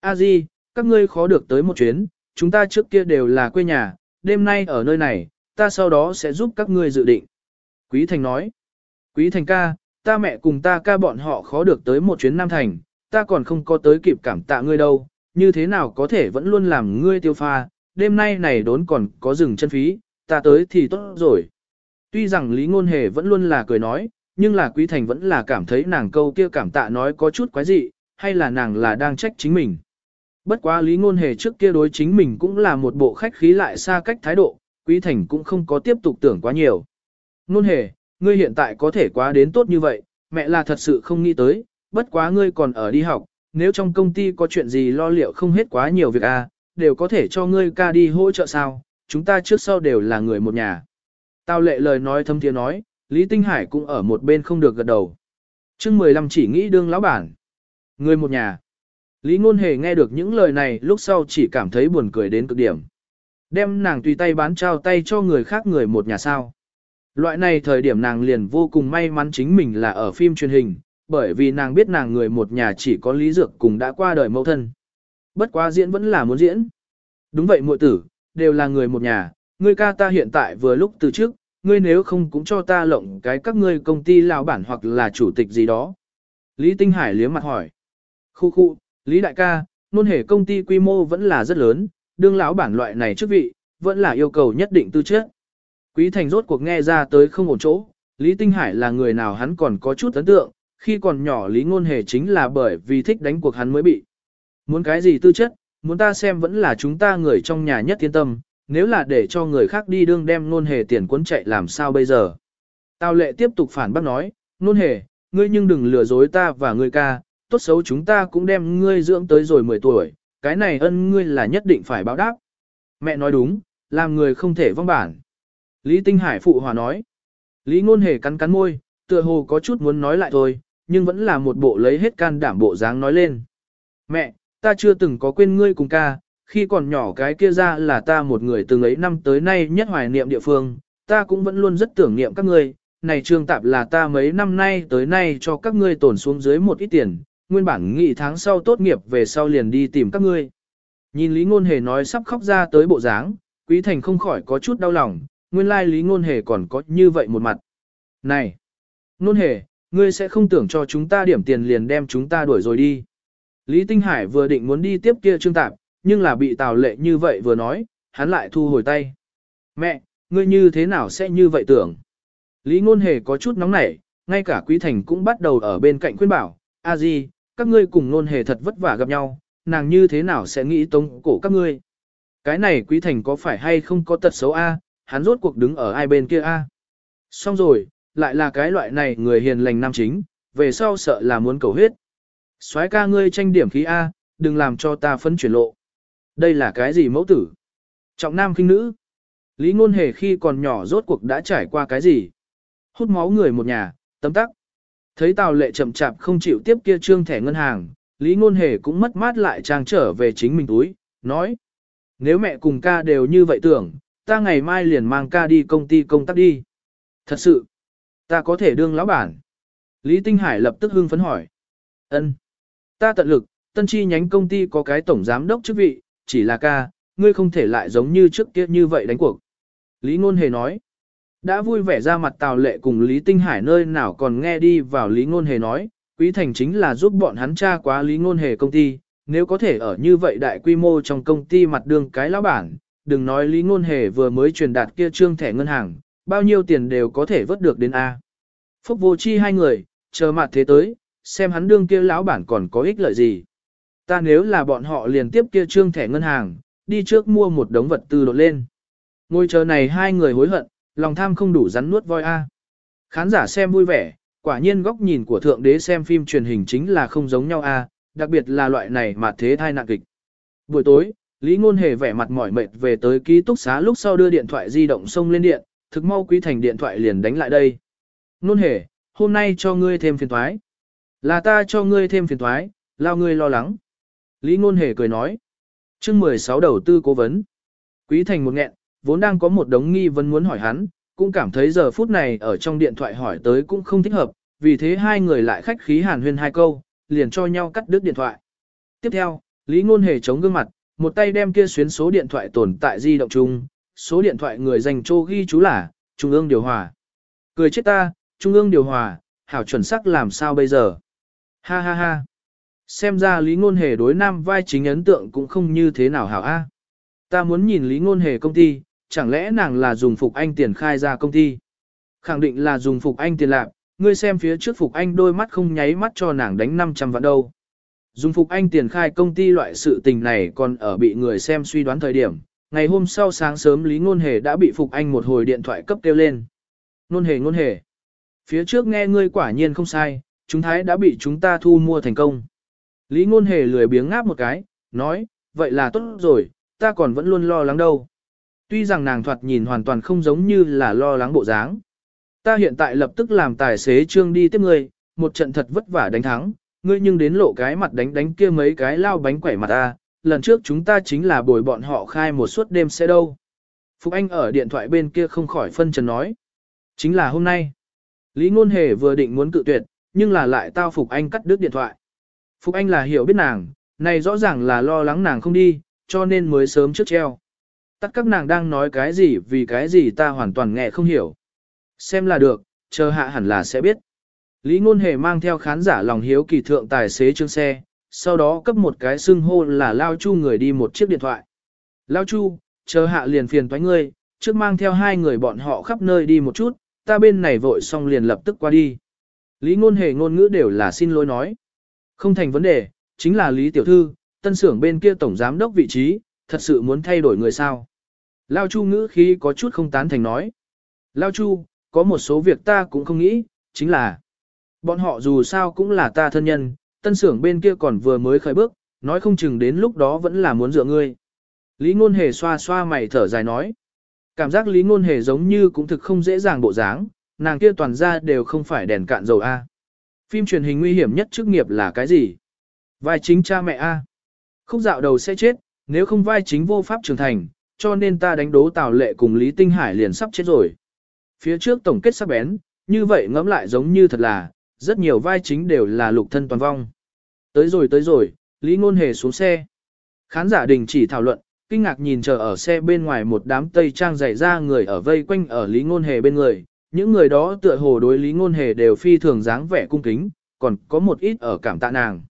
A Di, các ngươi khó được tới một chuyến, chúng ta trước kia đều là quê nhà, đêm nay ở nơi này, ta sau đó sẽ giúp các ngươi dự định. Quý Thành nói, Quý Thành ca, ta mẹ cùng ta ca bọn họ khó được tới một chuyến Nam Thành, ta còn không có tới kịp cảm tạ ngươi đâu, như thế nào có thể vẫn luôn làm ngươi tiêu pha, đêm nay này đốn còn có rừng chân phí, ta tới thì tốt rồi. Tuy rằng Lý Ngôn Hề vẫn luôn là cười nói, nhưng là Quý Thành vẫn là cảm thấy nàng câu kia cảm tạ nói có chút quái dị, hay là nàng là đang trách chính mình. Bất quá Lý Ngôn Hề trước kia đối chính mình cũng là một bộ khách khí lại xa cách thái độ, Quý Thành cũng không có tiếp tục tưởng quá nhiều. Ngôn Hề, ngươi hiện tại có thể quá đến tốt như vậy, mẹ là thật sự không nghĩ tới, bất quá ngươi còn ở đi học, nếu trong công ty có chuyện gì lo liệu không hết quá nhiều việc à, đều có thể cho ngươi ca đi hỗ trợ sao, chúng ta trước sau đều là người một nhà. Tao lệ lời nói thâm tiếng nói, Lý Tinh Hải cũng ở một bên không được gật đầu. chương 15 chỉ nghĩ đương lão bản. Người một nhà. Lý Ngôn Hề nghe được những lời này lúc sau chỉ cảm thấy buồn cười đến cực điểm. Đem nàng tùy tay bán trao tay cho người khác người một nhà sao. Loại này thời điểm nàng liền vô cùng may mắn chính mình là ở phim truyền hình, bởi vì nàng biết nàng người một nhà chỉ có lý dược cùng đã qua đời mẫu thân. Bất quá diễn vẫn là muốn diễn. Đúng vậy muội tử, đều là người một nhà, ngươi ca ta hiện tại vừa lúc từ trước, ngươi nếu không cũng cho ta lộng cái các ngươi công ty lão bản hoặc là chủ tịch gì đó. Lý Tinh Hải liếm mặt hỏi. Khu khu, Lý Đại ca, nôn hề công ty quy mô vẫn là rất lớn, đương lão bản loại này chức vị, vẫn là yêu cầu nhất định tư chất. Quý Thành rốt cuộc nghe ra tới không ổn chỗ, Lý Tinh Hải là người nào hắn còn có chút ấn tượng, khi còn nhỏ Lý Ngôn Hề chính là bởi vì thích đánh cuộc hắn mới bị. Muốn cái gì tư chất, muốn ta xem vẫn là chúng ta người trong nhà nhất tiên tâm, nếu là để cho người khác đi đương đem Ngôn Hề tiền cuốn chạy làm sao bây giờ. Tào lệ tiếp tục phản bác nói, Ngôn Hề, ngươi nhưng đừng lừa dối ta và ngươi ca, tốt xấu chúng ta cũng đem ngươi dưỡng tới rồi 10 tuổi, cái này ân ngươi là nhất định phải báo đáp. Mẹ nói đúng, làm người không thể vong bản. Lý Tinh Hải phụ hòa nói. Lý Ngôn Hề cắn cắn môi, tựa hồ có chút muốn nói lại thôi, nhưng vẫn là một bộ lấy hết can đảm bộ dáng nói lên. Mẹ, ta chưa từng có quên ngươi cùng ca, khi còn nhỏ cái kia ra là ta một người từng ấy năm tới nay nhất hoài niệm địa phương, ta cũng vẫn luôn rất tưởng niệm các ngươi. Này trương tạp là ta mấy năm nay tới nay cho các ngươi tổn xuống dưới một ít tiền, nguyên bản nghị tháng sau tốt nghiệp về sau liền đi tìm các ngươi. Nhìn Lý Ngôn Hề nói sắp khóc ra tới bộ dáng, Quý Thành không khỏi có chút đau lòng, nguyên lai Lý Ngôn Hề còn có như vậy một mặt. Này! Ngôn Hề, ngươi sẽ không tưởng cho chúng ta điểm tiền liền đem chúng ta đuổi rồi đi. Lý Tinh Hải vừa định muốn đi tiếp kia trương tạp, nhưng là bị Tào Lệ như vậy vừa nói, hắn lại thu hồi tay. Mẹ, ngươi như thế nào sẽ như vậy tưởng? Lý Ngôn Hề có chút nóng nảy, ngay cả Quý Thành cũng bắt đầu ở bên cạnh khuyên bảo, a di, các ngươi cùng nôn Hề thật vất vả gặp nhau, nàng như thế nào sẽ nghĩ tống cổ các ngươi? Cái này Quý Thành có phải hay không có tật xấu a? hắn rốt cuộc đứng ở ai bên kia a? Xong rồi, lại là cái loại này người hiền lành nam chính, về sau sợ là muốn cầu huyết. soái ca ngươi tranh điểm khí A, đừng làm cho ta phân chuyển lộ. Đây là cái gì mẫu tử? Trọng nam khinh nữ. Lý ngôn hề khi còn nhỏ rốt cuộc đã trải qua cái gì? Hút máu người một nhà, tấm tắc. Thấy tào lệ chậm chạp không chịu tiếp kia trương thẻ ngân hàng, Lý ngôn hề cũng mất mát lại trang trở về chính mình túi, nói. Nếu mẹ cùng ca đều như vậy tưởng, ta ngày mai liền mang ca đi công ty công tác đi. Thật sự, ta có thể đương lão bản. Lý Tinh Hải lập tức hưng phấn hỏi. Ân, Ta tận lực, tân chi nhánh công ty có cái tổng giám đốc chức vị, chỉ là ca, ngươi không thể lại giống như trước kia như vậy đánh cuộc. Lý Ngôn Hề nói. Đã vui vẻ ra mặt Tào Lệ cùng Lý Tinh Hải nơi nào còn nghe đi vào Lý Ngôn Hề nói, Quý Thành chính là giúp bọn hắn tra quá Lý Ngôn Hề công ty, nếu có thể ở như vậy đại quy mô trong công ty mặt đường cái lão bản, đừng nói Lý Ngôn Hề vừa mới truyền đạt kia trương thẻ ngân hàng, bao nhiêu tiền đều có thể vớt được đến A. Phúc vô chi hai người, chờ mặt thế tới, xem hắn đương kia lão bản còn có ích lợi gì. Ta nếu là bọn họ liền tiếp kia trương thẻ ngân hàng, đi trước mua một đống vật tư đột lên. Ngôi chờ này hai người hối hận, lòng tham không đủ rắn nuốt voi A. Khán giả xem vui vẻ, quả nhiên góc nhìn của thượng đế xem phim truyền hình chính là không giống nhau A, đặc biệt là loại này mà thế thai nạn kịch. Buổi tối, Lý Ngôn Hề vẻ mặt mỏi mệt về tới ký túc xá lúc sau đưa điện thoại di động xông lên điện, thực mau Quý Thành điện thoại liền đánh lại đây. Ngôn Hề, hôm nay cho ngươi thêm phiền toái. Là ta cho ngươi thêm phiền toái, lao ngươi lo lắng. Lý Ngôn Hề cười nói. chương 16 đầu tư cố vấn. Quý Thành một nghẹn, vốn đang có một đống nghi vấn muốn hỏi hắn, cũng cảm thấy giờ phút này ở trong điện thoại hỏi tới cũng không thích hợp, vì thế hai người lại khách khí hàn huyên hai câu, liền cho nhau cắt đứt điện thoại. Tiếp theo, Lý Ngôn Hề chống gương mặt, một tay đem kia xuyến số điện thoại tồn tại di động chung, số điện thoại người dành cho ghi chú là, Trung ương điều hòa. Cười chết ta, Trung ương điều hòa, hảo chuẩn sắc làm sao bây giờ? Ha ha ha. Xem ra Lý Ngôn Hề đối nam vai chính ấn tượng cũng không như thế nào hảo a. Ta muốn nhìn Lý Ngôn Hề công ty, chẳng lẽ nàng là dùng Phục Anh tiền khai ra công ty? Khẳng định là dùng Phục Anh tiền lạc, ngươi xem phía trước Phục Anh đôi mắt không nháy mắt cho nàng đánh 500 vạn đâu. Dùng Phục Anh tiền khai công ty loại sự tình này còn ở bị người xem suy đoán thời điểm. Ngày hôm sau sáng sớm Lý Ngôn Hề đã bị Phục Anh một hồi điện thoại cấp kêu lên. Ngôn Hề Ngôn Hề. Phía trước nghe ngươi quả nhiên không sai, chúng thái đã bị chúng ta thu mua thành công. Lý Ngôn Hề lười biếng ngáp một cái, nói, vậy là tốt rồi, ta còn vẫn luôn lo lắng đâu. Tuy rằng nàng thoạt nhìn hoàn toàn không giống như là lo lắng bộ dáng. Ta hiện tại lập tức làm tài xế trương đi tiếp ngươi, một trận thật vất vả đánh thắng, ngươi nhưng đến lộ cái mặt đánh đánh kia mấy cái lao bánh quẩy mặt ta, lần trước chúng ta chính là bồi bọn họ khai một suốt đêm sẽ đâu. Phục Anh ở điện thoại bên kia không khỏi phân trần nói. Chính là hôm nay. Lý Ngôn Hề vừa định muốn cự tuyệt, nhưng là lại tao Phục Anh cắt đứt điện thoại. Phục Anh là hiểu biết nàng, này rõ ràng là lo lắng nàng không đi, cho nên mới sớm trước treo. Tất các nàng đang nói cái gì vì cái gì ta hoàn toàn nghe không hiểu. Xem là được, chờ hạ hẳn là sẽ biết. Lý Ngôn Hề mang theo khán giả lòng hiếu kỳ thượng tài xế chương xe, sau đó cấp một cái xưng hô là Lao Chu người đi một chiếc điện thoại. Lao Chu, chờ hạ liền phiền toái ngươi, trước mang theo hai người bọn họ khắp nơi đi một chút, ta bên này vội xong liền lập tức qua đi. Lý Ngôn Hề ngôn ngữ đều là xin lỗi nói. Không thành vấn đề, chính là Lý Tiểu Thư, tân xưởng bên kia tổng giám đốc vị trí, thật sự muốn thay đổi người sao. Lao Chu ngữ khí có chút không tán thành nói. Lao Chu, có một số việc ta cũng không nghĩ, chính là bọn họ dù sao cũng là ta thân nhân, tân xưởng bên kia còn vừa mới khởi bước, nói không chừng đến lúc đó vẫn là muốn dựa ngươi. Lý Ngôn Hề xoa xoa mày thở dài nói. Cảm giác Lý Ngôn Hề giống như cũng thực không dễ dàng bộ dáng, nàng kia toàn ra đều không phải đèn cạn dầu A. Phim truyền hình nguy hiểm nhất chức nghiệp là cái gì? Vai chính cha mẹ A. không dạo đầu sẽ chết, nếu không vai chính vô pháp trưởng thành, cho nên ta đánh đố Tào Lệ cùng Lý Tinh Hải liền sắp chết rồi. Phía trước tổng kết sắc bén, như vậy ngẫm lại giống như thật là, rất nhiều vai chính đều là lục thân toàn vong. Tới rồi tới rồi, Lý Ngôn Hề xuống xe. Khán giả đình chỉ thảo luận, kinh ngạc nhìn chờ ở xe bên ngoài một đám tây trang dày ra người ở vây quanh ở Lý Ngôn Hề bên người. Những người đó tựa hồ đối Lý Ngôn Hề đều phi thường dáng vẻ cung kính, còn có một ít ở cảm tạ nàng.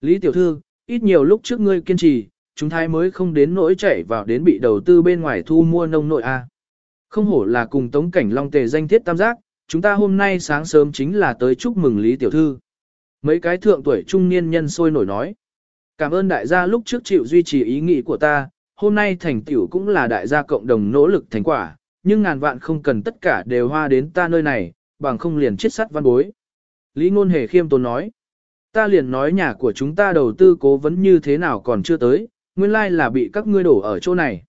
Lý Tiểu Thư, ít nhiều lúc trước ngươi kiên trì, chúng thái mới không đến nỗi chảy vào đến bị đầu tư bên ngoài thu mua nông nội A. Không hổ là cùng Tống Cảnh Long tề danh thiết tam giác, chúng ta hôm nay sáng sớm chính là tới chúc mừng Lý Tiểu Thư. Mấy cái thượng tuổi trung niên nhân sôi nổi nói. Cảm ơn đại gia lúc trước chịu duy trì ý nghĩ của ta, hôm nay thành tiểu cũng là đại gia cộng đồng nỗ lực thành quả, nhưng ngàn vạn không cần tất cả đều hoa đến ta nơi này, bằng không liền chết sắt văn bối. Lý Ngôn Hề khiêm tốn nói, ta liền nói nhà của chúng ta đầu tư cố vấn như thế nào còn chưa tới, nguyên lai là bị các ngươi đổ ở chỗ này.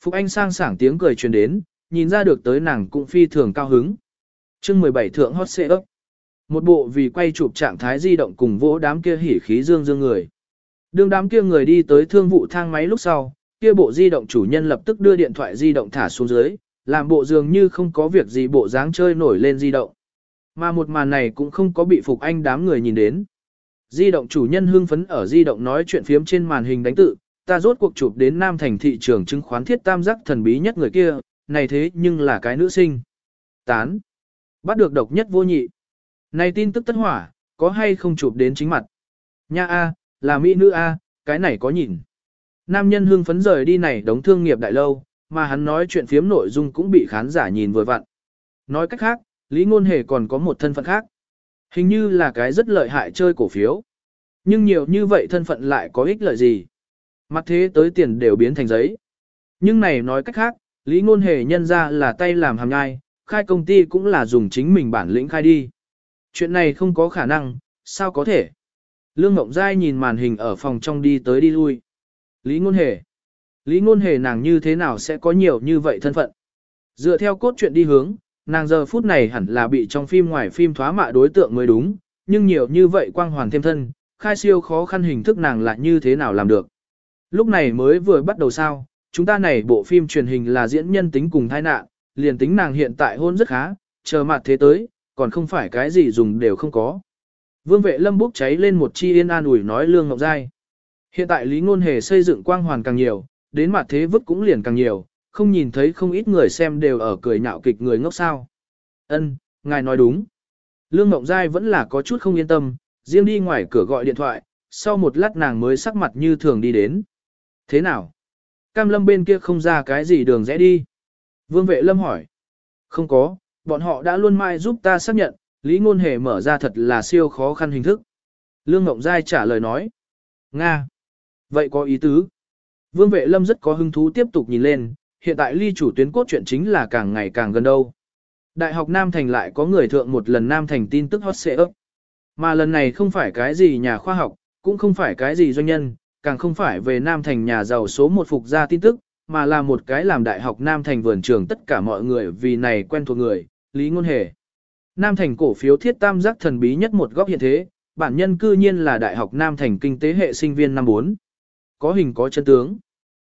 Phục Anh sang sảng tiếng cười truyền đến, nhìn ra được tới nàng cũng phi thường cao hứng. chương 17 thượng hot xệ ấp. Một bộ vì quay chụp trạng thái di động cùng vỗ đám kia hỉ khí dương dương người. Đương đám kia người đi tới thương vụ thang máy lúc sau, kia bộ di động chủ nhân lập tức đưa điện thoại di động thả xuống dưới, làm bộ dường như không có việc gì bộ dáng chơi nổi lên di động. Mà một màn này cũng không có bị Phục Anh đám người nhìn đến. Di động chủ nhân hưng phấn ở di động nói chuyện phiếm trên màn hình đánh tự, ta rốt cuộc chụp đến Nam Thành thị trường chứng khoán thiết tam giác thần bí nhất người kia, này thế nhưng là cái nữ sinh. Tán. Bắt được độc nhất vô nhị. Này tin tức tất hỏa, có hay không chụp đến chính mặt. Nha A, là mỹ nữ A, cái này có nhìn. Nam nhân hưng phấn rời đi này đóng thương nghiệp đại lâu, mà hắn nói chuyện phiếm nội dung cũng bị khán giả nhìn vừa vặn. Nói cách khác, Lý Ngôn Hề còn có một thân phận khác. Hình như là cái rất lợi hại chơi cổ phiếu. Nhưng nhiều như vậy thân phận lại có ích lợi gì? Mặt thế tới tiền đều biến thành giấy. Nhưng này nói cách khác, Lý Ngôn Hề nhân ra là tay làm hàm nhai, khai công ty cũng là dùng chính mình bản lĩnh khai đi. Chuyện này không có khả năng, sao có thể? Lương Ngộng Giai nhìn màn hình ở phòng trong đi tới đi lui. Lý Ngôn Hề. Lý Ngôn Hề nàng như thế nào sẽ có nhiều như vậy thân phận? Dựa theo cốt truyện đi hướng, nàng giờ phút này hẳn là bị trong phim ngoài phim thoá mạ đối tượng mới đúng, nhưng nhiều như vậy quang hoàn thêm thân, khai siêu khó khăn hình thức nàng lại như thế nào làm được. Lúc này mới vừa bắt đầu sao, chúng ta này bộ phim truyền hình là diễn nhân tính cùng thai nạn, liền tính nàng hiện tại hôn rất khá, chờ mặt thế tới, còn không phải cái gì dùng đều không có. Vương vệ lâm bốc cháy lên một chi yên an ủi nói lương ngọc dai. Hiện tại Lý Ngôn Hề xây dựng quang hoàn càng nhiều, đến mặt thế vứt cũng liền càng nhiều, không nhìn thấy không ít người xem đều ở cười nhạo kịch người ngốc sao. Ân, ngài nói đúng. Lương Ngọc Giai vẫn là có chút không yên tâm, riêng đi ngoài cửa gọi điện thoại, sau một lát nàng mới sắc mặt như thường đi đến. Thế nào? Cam lâm bên kia không ra cái gì đường rẽ đi. Vương vệ lâm hỏi. Không có, bọn họ đã luôn mãi giúp ta xác nhận, Lý Ngôn Hề mở ra thật là siêu khó khăn hình thức. Lương Ngọc Giai trả lời nói. Nga. Vậy có ý tứ. Vương vệ lâm rất có hứng thú tiếp tục nhìn lên, hiện tại ly chủ tuyến cốt truyện chính là càng ngày càng gần đâu. Đại học Nam Thành lại có người thượng một lần Nam Thành tin tức hot xệ ấp. Mà lần này không phải cái gì nhà khoa học, cũng không phải cái gì doanh nhân, càng không phải về Nam Thành nhà giàu số một phục ra tin tức, mà là một cái làm đại học Nam Thành vườn trường tất cả mọi người vì này quen thuộc người, Lý Ngôn Hề. Nam Thành cổ phiếu thiết tam giác thần bí nhất một góc hiện thế, bản nhân cư nhiên là Đại học Nam Thành Kinh tế hệ sinh viên năm 4. Có hình có chân tướng.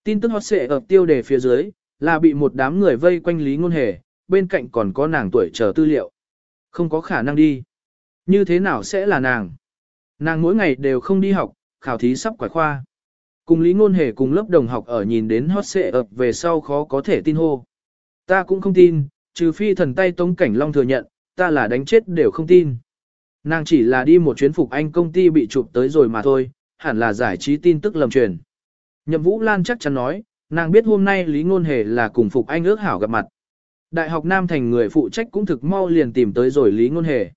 Tin tức hot xệ ở tiêu đề phía dưới, là bị một đám người vây quanh Lý Ngôn Hề, bên cạnh còn có nàng tuổi chờ tư liệu. Không có khả năng đi. Như thế nào sẽ là nàng? Nàng mỗi ngày đều không đi học, khảo thí sắp quải khoa. Cùng Lý Ngôn Hề cùng lớp đồng học ở nhìn đến hot xệ ập về sau khó có thể tin hô. Ta cũng không tin, trừ phi thần tay Tống Cảnh Long thừa nhận, ta là đánh chết đều không tin. Nàng chỉ là đi một chuyến phục anh công ty bị chụp tới rồi mà thôi, hẳn là giải trí tin tức lầm truyền. Nhậm Vũ Lan chắc chắn nói, nàng biết hôm nay Lý Ngôn Hề là cùng phục anh ước hảo gặp mặt. Đại học Nam Thành người phụ trách cũng thực mau liền tìm tới rồi Lý Ngôn Hề.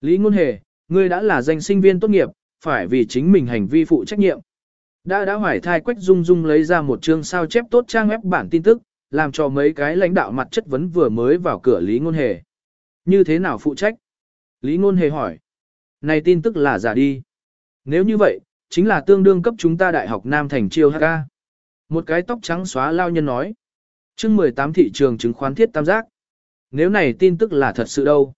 Lý Ngôn Hề, ngươi đã là danh sinh viên tốt nghiệp, phải vì chính mình hành vi phụ trách nhiệm. Đã đã hoài thai Quách Dung Dung lấy ra một chương sao chép tốt trang web bản tin tức, làm cho mấy cái lãnh đạo mặt chất vấn vừa mới vào cửa Lý Ngôn Hề. Như thế nào phụ trách? Lý Ngôn Hề hỏi. Này tin tức là giả đi. Nếu như vậy, chính là tương đương cấp chúng ta Đại học Nam Thành Chiêu HK. Một cái tóc trắng xóa lao nhân nói. chương 18 thị trường chứng khoán thiết tam giác. Nếu này tin tức là thật sự đâu?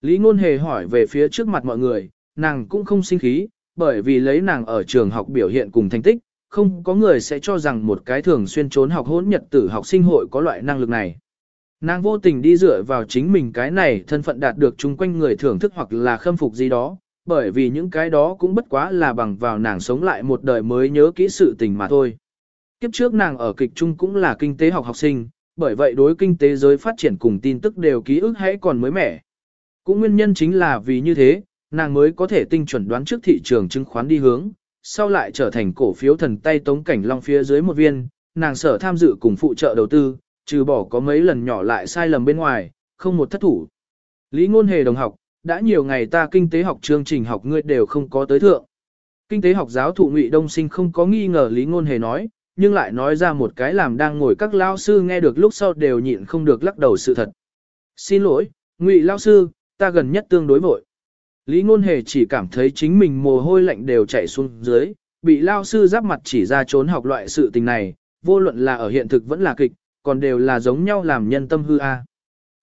Lý Ngôn Hề hỏi về phía trước mặt mọi người, nàng cũng không sinh khí, bởi vì lấy nàng ở trường học biểu hiện cùng thành tích, không có người sẽ cho rằng một cái thường xuyên trốn học hỗn nhật tử học sinh hội có loại năng lực này. Nàng vô tình đi dựa vào chính mình cái này thân phận đạt được chung quanh người thưởng thức hoặc là khâm phục gì đó, bởi vì những cái đó cũng bất quá là bằng vào nàng sống lại một đời mới nhớ kỹ sự tình mà thôi. Kiếp trước nàng ở kịch trung cũng là kinh tế học học sinh, bởi vậy đối kinh tế giới phát triển cùng tin tức đều ký ức hãy còn mới mẻ. Cũng nguyên nhân chính là vì như thế, nàng mới có thể tinh chuẩn đoán trước thị trường chứng khoán đi hướng, sau lại trở thành cổ phiếu thần tay tống cảnh long phía dưới một viên, nàng sở tham dự cùng phụ trợ đầu tư, trừ bỏ có mấy lần nhỏ lại sai lầm bên ngoài, không một thất thủ. Lý ngôn hề đồng học, đã nhiều ngày ta kinh tế học chương trình học ngươi đều không có tới thượng. Kinh tế học giáo thụ Ngụy Đông Sinh không có nghi ngờ Lý ngôn hề nói, nhưng lại nói ra một cái làm đang ngồi các lao sư nghe được lúc sau đều nhịn không được lắc đầu sự thật. Xin lỗi, Ngụy lao sư, ta gần nhất tương đối vội. Lý ngôn hề chỉ cảm thấy chính mình mồ hôi lạnh đều chảy xuống dưới, bị lao sư giáp mặt chỉ ra trốn học loại sự tình này, vô luận là ở hiện thực vẫn là kịch, còn đều là giống nhau làm nhân tâm hư a.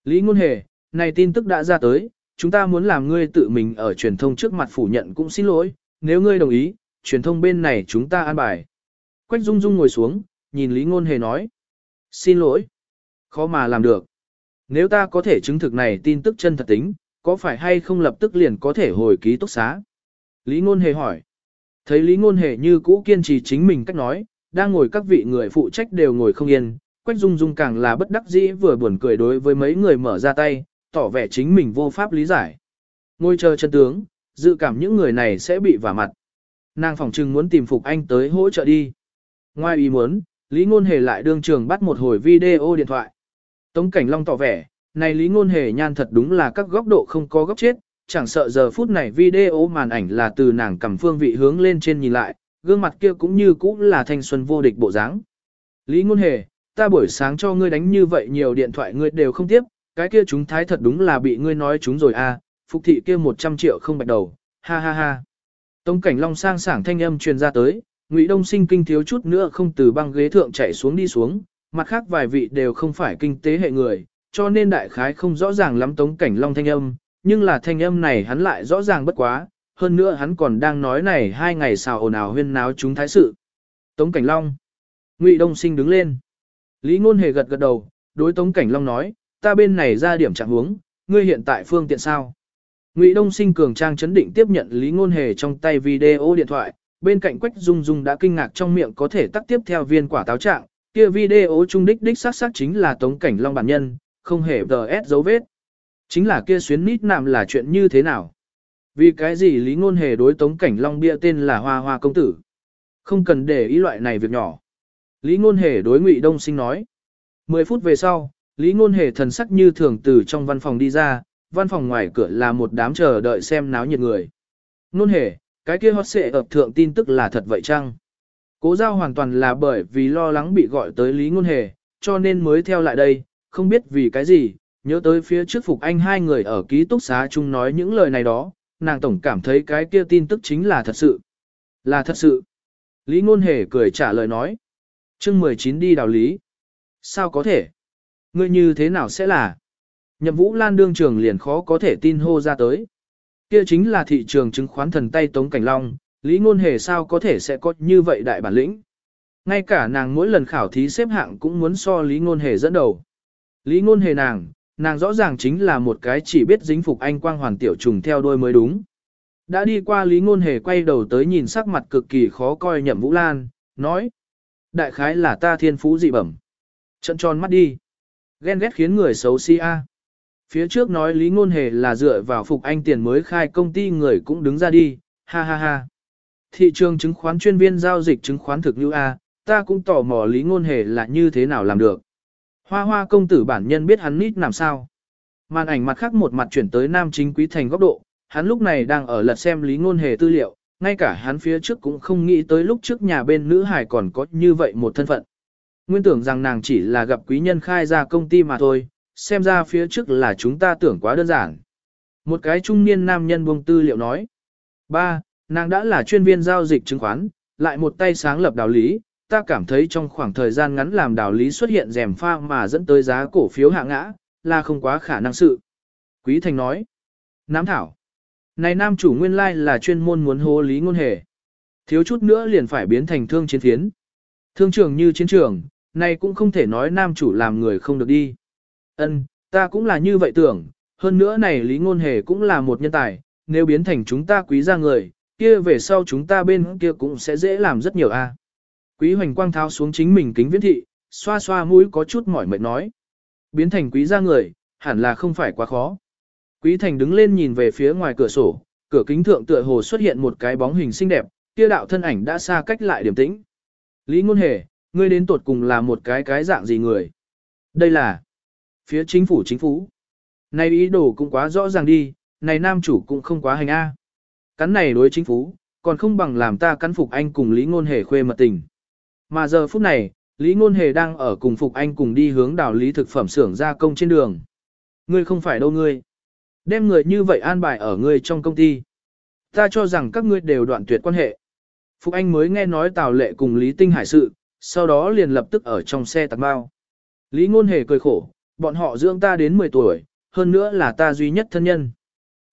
Lý ngôn hề, này tin tức đã ra tới, chúng ta muốn làm ngươi tự mình ở truyền thông trước mặt phủ nhận cũng xin lỗi, nếu ngươi đồng ý, truyền thông bên này chúng ta an bài. Quách Dung Dung ngồi xuống, nhìn Lý Ngôn Hề nói. Xin lỗi. Khó mà làm được. Nếu ta có thể chứng thực này tin tức chân thật tính, có phải hay không lập tức liền có thể hồi ký túc xá? Lý Ngôn Hề hỏi. Thấy Lý Ngôn Hề như cũ kiên trì chính mình cách nói, đang ngồi các vị người phụ trách đều ngồi không yên, Quách Dung Dung càng là bất đắc dĩ vừa buồn cười đối với mấy người mở ra tay, tỏ vẻ chính mình vô pháp lý giải. Ngồi chờ chân tướng, dự cảm những người này sẽ bị vả mặt. Nàng phòng trưng muốn tìm Phục Anh tới hỗ trợ đi. Ngoài ý muốn, Lý Ngôn Hề lại đương trường bắt một hồi video điện thoại. Tống Cảnh Long tỏ vẻ, này Lý Ngôn Hề nhan thật đúng là các góc độ không có góc chết, chẳng sợ giờ phút này video màn ảnh là từ nàng cầm phương vị hướng lên trên nhìn lại, gương mặt kia cũng như cũ là thanh xuân vô địch bộ dáng. Lý Ngôn Hề, ta buổi sáng cho ngươi đánh như vậy nhiều điện thoại ngươi đều không tiếp, cái kia chúng thái thật đúng là bị ngươi nói chúng rồi à, phục thị kia 100 triệu không bạch đầu, ha ha ha. Tống Cảnh Long sang sảng thanh âm truyền ra tới, Ngụy Đông Sinh kinh thiếu chút nữa không từ băng ghế thượng chạy xuống đi xuống, mặt khác vài vị đều không phải kinh tế hệ người, cho nên đại khái không rõ ràng lắm Tống Cảnh Long thanh âm, nhưng là thanh âm này hắn lại rõ ràng bất quá, hơn nữa hắn còn đang nói này hai ngày xào ồn ào huyên náo chúng thái sự. Tống Cảnh Long. Ngụy Đông Sinh đứng lên. Lý Ngôn Hề gật gật đầu, đối Tống Cảnh Long nói, ta bên này ra điểm trạng huống, ngươi hiện tại phương tiện sao? Ngụy Đông Sinh cường trang chấn định tiếp nhận Lý Ngôn Hề trong tay video điện thoại, bên cạnh Quách Dung Dung đã kinh ngạc trong miệng có thể tắt tiếp theo viên quả táo trạng, kia video trung đích đích xác xác chính là Tống Cảnh Long bản nhân, không hề DS dấu vết. Chính là kia xuyến nít nạm là chuyện như thế nào? Vì cái gì Lý Ngôn Hề đối Tống Cảnh Long bia tên là Hoa Hoa công tử? Không cần để ý loại này việc nhỏ. Lý Ngôn Hề đối Ngụy Đông Sinh nói. Mười phút về sau, Lý Ngôn Hề thần sắc như thường từ trong văn phòng đi ra, văn phòng ngoài cửa là một đám chờ đợi xem náo nhiệt người. Ngôn Hề, cái kia hot xệ ập thượng tin tức là thật vậy chăng? Cố giao hoàn toàn là bởi vì lo lắng bị gọi tới Lý Ngôn Hề, cho nên mới theo lại đây, không biết vì cái gì, nhớ tới phía trước Phục Anh hai người ở ký túc xá chung nói những lời này đó, nàng tổng cảm thấy cái kia tin tức chính là thật sự. Là thật sự. Lý Ngôn Hề cười trả lời nói. chương 19 đi đào lý. Sao có thể? Ngươi như thế nào sẽ là? Nhậm Vũ Lan đương trường liền khó có thể tin hô ra tới. Kia chính là thị trường chứng khoán thần tay Tống Cảnh Long, Lý Ngôn Hề sao có thể sẽ có như vậy đại bản lĩnh. Ngay cả nàng mỗi lần khảo thí xếp hạng cũng muốn so Lý Ngôn Hề dẫn đầu. Lý Ngôn Hề nàng, nàng rõ ràng chính là một cái chỉ biết dính phục anh quang hoàn tiểu trùng theo đôi mới đúng. Đã đi qua Lý Ngôn Hề quay đầu tới nhìn sắc mặt cực kỳ khó coi nhậm Vũ Lan, nói. Đại khái là ta thiên phú dị bẩm. Trận tròn mắt đi. Ghen ghét khiến người xấu xí si a. Phía trước nói Lý Ngôn Hề là dựa vào phục anh tiền mới khai công ty người cũng đứng ra đi, ha ha ha. Thị trường chứng khoán chuyên viên giao dịch chứng khoán thực như A, ta cũng tò mò Lý Ngôn Hề là như thế nào làm được. Hoa hoa công tử bản nhân biết hắn nít làm sao. Màn ảnh mặt khác một mặt chuyển tới nam chính quý thành góc độ, hắn lúc này đang ở lật xem Lý Ngôn Hề tư liệu, ngay cả hắn phía trước cũng không nghĩ tới lúc trước nhà bên nữ hải còn có như vậy một thân phận. Nguyên tưởng rằng nàng chỉ là gặp quý nhân khai ra công ty mà thôi, xem ra phía trước là chúng ta tưởng quá đơn giản. Một cái trung niên nam nhân buông tư liệu nói. Ba, nàng đã là chuyên viên giao dịch chứng khoán, lại một tay sáng lập đạo lý, ta cảm thấy trong khoảng thời gian ngắn làm đạo lý xuất hiện rèm pha mà dẫn tới giá cổ phiếu hạ ngã, là không quá khả năng sự. Quý Thành nói. Nám thảo. Này nam chủ nguyên lai là chuyên môn muốn hô lý ngôn hề. Thiếu chút nữa liền phải biến thành thương chiến thiến. Thương trường như chiến trường, này cũng không thể nói nam chủ làm người không được đi. Ân, ta cũng là như vậy tưởng, hơn nữa này lý ngôn hề cũng là một nhân tài, nếu biến thành chúng ta quý gia người, kia về sau chúng ta bên kia cũng sẽ dễ làm rất nhiều a. Quý hoành quang tháo xuống chính mình kính viễn thị, xoa xoa mũi có chút mỏi mệt nói. Biến thành quý gia người, hẳn là không phải quá khó. Quý thành đứng lên nhìn về phía ngoài cửa sổ, cửa kính thượng tựa hồ xuất hiện một cái bóng hình xinh đẹp, kia đạo thân ảnh đã xa cách lại điểm tĩnh. Lý ngôn hề, ngươi đến tuột cùng là một cái cái dạng gì người? Đây là phía chính phủ chính phủ. Này ý đồ cũng quá rõ ràng đi, này nam chủ cũng không quá hành A. Cắn này đối chính phủ, còn không bằng làm ta cắn phục anh cùng Lý Ngôn Hề khuê mật tình. Mà giờ phút này, Lý Ngôn Hề đang ở cùng phục anh cùng đi hướng đảo lý thực phẩm xưởng gia công trên đường. Ngươi không phải đâu ngươi. Đem người như vậy an bài ở ngươi trong công ty. Ta cho rằng các ngươi đều đoạn tuyệt quan hệ. Phục Anh mới nghe nói Tào Lệ cùng Lý Tinh Hải sự, sau đó liền lập tức ở trong xe tạc bao. Lý Ngôn Hề cười khổ, bọn họ dưỡng ta đến 10 tuổi, hơn nữa là ta duy nhất thân nhân.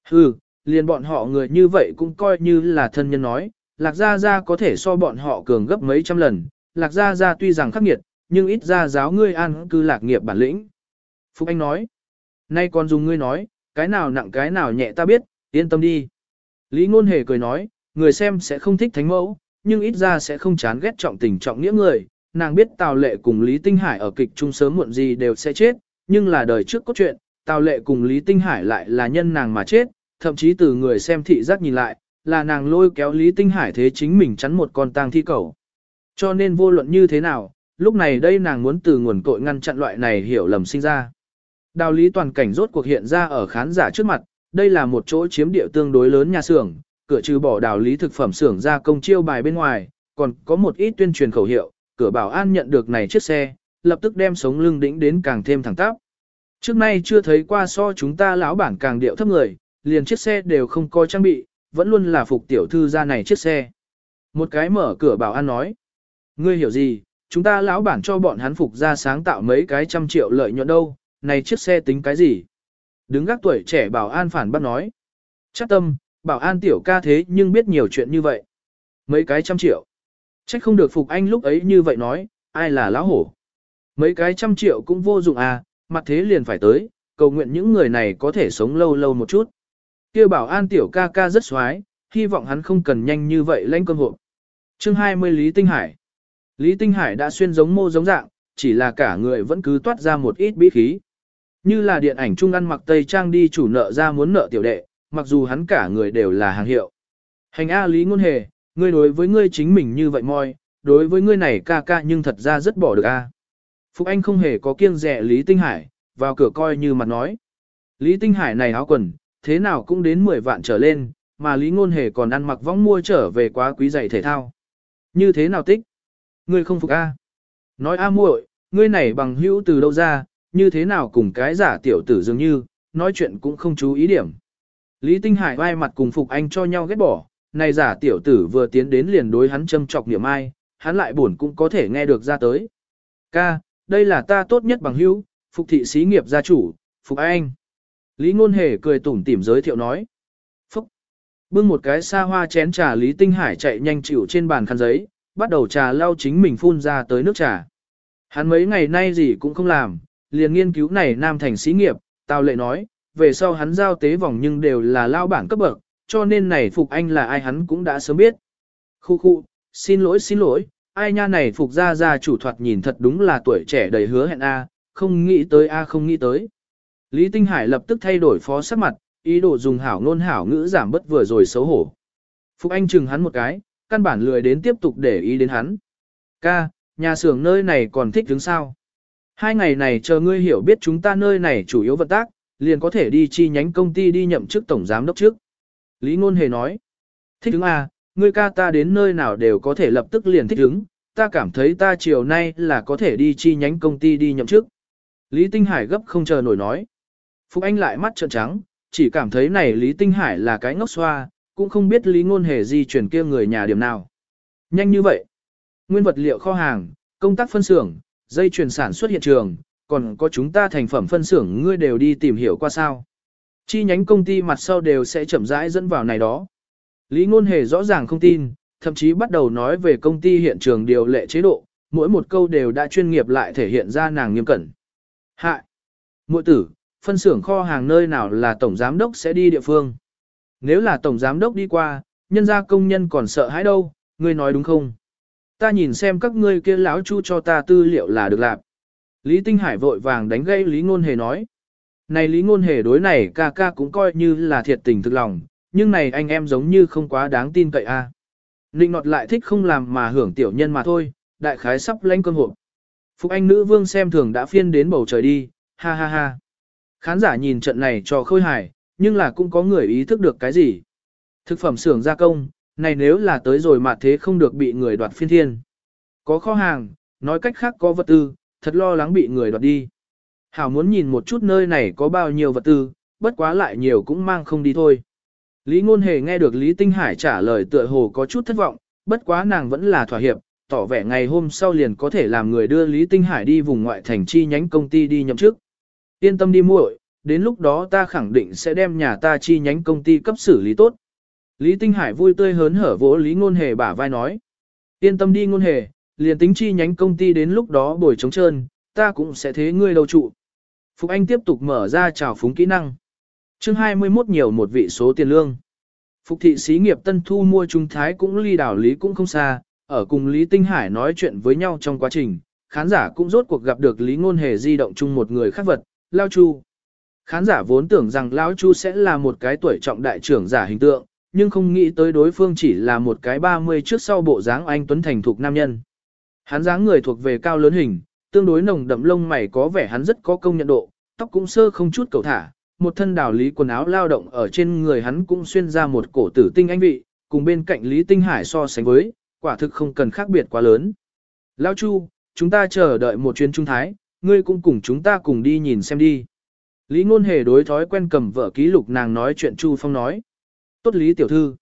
Hừ, liền bọn họ người như vậy cũng coi như là thân nhân nói, Lạc Gia Gia có thể so bọn họ cường gấp mấy trăm lần, Lạc Gia Gia tuy rằng khắc nghiệt, nhưng ít ra giáo ngươi an cư lạc nghiệp bản lĩnh. Phúc Anh nói, nay còn dùng ngươi nói, cái nào nặng cái nào nhẹ ta biết, yên tâm đi. Lý Ngôn Hề cười nói, người xem sẽ không thích thánh mẫu, nhưng ít ra sẽ không chán ghét trọng tình trọng nghĩa người. Nàng biết Tào Lệ cùng Lý Tinh Hải ở kịch trung sớm muộn gì đều sẽ chết, nhưng là đời trước cốt truyện, Tào Lệ cùng Lý Tinh Hải lại là nhân nàng mà chết, thậm chí từ người xem thị giác nhìn lại, là nàng lôi kéo Lý Tinh Hải thế chính mình chắn một con tang thi cầu. Cho nên vô luận như thế nào, lúc này đây nàng muốn từ nguồn cội ngăn chặn loại này hiểu lầm sinh ra. Đào lý toàn cảnh rốt cuộc hiện ra ở khán giả trước mặt, đây là một chỗ chiếm địa tương đối lớn nhà xưởng, cửa trừ bỏ đào lý thực phẩm xưởng ra công chiêu bài bên ngoài, còn có một ít tuyên truyền khẩu hiệu, cửa bảo an nhận được này chiếc xe, lập tức đem sống lưng đỉnh đến càng thêm thẳng tắp. Trước nay chưa thấy qua so chúng ta lão bản càng điệu thấp người, liền chiếc xe đều không coi trang bị, vẫn luôn là phục tiểu thư ra này chiếc xe. Một cái mở cửa bảo an nói, ngươi hiểu gì, chúng ta lão bản cho bọn hắn phục ra sáng tạo mấy cái trăm triệu lợi nhuận đâu, này chiếc xe tính cái gì? Đứng gác tuổi trẻ bảo an phản bác nói. Chắc tâm, bảo an tiểu ca thế nhưng biết nhiều chuyện như vậy. Mấy cái trăm triệu. Trách không được phục anh lúc ấy như vậy nói, ai là lão hổ. Mấy cái trăm triệu cũng vô dụng à, mặt thế liền phải tới, cầu nguyện những người này có thể sống lâu lâu một chút. kia bảo an tiểu ca ca rất xoái, hy vọng hắn không cần nhanh như vậy lãnh cơm hộ. Chương 20 Lý Tinh Hải Lý Tinh Hải đã xuyên giống mô giống dạng, chỉ là cả người vẫn cứ toát ra một ít bí khí. Như là điện ảnh trung ăn mặc tây trang đi chủ nợ ra muốn nợ tiểu đệ, mặc dù hắn cả người đều là hàng hiệu. Hành A Lý Ngôn Hề, ngươi đối với ngươi chính mình như vậy moi, đối với ngươi này ca ca nhưng thật ra rất bỏ được A. Phúc Anh không hề có kiêng rẻ Lý Tinh Hải, vào cửa coi như mặt nói. Lý Tinh Hải này áo quần, thế nào cũng đến 10 vạn trở lên, mà Lý Ngôn Hề còn ăn mặc vong mua trở về quá quý giày thể thao. Như thế nào tích? Ngươi không phục A. Nói A muội, ngươi này bằng hữu từ đâu ra, như thế nào cùng cái giả tiểu tử dường như, nói chuyện cũng không chú ý điểm. Lý Tinh Hải vai mặt cùng Phục Anh cho nhau ghét bỏ, này giả tiểu tử vừa tiến đến liền đối hắn châm chọc niệm ai, hắn lại buồn cũng có thể nghe được ra tới. Ca, đây là ta tốt nhất bằng hữu, Phục thị xí nghiệp gia chủ, Phục Anh. Lý Ngôn Hề cười tủm tỉm giới thiệu nói. Phúc. Bưng một cái xa hoa chén trà Lý Tinh Hải chạy nhanh chịu trên bàn khăn giấy, bắt đầu trà lau chính mình phun ra tới nước trà. Hắn mấy ngày nay gì cũng không làm, liền nghiên cứu này nam thành sĩ nghiệp, Tào Lệ nói, về sau hắn giao tế vòng nhưng đều là lao bản cấp bậc, cho nên này Phục Anh là ai hắn cũng đã sớm biết. Khu khu, xin lỗi xin lỗi, ai nha này Phục gia gia chủ thoạt nhìn thật đúng là tuổi trẻ đầy hứa hẹn A, không nghĩ tới A không nghĩ tới. Lý Tinh Hải lập tức thay đổi phó sắc mặt, ý đồ dùng hảo ngôn hảo ngữ giảm bất vừa rồi xấu hổ. Phục Anh chừng hắn một cái, căn bản lười đến tiếp tục để ý đến hắn. Ca, nhà xưởng nơi này còn thích đứng sao? Hai ngày này chờ ngươi hiểu biết chúng ta nơi này chủ yếu vận tác, liền có thể đi chi nhánh công ty đi nhậm chức tổng giám đốc trước. Lý Ngôn Hề nói, thích đứng à, ngươi ca ta đến nơi nào đều có thể lập tức liền thích đứng, ta cảm thấy ta chiều nay là có thể đi chi nhánh công ty đi nhậm chức. Lý Tinh Hải gấp không chờ nổi nói. Phúc Anh lại mắt trợn trắng, chỉ cảm thấy này Lý Tinh Hải là cái ngốc xoa, cũng không biết Lý Ngôn Hề di chuyển kia người nhà điểm nào. Nhanh như vậy. Nguyên vật liệu kho hàng, công tác phân xưởng, dây chuyển sản xuất hiện trường, còn có chúng ta thành phẩm phân xưởng ngươi đều đi tìm hiểu qua sao. Chi nhánh công ty mặt sau đều sẽ chậm rãi dẫn vào này đó. Lý Ngôn Hề rõ ràng không tin, thậm chí bắt đầu nói về công ty hiện trường điều lệ chế độ, mỗi một câu đều đã chuyên nghiệp lại thể hiện ra nàng nghiêm cẩn. Hạ! Mội tử, phân xưởng kho hàng nơi nào là tổng giám đốc sẽ đi địa phương? Nếu là tổng giám đốc đi qua, nhân gia công nhân còn sợ hãi đâu, ngươi nói đúng không? Ta nhìn xem các ngươi kia lão chu cho ta tư liệu là được làm. Lý Tinh Hải vội vàng đánh gây Lý Ngôn Hề nói. Này Lý Ngôn Hề đối này ca ca cũng coi như là thiệt tình thực lòng, nhưng này anh em giống như không quá đáng tin cậy a. À. Ninh nọt lại thích không làm mà hưởng tiểu nhân mà thôi, đại khái sắp lên cơn hộp. Phục Anh nữ vương xem thường đã phiên đến bầu trời đi, ha ha ha. Khán giả nhìn trận này cho khôi hài, nhưng là cũng có người ý thức được cái gì. Thực phẩm xưởng gia công, này nếu là tới rồi mà thế không được bị người đoạt phiên thiên. Có kho hàng, nói cách khác có vật tư, thật lo lắng bị người đoạt đi. Hảo muốn nhìn một chút nơi này có bao nhiêu vật tư, bất quá lại nhiều cũng mang không đi thôi. Lý Ngôn Hề nghe được Lý Tinh Hải trả lời tựa hồ có chút thất vọng, bất quá nàng vẫn là thỏa hiệp, tỏ vẻ ngày hôm sau liền có thể làm người đưa Lý Tinh Hải đi vùng ngoại thành chi nhánh công ty đi nhậm chức. Yên tâm đi muội, đến lúc đó ta khẳng định sẽ đem nhà ta chi nhánh công ty cấp xử lý tốt. Lý Tinh Hải vui tươi hớn hở vỗ Lý Ngôn Hề bả vai nói. Yên tâm đi Ngôn Hề, liền tính chi nhánh công ty đến lúc đó bồi trống trơn, ta cũng sẽ thế ngươi đầu trụ. Phục Anh tiếp tục mở ra trào phúng kỹ năng. chương 21 nhiều một vị số tiền lương. Phục thị xí nghiệp Tân Thu mua trung thái cũng ly đảo Lý cũng không xa, ở cùng Lý Tinh Hải nói chuyện với nhau trong quá trình, khán giả cũng rốt cuộc gặp được Lý Ngôn Hề di động chung một người khác vật, Lao Chu. Khán giả vốn tưởng rằng Lão Chu sẽ là một cái tuổi trọng đại trưởng giả hình tượng, nhưng không nghĩ tới đối phương chỉ là một cái 30 trước sau bộ dáng anh Tuấn Thành thuộc nam nhân. Hắn dáng người thuộc về cao lớn hình, tương đối nồng đậm lông mày có vẻ hắn rất có công nhận độ, tóc cũng sơ không chút cầu thả, một thân đào lý quần áo lao động ở trên người hắn cũng xuyên ra một cổ tử tinh anh vị, cùng bên cạnh Lý Tinh Hải so sánh với, quả thực không cần khác biệt quá lớn. Lão Chu, chúng ta chờ đợi một chuyến trung thái, ngươi cũng cùng chúng ta cùng đi nhìn xem đi. Lý Ngôn Hề đối thói quen cầm vở ký lục nàng nói chuyện Chu Phong nói. Tốt Lý Tiểu Thư.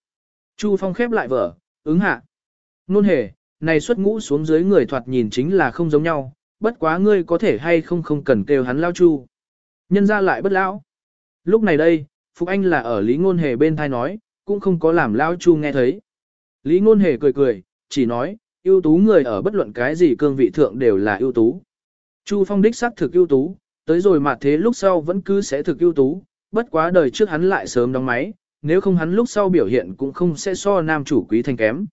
Chu Phong khép lại vở, ứng hạ. Ngôn Hề, này xuất ngũ xuống dưới người thoạt nhìn chính là không giống nhau, bất quá ngươi có thể hay không không cần kêu hắn lao chu. Nhân ra lại bất lão. Lúc này đây, Phục Anh là ở Lý Ngôn Hề bên thai nói, cũng không có làm lao chu nghe thấy. Lý Ngôn Hề cười cười, chỉ nói, ưu tú người ở bất luận cái gì cương vị thượng đều là ưu tú. Chu Phong đích xác thực ưu tú, tới rồi mà thế lúc sau vẫn cứ sẽ thực ưu tú, bất quá đời trước hắn lại sớm đóng máy, nếu không hắn lúc sau biểu hiện cũng không sẽ so nam chủ quý thành kém.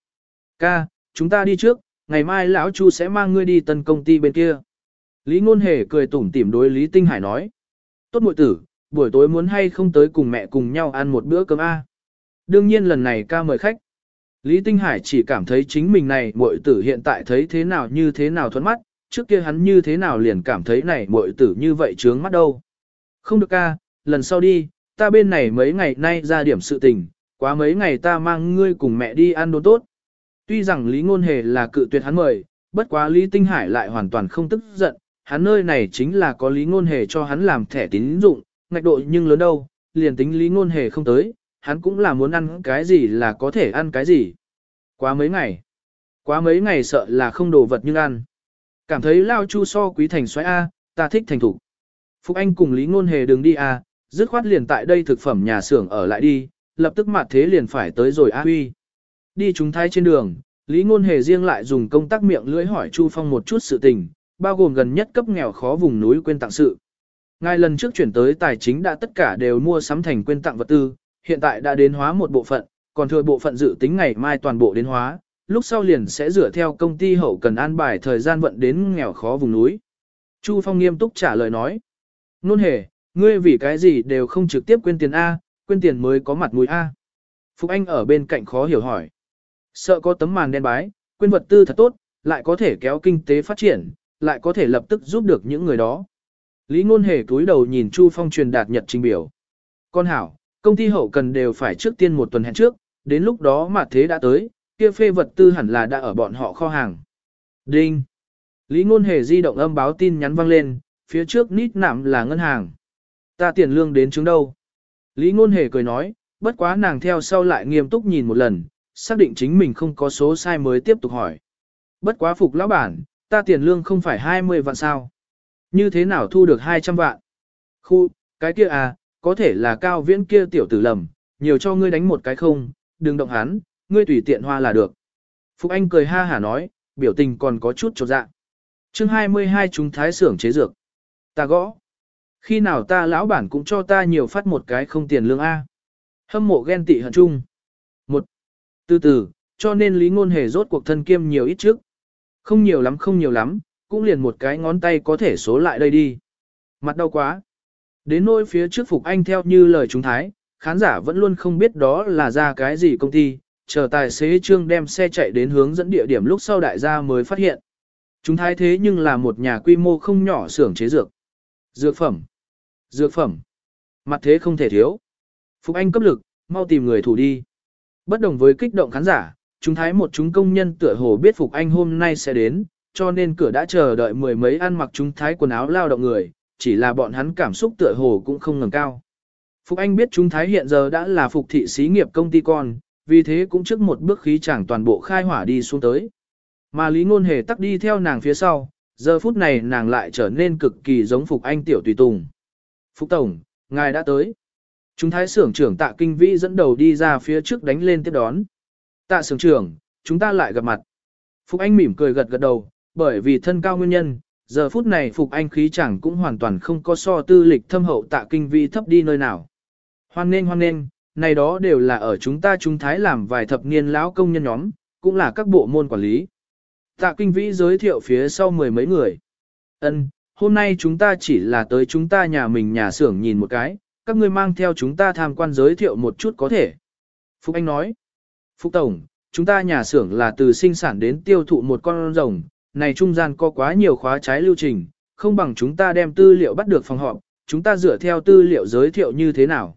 Ca, chúng ta đi trước, ngày mai lão Chu sẽ mang ngươi đi tân công ty bên kia. Lý Ngôn Hề cười tủm tỉm đối Lý Tinh Hải nói. Tốt muội tử, buổi tối muốn hay không tới cùng mẹ cùng nhau ăn một bữa cơm A. Đương nhiên lần này ca mời khách. Lý Tinh Hải chỉ cảm thấy chính mình này muội tử hiện tại thấy thế nào như thế nào thuẫn mắt, trước kia hắn như thế nào liền cảm thấy này muội tử như vậy trướng mắt đâu. Không được ca, lần sau đi, ta bên này mấy ngày nay ra điểm sự tình, quá mấy ngày ta mang ngươi cùng mẹ đi ăn đồ tốt. Tuy rằng Lý Ngôn Hề là cự tuyệt hắn mời, bất quá Lý Tinh Hải lại hoàn toàn không tức giận, hắn nơi này chính là có Lý Ngôn Hề cho hắn làm thẻ tín dụng, ngạch độ nhưng lớn đâu, liền tính Lý Ngôn Hề không tới, hắn cũng là muốn ăn cái gì là có thể ăn cái gì. Quá mấy ngày, quá mấy ngày sợ là không đồ vật nhưng ăn. Cảm thấy Lao Chu so quý thành xoáy A, ta thích thành thủ. Phục Anh cùng Lý Ngôn Hề đừng đi a dứt khoát liền tại đây thực phẩm nhà xưởng ở lại đi, lập tức mặt thế liền phải tới rồi A Huy. Đi chúng thái trên đường, Lý Ngôn Hề riêng lại dùng công tác miệng lưỡi hỏi Chu Phong một chút sự tình, bao gồm gần nhất cấp nghèo khó vùng núi quên tặng sự. Ngài lần trước chuyển tới tài chính đã tất cả đều mua sắm thành quên tặng vật tư, hiện tại đã đến hóa một bộ phận, còn thừa bộ phận dự tính ngày mai toàn bộ đến hóa, lúc sau liền sẽ dựa theo công ty hậu cần an bài thời gian vận đến nghèo khó vùng núi. Chu Phong nghiêm túc trả lời nói. Nôn hề, ngươi vì cái gì đều không trực tiếp quên tiền A, quên tiền mới có mặt mũi A. Phúc Anh ở bên cạnh khó hiểu hỏi. Sợ có tấm màn đen bái, quên vật tư thật tốt, lại có thể kéo kinh tế phát triển, lại có thể lập tức giúp được những người đó. Lý ngôn hề cúi đầu nhìn Chu Phong truyền đạt nhật trình biểu. Con hảo, công ty hậu cần đều phải trước tiên một tuần hẹn trước, đến lúc đó mà thế đã tới, kia phê vật tư hẳn là đã ở bọn họ kho hàng. Đinh. Lý ngôn hề di động âm báo tin nhắn vang lên, phía trước nít nạm là ngân hàng. Ta tiền lương đến chứng đâu? Lý ngôn hề cười nói, bất quá nàng theo sau lại nghiêm túc nhìn một lần, xác định chính mình không có số sai mới tiếp tục hỏi. Bất quá phục lão bản, ta tiền lương không phải 20 vạn sao? Như thế nào thu được 200 vạn? Khu, cái kia à, có thể là cao viễn kia tiểu tử lầm, nhiều cho ngươi đánh một cái không, đừng động hắn, ngươi tùy tiện hoa là được. Phục Anh cười ha hả nói, biểu tình còn có chút trột dạ. chương 22 chúng thái xưởng chế dược. Ta gõ. Khi nào ta lão bản cũng cho ta nhiều phát một cái không tiền lương A. Hâm mộ ghen tị hận chung. Một. Từ từ, cho nên lý ngôn hề rốt cuộc thân kiêm nhiều ít trước. Không nhiều lắm không nhiều lắm, cũng liền một cái ngón tay có thể số lại đây đi. Mặt đau quá. Đến nỗi phía trước Phục Anh theo như lời chúng thái, khán giả vẫn luôn không biết đó là ra cái gì công ty, chờ tài xế trương đem xe chạy đến hướng dẫn địa điểm lúc sau đại gia mới phát hiện. Chúng thái thế nhưng là một nhà quy mô không nhỏ xưởng chế dược. Dược phẩm. Dược phẩm. Mặt thế không thể thiếu. Phục Anh cấp lực, mau tìm người thủ đi. Bất đồng với kích động khán giả, chúng thái một chúng công nhân tựa hồ biết Phục Anh hôm nay sẽ đến, cho nên cửa đã chờ đợi mười mấy ăn mặc chúng thái quần áo lao động người, chỉ là bọn hắn cảm xúc tựa hồ cũng không ngừng cao. Phục Anh biết chúng thái hiện giờ đã là phục thị xí nghiệp công ty con, vì thế cũng trước một bước khí chẳng toàn bộ khai hỏa đi xuống tới. Mà Lý Ngôn Hề tắc đi theo nàng phía sau, giờ phút này nàng lại trở nên cực kỳ giống Phục Anh tiểu tùy tùng. Phục Tổng, ngài đã tới. Chúng thái sưởng trưởng tạ kinh vĩ dẫn đầu đi ra phía trước đánh lên tiếp đón. Tạ sưởng trưởng, chúng ta lại gặp mặt. Phục Anh mỉm cười gật gật đầu, bởi vì thân cao nguyên nhân, giờ phút này Phục Anh khí chẳng cũng hoàn toàn không có so tư lịch thâm hậu tạ kinh vĩ thấp đi nơi nào. Hoan nên hoan nên, này đó đều là ở chúng ta chúng thái làm vài thập niên lão công nhân nhóm, cũng là các bộ môn quản lý. Tạ kinh vĩ giới thiệu phía sau mười mấy người. Ân, hôm nay chúng ta chỉ là tới chúng ta nhà mình nhà xưởng nhìn một cái, các ngươi mang theo chúng ta tham quan giới thiệu một chút có thể. Phúc Anh nói, Phúc Tổng, chúng ta nhà xưởng là từ sinh sản đến tiêu thụ một con rồng, này trung gian có quá nhiều khóa trái lưu trình, không bằng chúng ta đem tư liệu bắt được phòng họp, chúng ta dựa theo tư liệu giới thiệu như thế nào.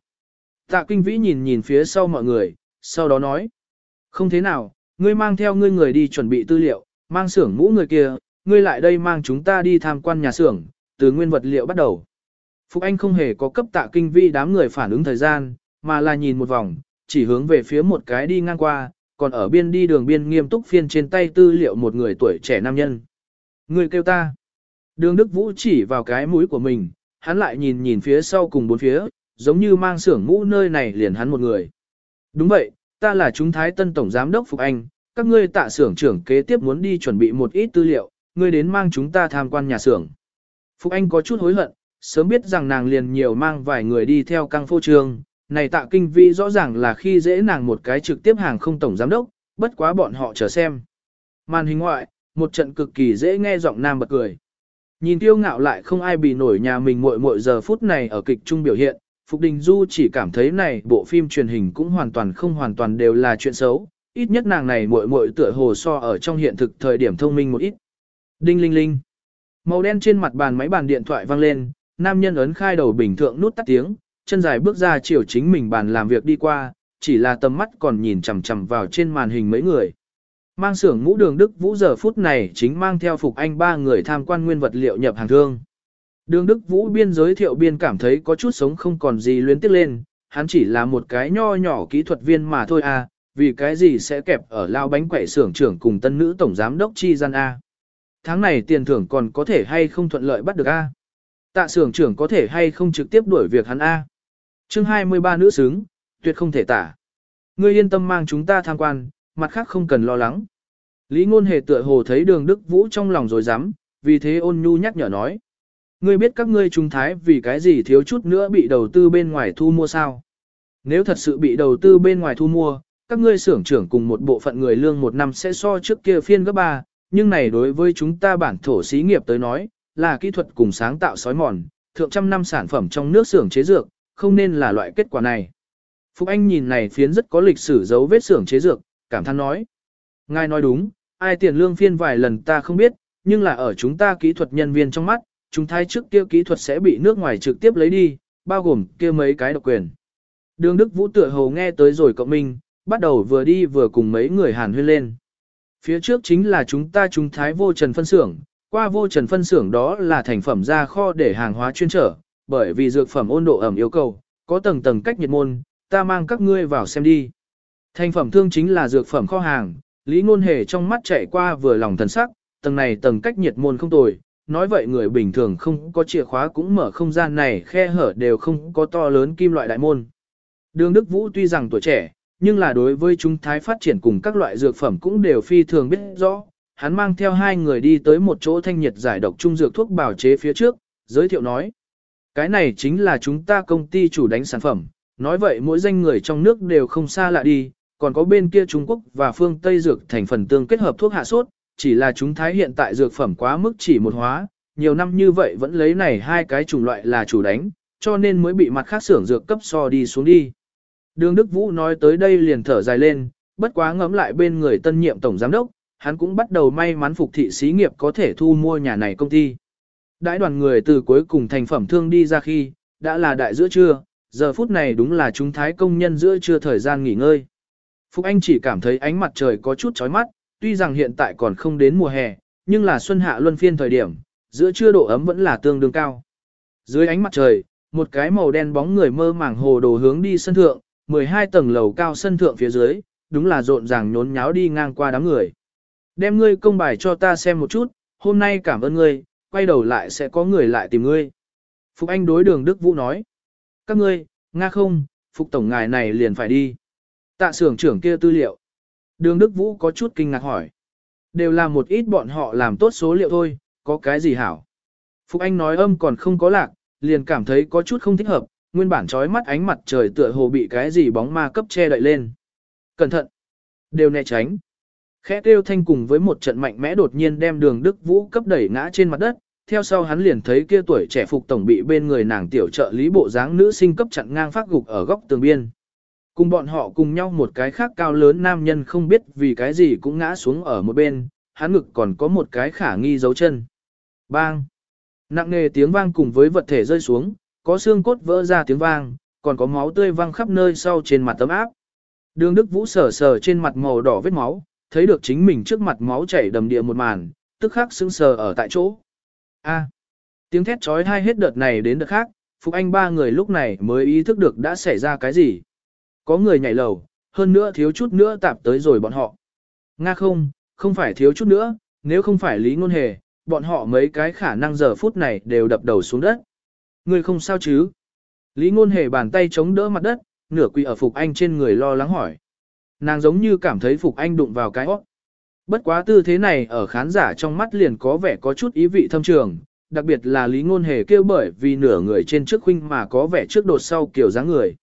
Tạ Kinh Vĩ nhìn nhìn phía sau mọi người, sau đó nói, không thế nào, ngươi mang theo ngươi người đi chuẩn bị tư liệu, mang xưởng mũ người kia, ngươi lại đây mang chúng ta đi tham quan nhà xưởng, từ nguyên vật liệu bắt đầu. Phúc Anh không hề có cấp tạ kinh vi đám người phản ứng thời gian, mà là nhìn một vòng, chỉ hướng về phía một cái đi ngang qua, còn ở biên đi đường biên nghiêm túc phiên trên tay tư liệu một người tuổi trẻ nam nhân. Người kêu ta. Đường Đức Vũ chỉ vào cái mũi của mình, hắn lại nhìn nhìn phía sau cùng bốn phía, giống như mang xưởng mũ nơi này liền hắn một người. Đúng vậy, ta là chúng thái tân tổng giám đốc Phục Anh, các ngươi tạ xưởng trưởng kế tiếp muốn đi chuẩn bị một ít tư liệu, ngươi đến mang chúng ta tham quan nhà xưởng. Phục Anh có chút hối hận, sớm biết rằng nàng liền nhiều mang vài người đi theo căng phô trường, này tạ kinh vi rõ ràng là khi dễ nàng một cái trực tiếp hàng không tổng giám đốc, bất quá bọn họ chờ xem. Màn hình ngoại, một trận cực kỳ dễ nghe giọng nam bật cười. Nhìn tiêu ngạo lại không ai bị nổi nhà mình muội muội giờ phút này ở kịch trung biểu hiện, Phục Đình Du chỉ cảm thấy này bộ phim truyền hình cũng hoàn toàn không hoàn toàn đều là chuyện xấu, ít nhất nàng này muội muội tựa hồ so ở trong hiện thực thời điểm thông minh một ít. Đinh linh linh. Màu đen trên mặt bàn máy bàn điện thoại vang lên, nam nhân ấn khai đầu bình thượng nút tắt tiếng, chân dài bước ra chiều chính mình bàn làm việc đi qua, chỉ là tầm mắt còn nhìn chằm chằm vào trên màn hình mấy người. Mang xưởng ngũ đường Đức Vũ giờ phút này chính mang theo phục anh ba người tham quan nguyên vật liệu nhập hàng thương. Đường Đức Vũ biên giới thiệu biên cảm thấy có chút sống không còn gì luyến tiếc lên, hắn chỉ là một cái nho nhỏ kỹ thuật viên mà thôi à, vì cái gì sẽ kẹp ở lao bánh quẩy xưởng trưởng cùng tân nữ tổng giám đốc chi gian A. Tháng này tiền thưởng còn có thể hay không thuận lợi bắt được A. Tạ xưởng trưởng có thể hay không trực tiếp đuổi việc hắn A. chương 23 nữ xứng, tuyệt không thể tả. Ngươi yên tâm mang chúng ta tham quan, mặt khác không cần lo lắng. Lý ngôn hề tựa hồ thấy đường Đức Vũ trong lòng rồi dám, vì thế ôn nhu nhắc nhở nói. Ngươi biết các ngươi trung thái vì cái gì thiếu chút nữa bị đầu tư bên ngoài thu mua sao? Nếu thật sự bị đầu tư bên ngoài thu mua, các ngươi xưởng trưởng cùng một bộ phận người lương một năm sẽ so trước kia phiên gấp ba, nhưng này đối với chúng ta bản thổ xí nghiệp tới nói, là kỹ thuật cùng sáng tạo sói mòn, thượng trăm năm sản phẩm trong nước xưởng chế dược, không nên là loại kết quả này. Phục Anh nhìn này phiến rất có lịch sử dấu vết xưởng chế dược, cảm thán nói. Ngài nói đúng, ai tiền lương phiên vài lần ta không biết, nhưng là ở chúng ta kỹ thuật nhân viên trong mắt, chúng thái trước kia kỹ thuật sẽ bị nước ngoài trực tiếp lấy đi, bao gồm kia mấy cái độc quyền. Đường Đức Vũ tựa hồ nghe tới rồi cộng minh, bắt đầu vừa đi vừa cùng mấy người hàn huyên lên. Phía trước chính là chúng ta chúng thái vô trần phân xưởng, qua vô trần phân xưởng đó là thành phẩm ra kho để hàng hóa chuyên trở, bởi vì dược phẩm ôn độ ẩm yêu cầu, có tầng tầng cách nhiệt môn, ta mang các ngươi vào xem đi. Thành phẩm thương chính là dược phẩm kho hàng, Lý Ngôn Hề trong mắt chạy qua vừa lòng thần sắc, tầng này tầng cách nhiệt môn không tồi, nói vậy người bình thường không có chìa khóa cũng mở không gian này khe hở đều không có to lớn kim loại đại môn. Đường Đức Vũ tuy rằng tuổi trẻ, nhưng là đối với chúng thái phát triển cùng các loại dược phẩm cũng đều phi thường biết rõ. Hắn mang theo hai người đi tới một chỗ thanh nhiệt giải độc trung dược thuốc bảo chế phía trước, giới thiệu nói. Cái này chính là chúng ta công ty chủ đánh sản phẩm, nói vậy mỗi danh người trong nước đều không xa lạ đi, còn có bên kia Trung Quốc và phương Tây dược thành phần tương kết hợp thuốc hạ sốt, chỉ là chúng thái hiện tại dược phẩm quá mức chỉ một hóa, nhiều năm như vậy vẫn lấy này hai cái chủng loại là chủ đánh, cho nên mới bị mặt khác xưởng dược cấp so đi xuống đi. Đường Đức Vũ nói tới đây liền thở dài lên, bất quá ngẫm lại bên người tân nhiệm tổng giám đốc, hắn cũng bắt đầu may mắn phục thị xí nghiệp có thể thu mua nhà này công ty. Đãi đoàn người từ cuối cùng thành phẩm thương đi ra khi, đã là đại giữa trưa, giờ phút này đúng là chúng thái công nhân giữa trưa thời gian nghỉ ngơi. Phúc Anh chỉ cảm thấy ánh mặt trời có chút chói mắt, tuy rằng hiện tại còn không đến mùa hè, nhưng là xuân hạ luân phiên thời điểm, giữa trưa độ ấm vẫn là tương đương cao. Dưới ánh mặt trời, một cái màu đen bóng người mơ màng hồ đồ hướng đi sân thượng, 12 tầng lầu cao sân thượng phía dưới, đúng là rộn ràng nhốn nháo đi ngang qua đám người. Đem ngươi công bài cho ta xem một chút, hôm nay cảm ơn ngươi, quay đầu lại sẽ có người lại tìm ngươi. Phục Anh đối đường Đức Vũ nói. Các ngươi, Nga không, Phục Tổng ngài này liền phải đi. Tạ xưởng trưởng kia tư liệu. Đường Đức Vũ có chút kinh ngạc hỏi. Đều là một ít bọn họ làm tốt số liệu thôi, có cái gì hảo. Phục Anh nói âm còn không có lạc, liền cảm thấy có chút không thích hợp, nguyên bản trói mắt ánh mặt trời tựa hồ bị cái gì bóng ma cấp che đậy lên. Cẩn thận! Đều né tránh. Khẽ kêu thanh cùng với một trận mạnh mẽ đột nhiên đem đường Đức Vũ cấp đẩy ngã trên mặt đất, theo sau hắn liền thấy kia tuổi trẻ phục tổng bị bên người nàng tiểu trợ lý bộ dáng nữ sinh cấp chặn ngang phát gục ở góc tường biên. Cùng bọn họ cùng nhau một cái khác cao lớn nam nhân không biết vì cái gì cũng ngã xuống ở một bên, hắn ngực còn có một cái khả nghi dấu chân. Bang! Nặng nề tiếng vang cùng với vật thể rơi xuống, có xương cốt vỡ ra tiếng vang, còn có máu tươi văng khắp nơi sau trên mặt tấm áp. Đường Đức Vũ sờ sờ trên mặt màu đỏ vết máu, thấy được chính mình trước mặt máu chảy đầm địa một màn, tức khắc sững sờ ở tại chỗ. A. tiếng thét chói tai hết đợt này đến đợt khác, Phục Anh ba người lúc này mới ý thức được đã xảy ra cái gì. Có người nhảy lầu, hơn nữa thiếu chút nữa tạp tới rồi bọn họ. Nga không, không phải thiếu chút nữa, nếu không phải lý ngôn hề, bọn họ mấy cái khả năng giờ phút này đều đập đầu xuống đất. Người không sao chứ? Lý ngôn hề bàn tay chống đỡ mặt đất, nửa quỳ ở Phục Anh trên người lo lắng hỏi. Nàng giống như cảm thấy Phục Anh đụng vào cái ốc. Bất quá tư thế này ở khán giả trong mắt liền có vẻ có chút ý vị thâm trường, đặc biệt là Lý Ngôn Hề kêu bởi vì nửa người trên trước khuynh mà có vẻ trước đột sau kiểu dáng người.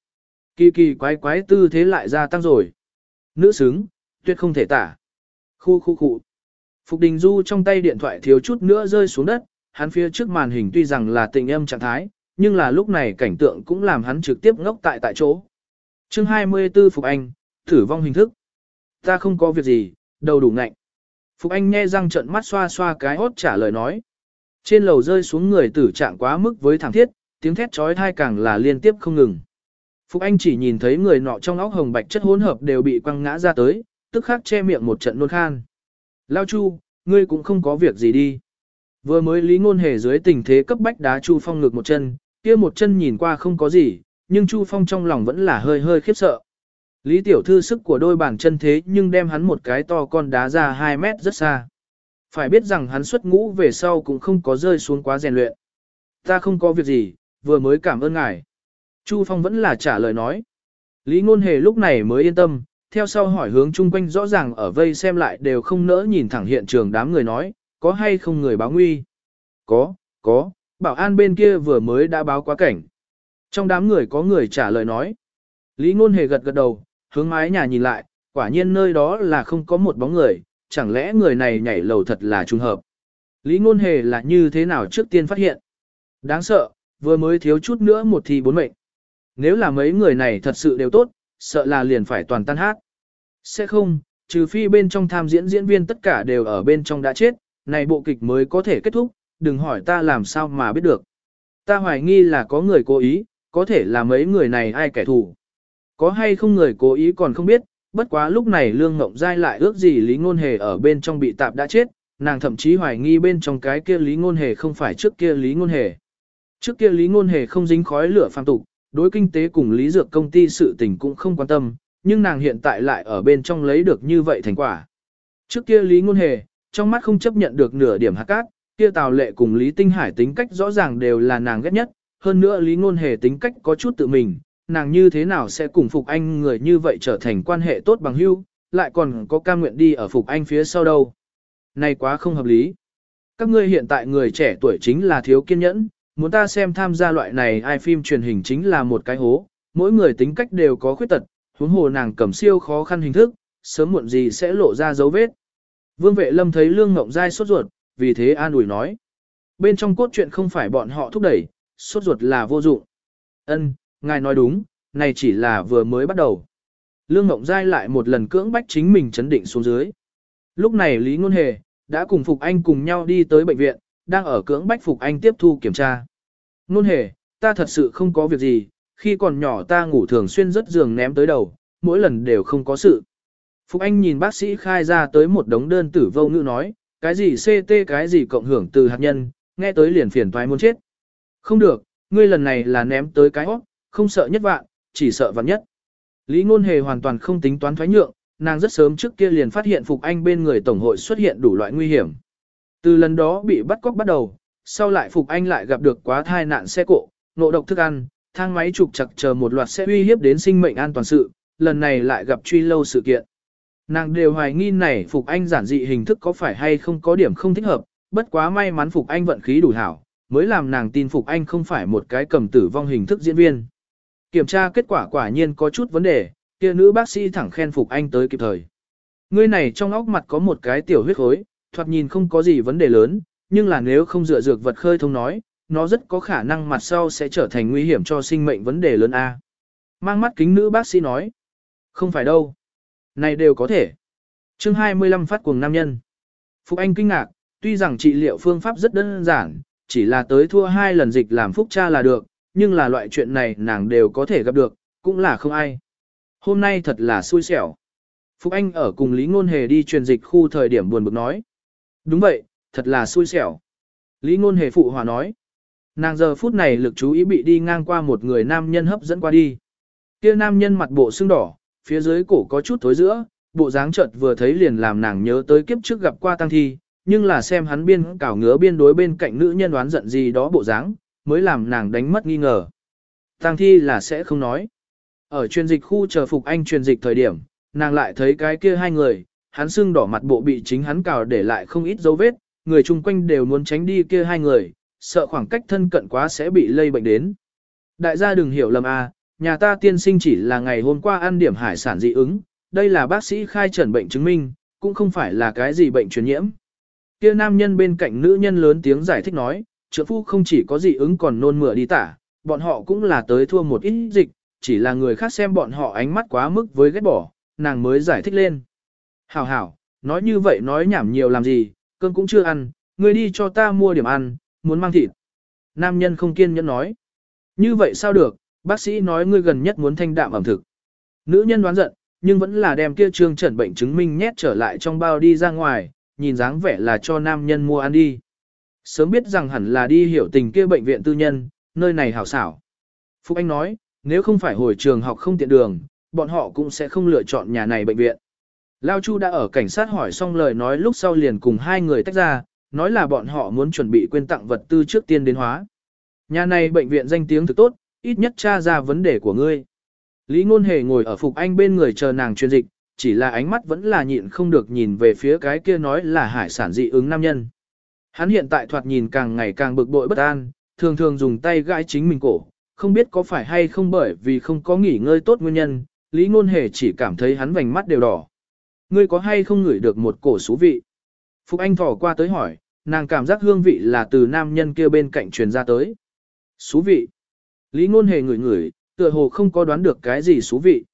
Kỳ kỳ quái quái tư thế lại gia tăng rồi. Nữ xứng, tuyệt không thể tả. Khu khu khu. Phục Đình Du trong tay điện thoại thiếu chút nữa rơi xuống đất, hắn phía trước màn hình tuy rằng là tình âm trạng thái, nhưng là lúc này cảnh tượng cũng làm hắn trực tiếp ngốc tại tại chỗ. chương 24 Phục Anh, thử vong hình thức. Ta không có việc gì, đầu đủ ngạnh. Phục Anh nghe răng trận mắt xoa xoa cái hốt trả lời nói. Trên lầu rơi xuống người tử trạng quá mức với thảm thiết, tiếng thét trói thai càng là liên tiếp không ngừng. Phúc Anh chỉ nhìn thấy người nọ trong óc hồng bạch chất hỗn hợp đều bị quăng ngã ra tới, tức khắc che miệng một trận nôn khan. Lao Chu, ngươi cũng không có việc gì đi. Vừa mới lý ngôn hề dưới tình thế cấp bách đá Chu Phong ngược một chân, kia một chân nhìn qua không có gì, nhưng Chu Phong trong lòng vẫn là hơi hơi khiếp sợ. Lý tiểu thư sức của đôi bàn chân thế nhưng đem hắn một cái to con đá ra 2 mét rất xa. Phải biết rằng hắn xuất ngũ về sau cũng không có rơi xuống quá rèn luyện. Ta không có việc gì, vừa mới cảm ơn ngài. Chu Phong vẫn là trả lời nói. Lý Ngôn Hề lúc này mới yên tâm, theo sau hỏi hướng chung quanh rõ ràng ở vây xem lại đều không nỡ nhìn thẳng hiện trường đám người nói, có hay không người báo nguy? Có, có, bảo an bên kia vừa mới đã báo quá cảnh. Trong đám người có người trả lời nói. Lý Ngôn Hề gật gật đầu, hướng mái nhà nhìn lại, quả nhiên nơi đó là không có một bóng người, chẳng lẽ người này nhảy lầu thật là trùng hợp. Lý Ngôn Hề là như thế nào trước tiên phát hiện? Đáng sợ, vừa mới thiếu chút nữa một thì bốn mệnh. Nếu là mấy người này thật sự đều tốt, sợ là liền phải toàn tan hát. Sẽ không, trừ phi bên trong tham diễn diễn viên tất cả đều ở bên trong đã chết, này bộ kịch mới có thể kết thúc, đừng hỏi ta làm sao mà biết được. Ta hoài nghi là có người cố ý, có thể là mấy người này ai kẻ thù. Có hay không người cố ý còn không biết, bất quá lúc này Lương Ngộng Giai lại ước gì Lý Ngôn Hề ở bên trong bị tạp đã chết, nàng thậm chí hoài nghi bên trong cái kia Lý Ngôn Hề không phải trước kia Lý Ngôn Hề. Trước kia Lý Ngôn Hề không dính khói lửa phàm tục, đối kinh tế cùng Lý Dược công ty sự tình cũng không quan tâm, nhưng nàng hiện tại lại ở bên trong lấy được như vậy thành quả. Trước kia Lý Ngôn Hề, trong mắt không chấp nhận được nửa điểm hạt cát, kia Tào Lệ cùng Lý Tinh Hải tính cách rõ ràng đều là nàng ghét nhất, hơn nữa Lý Ngôn Hề tính cách có chút tự mình, nàng như thế nào sẽ cùng Phục Anh người như vậy trở thành quan hệ tốt bằng hữu, lại còn có cam nguyện đi ở Phục Anh phía sau đâu. Này quá không hợp lý. Các ngươi hiện tại người trẻ tuổi chính là thiếu kiên nhẫn, muốn ta xem tham gia loại này ai phim truyền hình chính là một cái hố, mỗi người tính cách đều có khuyết tật, huống hồ nàng cầm siêu khó khăn hình thức, sớm muộn gì sẽ lộ ra dấu vết. Vương vệ lâm thấy lương ngộng dai sốt ruột, vì thế an ủi nói. Bên trong cốt truyện không phải bọn họ thúc đẩy, sốt ruột là vô dụng. Ân, ngài nói đúng, này chỉ là vừa mới bắt đầu. Lương Ngộng Giai lại một lần cưỡng bách chính mình chấn định xuống dưới. Lúc này Lý Ngôn Hề, đã cùng Phục Anh cùng nhau đi tới bệnh viện, đang ở cưỡng bách Phục Anh tiếp thu kiểm tra. Nôn Hề, ta thật sự không có việc gì, khi còn nhỏ ta ngủ thường xuyên rất giường ném tới đầu, mỗi lần đều không có sự. Phục Anh nhìn bác sĩ khai ra tới một đống đơn tử vô ngữ nói, cái gì CT cái gì cộng hưởng từ hạt nhân, nghe tới liền phiền toái muốn chết. Không được, ngươi lần này là ném tới cái hót, không sợ nhất vạn, chỉ sợ vạn nhất. Lý Ngôn Hề hoàn toàn không tính toán thoái nhượng, nàng rất sớm trước kia liền phát hiện Phục Anh bên người Tổng hội xuất hiện đủ loại nguy hiểm. Từ lần đó bị bắt cóc bắt đầu, sau lại Phục Anh lại gặp được quá thai nạn xe cộ, ngộ độc thức ăn, thang máy trục chặt chờ một loạt xe uy hiếp đến sinh mệnh an toàn sự, lần này lại gặp truy lâu sự kiện. Nàng đều hoài nghi này Phục Anh giản dị hình thức có phải hay không có điểm không thích hợp, bất quá may mắn Phục Anh vận khí đủ hảo, mới làm nàng tin Phục Anh không phải một cái cầm tử vong hình thức diễn viên. Kiểm tra kết quả quả nhiên có chút vấn đề, kia nữ bác sĩ thẳng khen Phục Anh tới kịp thời. Người này trong óc mặt có một cái tiểu huyết khối, thoạt nhìn không có gì vấn đề lớn, nhưng là nếu không dựa dược vật khơi thông nói, nó rất có khả năng mặt sau sẽ trở thành nguy hiểm cho sinh mệnh vấn đề lớn A. Mang mắt kính nữ bác sĩ nói. Không phải đâu. Này đều có thể. chương 25 phát cuồng nam nhân. Phục Anh kinh ngạc, tuy rằng trị liệu phương pháp rất đơn giản, chỉ là tới thua hai lần dịch làm phúc cha là được, nhưng là loại chuyện này nàng đều có thể gặp được, cũng là không ai. Hôm nay thật là xui xẻo. Phúc Anh ở cùng Lý Ngôn Hề đi truyền dịch khu thời điểm buồn bực nói. Đúng vậy, thật là xui xẻo. Lý Ngôn Hề phụ hòa nói. Nàng giờ phút này lực chú ý bị đi ngang qua một người nam nhân hấp dẫn qua đi. Kia nam nhân mặt bộ sưng đỏ, phía dưới cổ có chút thối giữa, bộ dáng chợt vừa thấy liền làm nàng nhớ tới kiếp trước gặp qua tăng thi, nhưng là xem hắn biên cảo ngứa biên đối bên cạnh nữ nhân đoán giận gì đó bộ dáng, mới làm nàng đánh mất nghi ngờ. Tăng thi là sẽ không nói. Ở truyền dịch khu chờ phục anh truyền dịch thời điểm, nàng lại thấy cái kia hai người, hắn sưng đỏ mặt bộ bị chính hắn cào để lại không ít dấu vết, người chung quanh đều muốn tránh đi kia hai người, sợ khoảng cách thân cận quá sẽ bị lây bệnh đến. Đại gia đừng hiểu lầm à, nhà ta tiên sinh chỉ là ngày hôm qua ăn điểm hải sản dị ứng, đây là bác sĩ khai trần bệnh chứng minh, cũng không phải là cái gì bệnh truyền nhiễm. Kia nam nhân bên cạnh nữ nhân lớn tiếng giải thích nói, trượng phu không chỉ có dị ứng còn nôn mửa đi tả, bọn họ cũng là tới thua một ít dịch, chỉ là người khác xem bọn họ ánh mắt quá mức với ghét bỏ, nàng mới giải thích lên. Hảo hảo, nói như vậy nói nhảm nhiều làm gì, cơm cũng chưa ăn, ngươi đi cho ta mua điểm ăn, muốn mang thịt. Nam nhân không kiên nhẫn nói. Như vậy sao được, bác sĩ nói ngươi gần nhất muốn thanh đạm ẩm thực. Nữ nhân đoán giận, nhưng vẫn là đem kia trương trần bệnh chứng minh nhét trở lại trong bao đi ra ngoài, nhìn dáng vẻ là cho nam nhân mua ăn đi. Sớm biết rằng hẳn là đi hiểu tình kia bệnh viện tư nhân, nơi này hảo xảo. Phúc Anh nói, nếu không phải hồi trường học không tiện đường, bọn họ cũng sẽ không lựa chọn nhà này bệnh viện. Lao Chu đã ở cảnh sát hỏi xong lời nói lúc sau liền cùng hai người tách ra, nói là bọn họ muốn chuẩn bị quên tặng vật tư trước tiên đến hóa. Nhà này bệnh viện danh tiếng thực tốt, ít nhất tra ra vấn đề của ngươi. Lý Ngôn Hề ngồi ở Phục Anh bên người chờ nàng truyền dịch, chỉ là ánh mắt vẫn là nhịn không được nhìn về phía cái kia nói là hải sản dị ứng nam nhân. Hắn hiện tại thoạt nhìn càng ngày càng bực bội bất an, thường thường dùng tay gãi chính mình cổ, không biết có phải hay không bởi vì không có nghỉ ngơi tốt nguyên nhân, Lý Ngôn Hề chỉ cảm thấy hắn vành mắt đều đỏ. Ngươi có hay không ngửi được một cổ xú vị? Phục Anh thỏ qua tới hỏi, nàng cảm giác hương vị là từ nam nhân kia bên cạnh truyền ra tới. Xú vị. Lý Ngôn Hề ngửi ngửi, tựa hồ không có đoán được cái gì xú vị.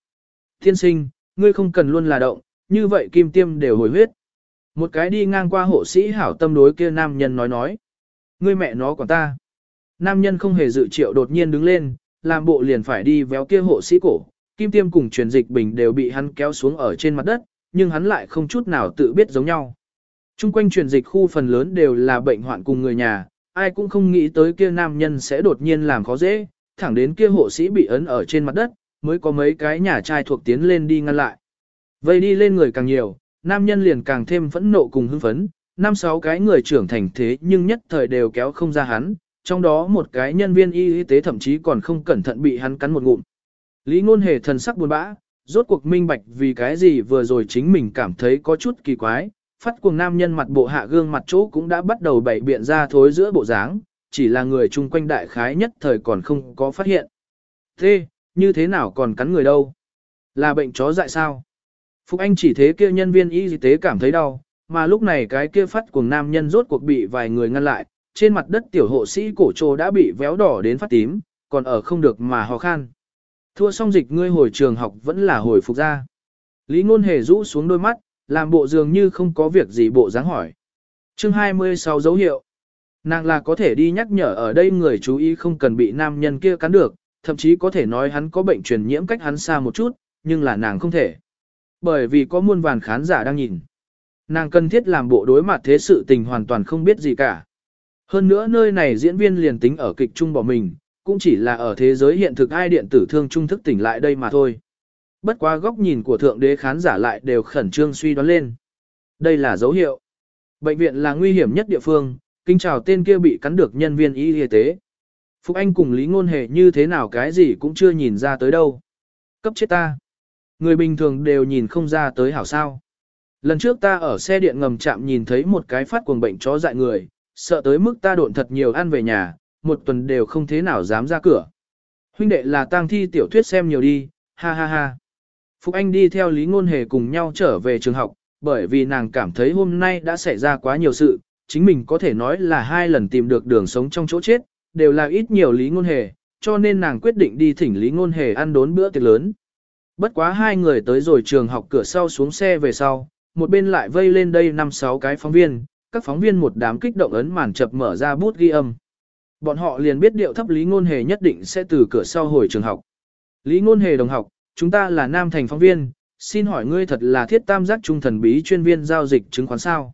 Thiên sinh, ngươi không cần luôn là động, như vậy kim tiêm đều hồi huyết. Một cái đi ngang qua hộ sĩ hảo tâm đối kia nam nhân nói nói. Ngươi mẹ nó quản ta. Nam nhân không hề dự triệu đột nhiên đứng lên, làm bộ liền phải đi véo kia hộ sĩ cổ. Kim tiêm cùng truyền dịch bình đều bị hắn kéo xuống ở trên mặt đất, nhưng hắn lại không chút nào tự biết giống nhau. Trung quanh truyền dịch khu phần lớn đều là bệnh hoạn cùng người nhà, ai cũng không nghĩ tới kia nam nhân sẽ đột nhiên làm khó dễ, thẳng đến kia hộ sĩ bị ấn ở trên mặt đất, mới có mấy cái nhà trai thuộc tiến lên đi ngăn lại. Vây đi lên người càng nhiều, nam nhân liền càng thêm phẫn nộ cùng hưng phấn, năm sáu cái người trưởng thành thế nhưng nhất thời đều kéo không ra hắn, trong đó một cái nhân viên y tế thậm chí còn không cẩn thận bị hắn cắn một ngụm. Lý ngôn hề thần sắc buồn bã, rốt cuộc minh bạch vì cái gì vừa rồi chính mình cảm thấy có chút kỳ quái, phát cuồng nam nhân mặt bộ hạ gương mặt chỗ cũng đã bắt đầu bảy biện ra thối giữa bộ dáng, chỉ là người chung quanh đại khái nhất thời còn không có phát hiện. Thế, như thế nào còn cắn người đâu? Là bệnh chó dại sao? Phục Anh chỉ thế kia nhân viên y tế cảm thấy đau, mà lúc này cái kia phát cuồng nam nhân rốt cuộc bị vài người ngăn lại, trên mặt đất tiểu hộ sĩ cổ trô đã bị véo đỏ đến phát tím, còn ở không được mà ho khan. Thua xong dịch ngươi hồi trường học vẫn là hồi phục ra. Lý ngôn hề rũ xuống đôi mắt, làm bộ dường như không có việc gì bộ dáng hỏi. Chương 26 dấu hiệu. Nàng là có thể đi nhắc nhở ở đây người chú ý không cần bị nam nhân kia cắn được, thậm chí có thể nói hắn có bệnh truyền nhiễm cách hắn xa một chút, nhưng là nàng không thể. Bởi vì có muôn vàn khán giả đang nhìn. Nàng cần thiết làm bộ đối mặt thế sự tình hoàn toàn không biết gì cả. Hơn nữa nơi này diễn viên liền tính ở kịch trung bỏ mình, cũng chỉ là ở thế giới hiện thực ai điện tử thương trung thức tỉnh lại đây mà thôi. Bất quá góc nhìn của thượng đế khán giả lại đều khẩn trương suy đoán lên. Đây là dấu hiệu. Bệnh viện là nguy hiểm nhất địa phương, kinh chào tên kia bị cắn được nhân viên y y tế. Phúc Anh cùng Lý Ngôn Hề như thế nào cái gì cũng chưa nhìn ra tới đâu. Cấp chết ta. Người bình thường đều nhìn không ra tới hảo sao. Lần trước ta ở xe điện ngầm chạm nhìn thấy một cái phát cuồng bệnh chó dại người, sợ tới mức ta độn thật nhiều ăn về nhà, một tuần đều không thế nào dám ra cửa. Huynh đệ là tang thi tiểu thuyết xem nhiều đi, ha ha ha. phục Anh đi theo Lý Ngôn Hề cùng nhau trở về trường học, bởi vì nàng cảm thấy hôm nay đã xảy ra quá nhiều sự, chính mình có thể nói là hai lần tìm được đường sống trong chỗ chết, đều là ít nhiều Lý Ngôn Hề, cho nên nàng quyết định đi thỉnh Lý Ngôn Hề ăn đốn bữa tiệc lớn. Bất quá hai người tới rồi trường học cửa sau xuống xe về sau, một bên lại vây lên đây năm sáu cái phóng viên, các phóng viên một đám kích động ấn màn chập mở ra bút ghi âm. Bọn họ liền biết điệu thấp Lý Ngôn Hề nhất định sẽ từ cửa sau hồi trường học. Lý Ngôn Hề đồng học, chúng ta là Nam Thành phóng viên, xin hỏi ngươi thật là thiết tam giác trung thần bí chuyên viên giao dịch chứng khoán sao?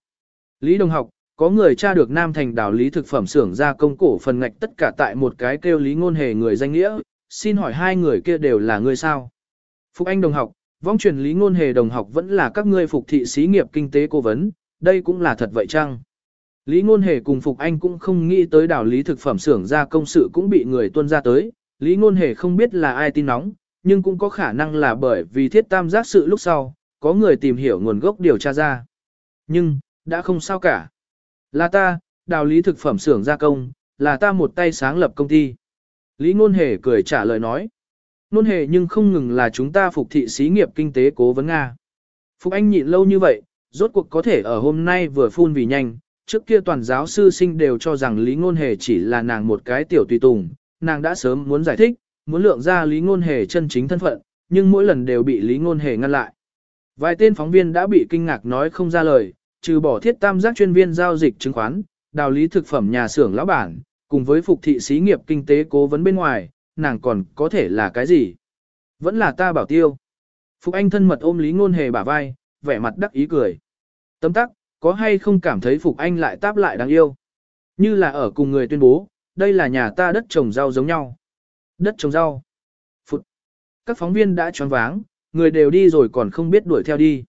Lý đồng học, có người tra được Nam Thành đảo lý thực phẩm xưởng gia công cổ phần ngạch tất cả tại một cái kêu Lý Ngôn Hề người danh nghĩa, xin hỏi hai người kia đều là ngươi sao? Phục Anh đồng học, vong truyền Lý Ngôn Hề đồng học vẫn là các ngươi phục thị xí nghiệp kinh tế cố vấn, đây cũng là thật vậy chăng? Lý Ngôn Hề cùng Phục Anh cũng không nghĩ tới đảo lý thực phẩm xưởng gia công sự cũng bị người tuân ra tới, Lý Ngôn Hề không biết là ai tin nóng, nhưng cũng có khả năng là bởi vì thiết tam giác sự lúc sau, có người tìm hiểu nguồn gốc điều tra ra. Nhưng, đã không sao cả. Là ta, đào lý thực phẩm xưởng gia công, là ta một tay sáng lập công ty. Lý Ngôn Hề cười trả lời nói. Ngôn Hề nhưng không ngừng là chúng ta phục thị xí nghiệp kinh tế cố vấn Nga. Phục Anh nhịn lâu như vậy, rốt cuộc có thể ở hôm nay vừa phun vì nhanh, trước kia toàn giáo sư sinh đều cho rằng Lý Ngôn Hề chỉ là nàng một cái tiểu tùy tùng, nàng đã sớm muốn giải thích, muốn lượng ra Lý Ngôn Hề chân chính thân phận, nhưng mỗi lần đều bị Lý Ngôn Hề ngăn lại. Vài tên phóng viên đã bị kinh ngạc nói không ra lời, trừ bỏ thiết tam giác chuyên viên giao dịch chứng khoán, đào lý thực phẩm nhà xưởng lão bản, cùng với phục thị xí nghiệp kinh tế cố vấn bên ngoài, nàng còn có thể là cái gì? Vẫn là ta bảo tiêu. Phục Anh thân mật ôm Lý Ngôn Hề bả vai, vẻ mặt đắc ý cười. Tấm tắc, có hay không cảm thấy Phục Anh lại táp lại đáng yêu? Như là ở cùng người tuyên bố, đây là nhà ta đất trồng rau giống nhau. Đất trồng rau. Phụt. Các phóng viên đã choáng váng, người đều đi rồi còn không biết đuổi theo đi.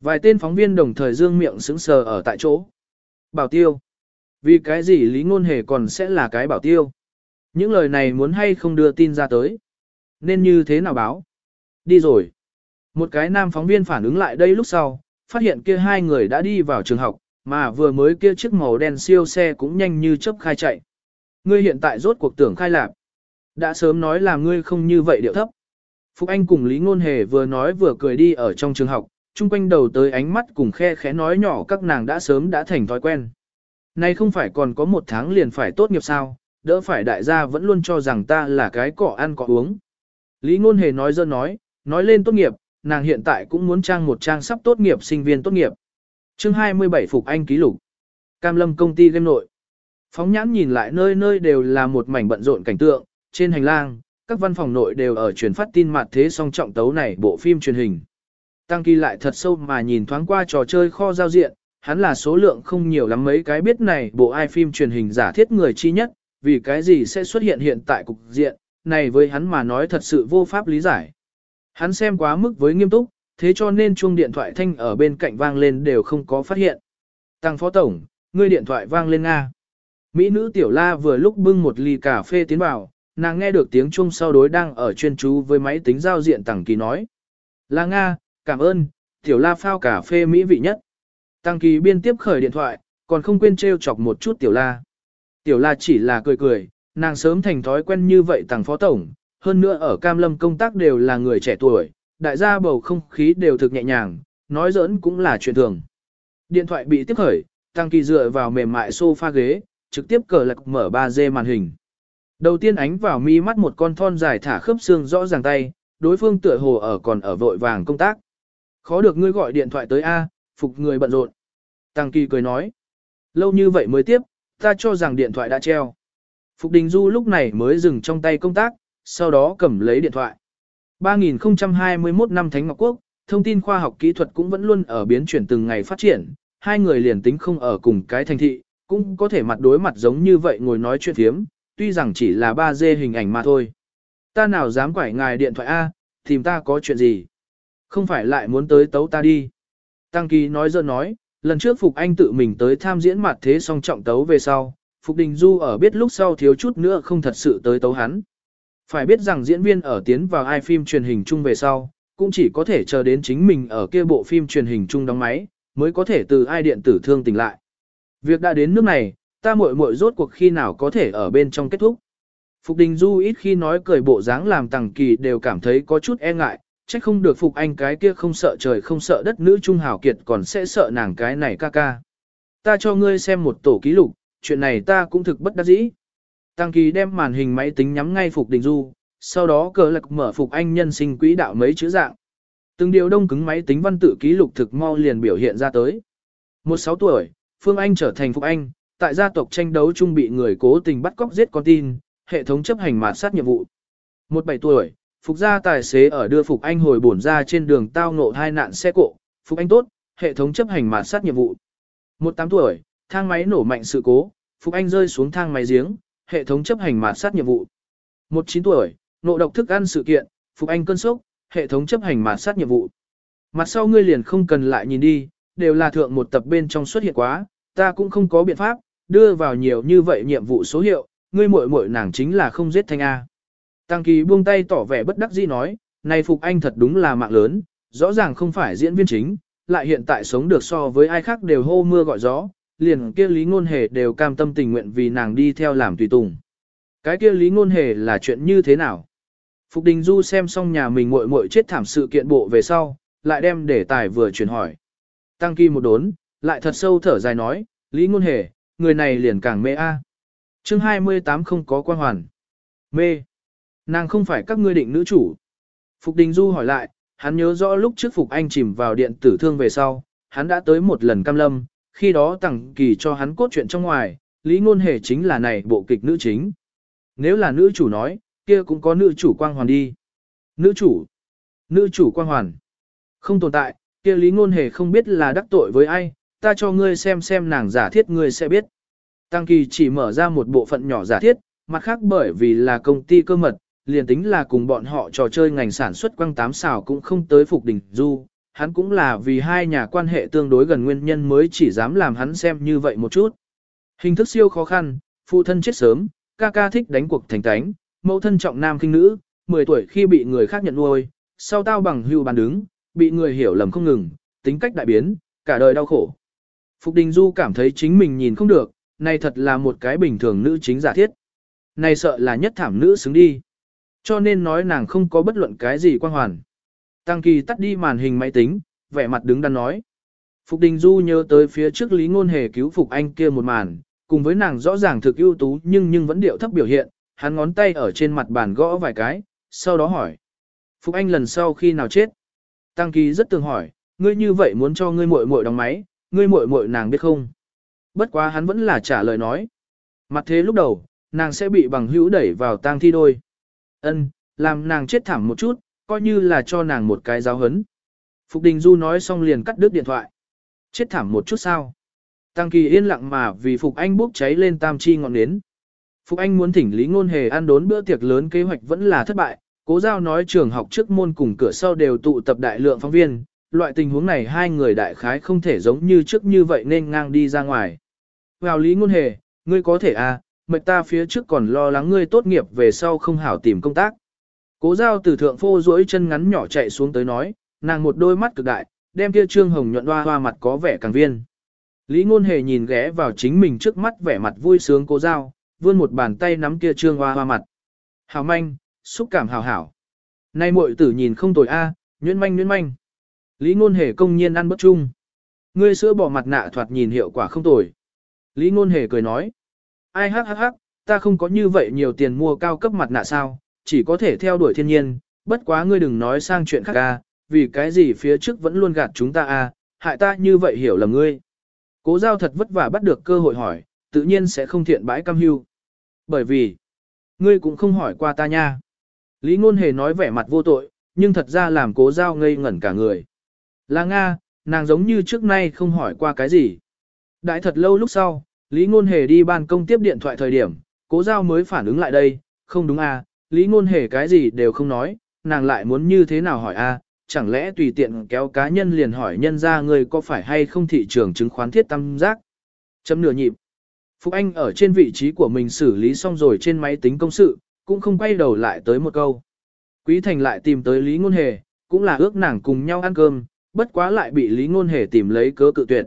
Vài tên phóng viên đồng thời dương miệng sững sờ ở tại chỗ. Bảo tiêu. Vì cái gì Lý Ngôn Hề còn sẽ là cái bảo tiêu? Những lời này muốn hay không đưa tin ra tới. Nên như thế nào báo? Đi rồi. Một cái nam phóng viên phản ứng lại đây lúc sau, phát hiện kia hai người đã đi vào trường học, mà vừa mới kia chiếc màu đen siêu xe cũng nhanh như chớp khai chạy. Ngươi hiện tại rốt cuộc tưởng khai lạc. Đã sớm nói là ngươi không như vậy điệu thấp. Phục Anh cùng Lý Ngôn Hề vừa nói vừa cười đi ở trong trường học, chung quanh đầu tới ánh mắt cùng khe khẽ nói nhỏ các nàng đã sớm đã thành thói quen. Nay không phải còn có một tháng liền phải tốt nghiệp sao, đỡ phải đại gia vẫn luôn cho rằng ta là cái cỏ ăn cỏ uống. Lý Ngôn Hề nói dơ nói, nói lên tốt nghiệp, nàng hiện tại cũng muốn trang một trang sắp tốt nghiệp sinh viên tốt nghiệp. chương 27 Phục Anh ký lục. Cam Lâm công ty game nội. Phóng nhãn nhìn lại nơi nơi đều là một mảnh bận rộn cảnh tượng, trên hành lang, các văn phòng nội đều ở truyền phát tin mặt thế song trọng tấu này bộ phim truyền hình. Tăng kỳ lại thật sâu mà nhìn thoáng qua trò chơi kho giao diện, hắn là số lượng không nhiều lắm mấy cái biết này bộ ai phim truyền hình giả thiết người chi nhất, vì cái gì sẽ xuất hiện hiện tại cục diện, này với hắn mà nói thật sự vô pháp lý giải. Hắn xem quá mức với nghiêm túc, thế cho nên chuông điện thoại thanh ở bên cạnh vang lên đều không có phát hiện. Tăng phó tổng, ngươi điện thoại vang lên Nga. Mỹ nữ tiểu la vừa lúc bưng một ly cà phê tiến vào, nàng nghe được tiếng chuông sau đối đang ở chuyên chú với máy tính giao diện Tăng Kỳ nói. Là Nga, cảm ơn, tiểu la phao cà phê mỹ vị nhất. Tăng Kỳ biên tiếp khởi điện thoại, còn không quên trêu chọc một chút tiểu la. Tiểu la chỉ là cười cười, nàng sớm thành thói quen như vậy Tăng phó tổng, hơn nữa ở Cam Lâm công tác đều là người trẻ tuổi, đại gia bầu không khí đều thực nhẹ nhàng, nói giỡn cũng là chuyện thường. Điện thoại bị tiếp khởi, Tăng Kỳ dựa vào mềm mại sofa ghế, trực tiếp cờ lạc mở 3D màn hình. Đầu tiên ánh vào mi mắt một con thon dài thả khớp xương rõ ràng tay, đối phương tựa hồ ở còn ở vội vàng công tác. Khó được ngươi gọi điện thoại tới A, phục người bận rộn. Tăng Kỳ cười nói. Lâu như vậy mới tiếp, ta cho rằng điện thoại đã treo. Phục Đình Du lúc này mới dừng trong tay công tác, sau đó cầm lấy điện thoại. 3021 năm Thánh Ngọc Quốc, thông tin khoa học kỹ thuật cũng vẫn luôn ở biến chuyển từng ngày phát triển, hai người liền tính không ở cùng cái thành thị, cũng có thể mặt đối mặt giống như vậy ngồi nói chuyện thiếm, tuy rằng chỉ là 3D hình ảnh mà thôi. Ta nào dám quải ngài điện thoại A, tìm ta có chuyện gì? Không phải lại muốn tới tấu ta đi. Tăng Kỳ nói dơ nói, lần trước Phục Anh tự mình tới tham diễn mặt thế song trọng tấu về sau, Phục Đình Du ở biết lúc sau thiếu chút nữa không thật sự tới tấu hắn. Phải biết rằng diễn viên ở tiến vào ai phim truyền hình chung về sau, cũng chỉ có thể chờ đến chính mình ở kia bộ phim truyền hình chung đóng máy, mới có thể từ ai điện tử thương tỉnh lại. Việc đã đến nước này, ta muội muội rốt cuộc khi nào có thể ở bên trong kết thúc. Phục Đình Du ít khi nói cười bộ dáng làm Tằng Kỳ đều cảm thấy có chút e ngại, trách không được Phục Anh cái kia không sợ trời không sợ đất nữ trung hào kiệt còn sẽ sợ nàng cái này ca ca. Ta cho ngươi xem một tổ ký lục, chuyện này ta cũng thực bất đắc dĩ. Tăng Kỳ đem màn hình máy tính nhắm ngay Phục Đình Du, sau đó cờ lạc mở Phục Anh nhân sinh quỹ đạo mấy chữ dạng. Từng điều đông cứng máy tính văn tự ký lục thực mau liền biểu hiện ra tới. Một sáu tuổi, Phương Anh trở thành Phục Anh, tại gia tộc tranh đấu chung bị người cố tình bắt cóc giết con tin, hệ thống chấp hành mạt sát nhiệm vụ. Một bảy tuổi, Phục gia tài xế ở đưa Phục Anh hồi bổn ra trên đường tao ngộ hai nạn xe cộ, Phục Anh tốt, hệ thống chấp hành mạt sát nhiệm vụ. Một tám tuổi, thang máy nổ mạnh sự cố, Phục Anh rơi xuống thang máy giếng, hệ thống chấp hành mạt sát nhiệm vụ. Một chín tuổi, nộ độc thức ăn sự kiện, Phục Anh cơn sốc, hệ thống chấp hành mạt sát nhiệm vụ. Mặt sau ngươi liền không cần lại nhìn đi, đều là thượng một tập bên trong xuất hiện quá, ta cũng không có biện pháp, đưa vào nhiều như vậy nhiệm vụ số hiệu, ngươi muội muội nàng chính là không giết thanh A. Tăng Kỳ buông tay tỏ vẻ bất đắc dĩ nói, này Phục Anh thật đúng là mạng lớn, rõ ràng không phải diễn viên chính, lại hiện tại sống được so với ai khác đều hô mưa gọi gió, liền kia Lý Ngôn Hề đều cam tâm tình nguyện vì nàng đi theo làm tùy tùng. Cái kia Lý Ngôn Hề là chuyện như thế nào? Phục Đình Du xem xong nhà mình muội muội chết thảm sự kiện bộ về sau, lại đem để tài vừa chuyển hỏi. Tăng Kỳ một đốn, lại thật sâu thở dài nói, Lý Ngôn Hề, người này liền càng mê a. À. Chương 28 không có quan hoàn. Mê. Nàng không phải các ngươi định nữ chủ. Phục Đình Du hỏi lại, hắn nhớ rõ lúc trước Phục Anh chìm vào điện tử thương về sau, hắn đã tới một lần cam lâm, khi đó tặng Kỳ cho hắn cốt truyện trong ngoài, Lý Ngôn Hề chính là này bộ kịch nữ chính. Nếu là nữ chủ nói, kia cũng có nữ chủ quang hoàn đi. Nữ chủ. Nữ chủ quang hoàn. Không tồn tại, kia Lý Ngôn Hề không biết là đắc tội với ai, ta cho ngươi xem xem nàng giả thiết ngươi sẽ biết. Tăng Kỳ chỉ mở ra một bộ phận nhỏ giả thiết, mặt khác bởi vì là công ty cơ mật, liền tính là cùng bọn họ trò chơi ngành sản xuất quăng tám xào cũng không tới phục đỉnh du. Hắn cũng là vì hai nhà quan hệ tương đối gần nguyên nhân mới chỉ dám làm hắn xem như vậy một chút. Hình thức siêu khó khăn, phụ thân chết sớm, ca ca thích đánh cuộc thành tánh, mẫu thân trọng nam khinh nữ, 10 tuổi khi bị người khác nhận nuôi, sau tao bằng hưu bàn đứng, bị người hiểu lầm không ngừng, tính cách đại biến, cả đời đau khổ. Phục Đình Du cảm thấy chính mình nhìn không được, này thật là một cái bình thường nữ chính giả thiết. Này sợ là nhất thảm nữ xứng đi. Cho nên nói nàng không có bất luận cái gì quan hoàn. Tăng Kỳ tắt đi màn hình máy tính, vẻ mặt đứng đắn nói. Phục Đình Du nhớ tới phía trước Lý Ngôn Hề cứu Phục Anh kia một màn, cùng với nàng rõ ràng thực ưu tú nhưng nhưng vẫn điệu thấp biểu hiện, hắn ngón tay ở trên mặt bàn gõ vài cái, sau đó hỏi. Phục Anh lần sau khi nào chết? Tăng Kỳ rất tường hỏi, ngươi như vậy muốn cho ngươi muội muội đóng máy, ngươi muội muội nàng biết không? Bất quá hắn vẫn là trả lời nói. Mặt thế lúc đầu, nàng sẽ bị bằng hữu đẩy vào tang thi đôi. Ân, làm nàng chết thảm một chút, coi như là cho nàng một cái giáo hấn. Phục Đình Du nói xong liền cắt đứt điện thoại. Chết thảm một chút sao? Tăng Kỳ yên lặng mà vì Phục Anh bốc cháy lên tam chi ngọn nến. Phục Anh muốn thỉnh Lý Ngôn Hề ăn đốn bữa tiệc lớn kế hoạch vẫn là thất bại, cố giao nói trường học trước môn cùng cửa sau đều tụ tập đại lượng phóng viên, loại tình huống này hai người đại khái không thể giống như trước như vậy nên ngang đi ra ngoài. Vào Lý Ngôn Hề, ngươi có thể à, mệt ta phía trước còn lo lắng ngươi tốt nghiệp về sau không hảo tìm công tác. Cố giao từ thượng phô duỗi chân ngắn nhỏ chạy xuống tới nói, nàng một đôi mắt cực đại, đem kia trương hồng nhuận hoa hoa mặt có vẻ càng viên. Lý ngôn hề nhìn ghé vào chính mình trước mắt vẻ mặt vui sướng cố giao, vươn một bàn tay nắm kia trương hoa hoa mặt. Hảo manh, xúc cảm hảo hảo. Nay muội tử nhìn không tồi a, nhuyễn manh nhuyễn manh. Lý ngôn hề công nhiên ăn bất chung. Ngươi sữa bỏ mặt nạ thoạt nhìn hiệu quả không tồi. Lý ngôn hề cười nói. Ai hắc hắc hắc, ta không có như vậy nhiều tiền mua cao cấp mặt nạ sao, chỉ có thể theo đuổi thiên nhiên, bất quá ngươi đừng nói sang chuyện khác a, vì cái gì phía trước vẫn luôn gạt chúng ta a, hại ta như vậy hiểu lầm ngươi. Cố giao thật vất vả bắt được cơ hội hỏi, tự nhiên sẽ không thiện bãi cam hưu. Bởi vì, ngươi cũng không hỏi qua ta nha. Lý ngôn hề nói vẻ mặt vô tội, nhưng thật ra làm cố giao ngây ngẩn cả người. Là Nga, nàng giống như trước nay không hỏi qua cái gì. Đại thật lâu lúc sau, Lý ngôn hề đi ban công tiếp điện thoại thời điểm, cố giao mới phản ứng lại đây, không đúng à, Lý ngôn hề cái gì đều không nói, nàng lại muốn như thế nào hỏi a à, chẳng lẽ tùy tiện kéo cá nhân liền hỏi nhân ra người có phải hay không thị trường chứng khoán thiết tam giác. Chấm nửa nhịp. Phúc Anh ở trên vị trí của mình xử lý xong rồi trên máy tính công sự, cũng không quay đầu lại tới một câu. Quý Thành lại tìm tới Lý Ngôn Hề, cũng là ước nàng cùng nhau ăn cơm, bất quá lại bị Lý Ngôn Hề tìm lấy cớ cự tuyệt.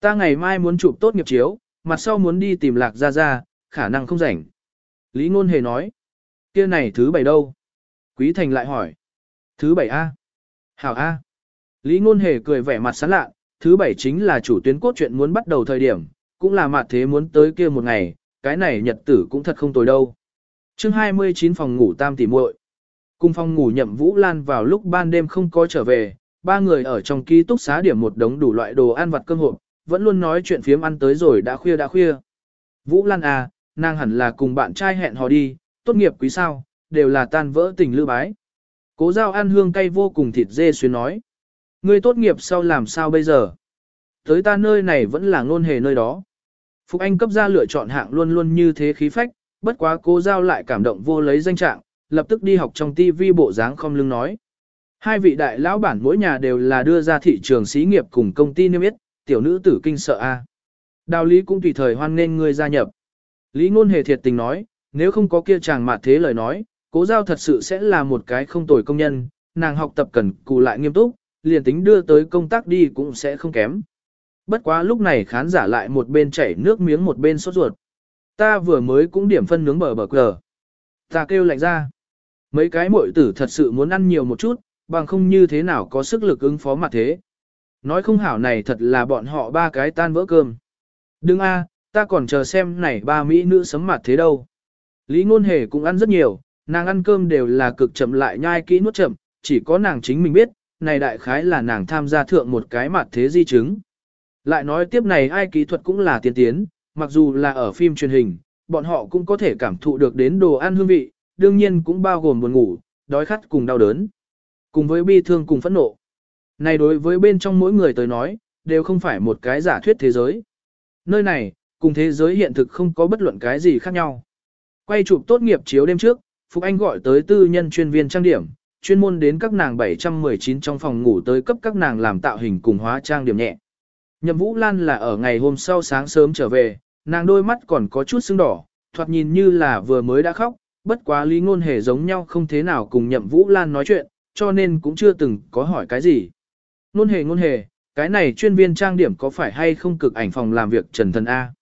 Ta ngày mai muốn chụp tốt nghiệp chiếu, mặt sau muốn đi tìm lạc gia gia, khả năng không rảnh. Lý Ngôn Hề nói, kia này thứ bảy đâu? Quý Thành lại hỏi, thứ bảy A. Hảo A. Lý Ngôn Hề cười vẻ mặt sán lạ, thứ bảy chính là chủ tuyến cốt truyện muốn bắt đầu thời điểm, cũng là mặt thế muốn tới kia một ngày, cái này nhật tử cũng thật không tồi đâu. chương 29 phòng ngủ tam tỷ muội Cùng phòng ngủ nhậm Vũ Lan vào lúc ban đêm không có trở về, ba người ở trong ký túc xá điểm một đống đủ loại đồ ăn vặt cơm hộp, vẫn luôn nói chuyện phiếm ăn tới rồi đã khuya đã khuya. Vũ Lan à, nàng hẳn là cùng bạn trai hẹn hò đi, tốt nghiệp quý sao, đều là tan vỡ tình lưu bái. Cố giao ăn hương cay vô cùng thịt dê xuyên nói. Ngươi tốt nghiệp sau làm sao bây giờ? Tới ta nơi này vẫn là ngôn hề nơi đó. Phục Anh cấp ra lựa chọn hạng luôn luôn như thế khí phách, bất quá cố giao lại cảm động vô lấy danh trạng, lập tức đi học trong TV bộ dáng không lưng nói. Hai vị đại lão bản mỗi nhà đều là đưa ra thị trường xí nghiệp cùng công ty niêm yết, tiểu nữ tử kinh sợ a. Đào lý cũng tùy thời hoan nên ngươi gia nhập. Lý ngôn hề thiệt tình nói, nếu không có kia chàng mạt thế lời nói, cố giao thật sự sẽ là một cái không tồi công nhân, nàng học tập cần cù lại nghiêm túc, liền tính đưa tới công tác đi cũng sẽ không kém. Bất quá lúc này khán giả lại một bên chảy nước miếng một bên sốt ruột. Ta vừa mới cũng điểm phân nướng bờ bờ cờ. Ta kêu lạnh ra. Mấy cái muội tử thật sự muốn ăn nhiều một chút, bằng không như thế nào có sức lực ứng phó mặt thế. Nói không hảo này thật là bọn họ ba cái tan vỡ cơm. Đừng a, ta còn chờ xem này ba mỹ nữ sấm mặt thế đâu. Lý ngôn hề cũng ăn rất nhiều, nàng ăn cơm đều là cực chậm lại nhai kỹ nuốt chậm, chỉ có nàng chính mình biết, này đại khái là nàng tham gia thượng một cái mặt thế di chứng. Lại nói tiếp này ai kỹ thuật cũng là tiên tiến, mặc dù là ở phim truyền hình, bọn họ cũng có thể cảm thụ được đến đồ ăn hương vị, đương nhiên cũng bao gồm buồn ngủ, đói khát cùng đau đớn, cùng với bi thương cùng phẫn nộ. Này đối với bên trong mỗi người tới nói, đều không phải một cái giả thuyết thế giới. Nơi này, cùng thế giới hiện thực không có bất luận cái gì khác nhau. Quay chụp tốt nghiệp chiếu đêm trước, Phục Anh gọi tới tư nhân chuyên viên trang điểm, chuyên môn đến các nàng 719 trong phòng ngủ tới cấp các nàng làm tạo hình cùng hóa trang điểm nhẹ. Nhậm Vũ Lan là ở ngày hôm sau sáng sớm trở về, nàng đôi mắt còn có chút sưng đỏ, thoạt nhìn như là vừa mới đã khóc, bất quá Lý Ngôn Hề giống nhau không thế nào cùng Nhậm Vũ Lan nói chuyện, cho nên cũng chưa từng có hỏi cái gì. Ngôn Hề Ngôn Hề, cái này chuyên viên trang điểm có phải hay không cực ảnh phòng làm việc Trần Thần A?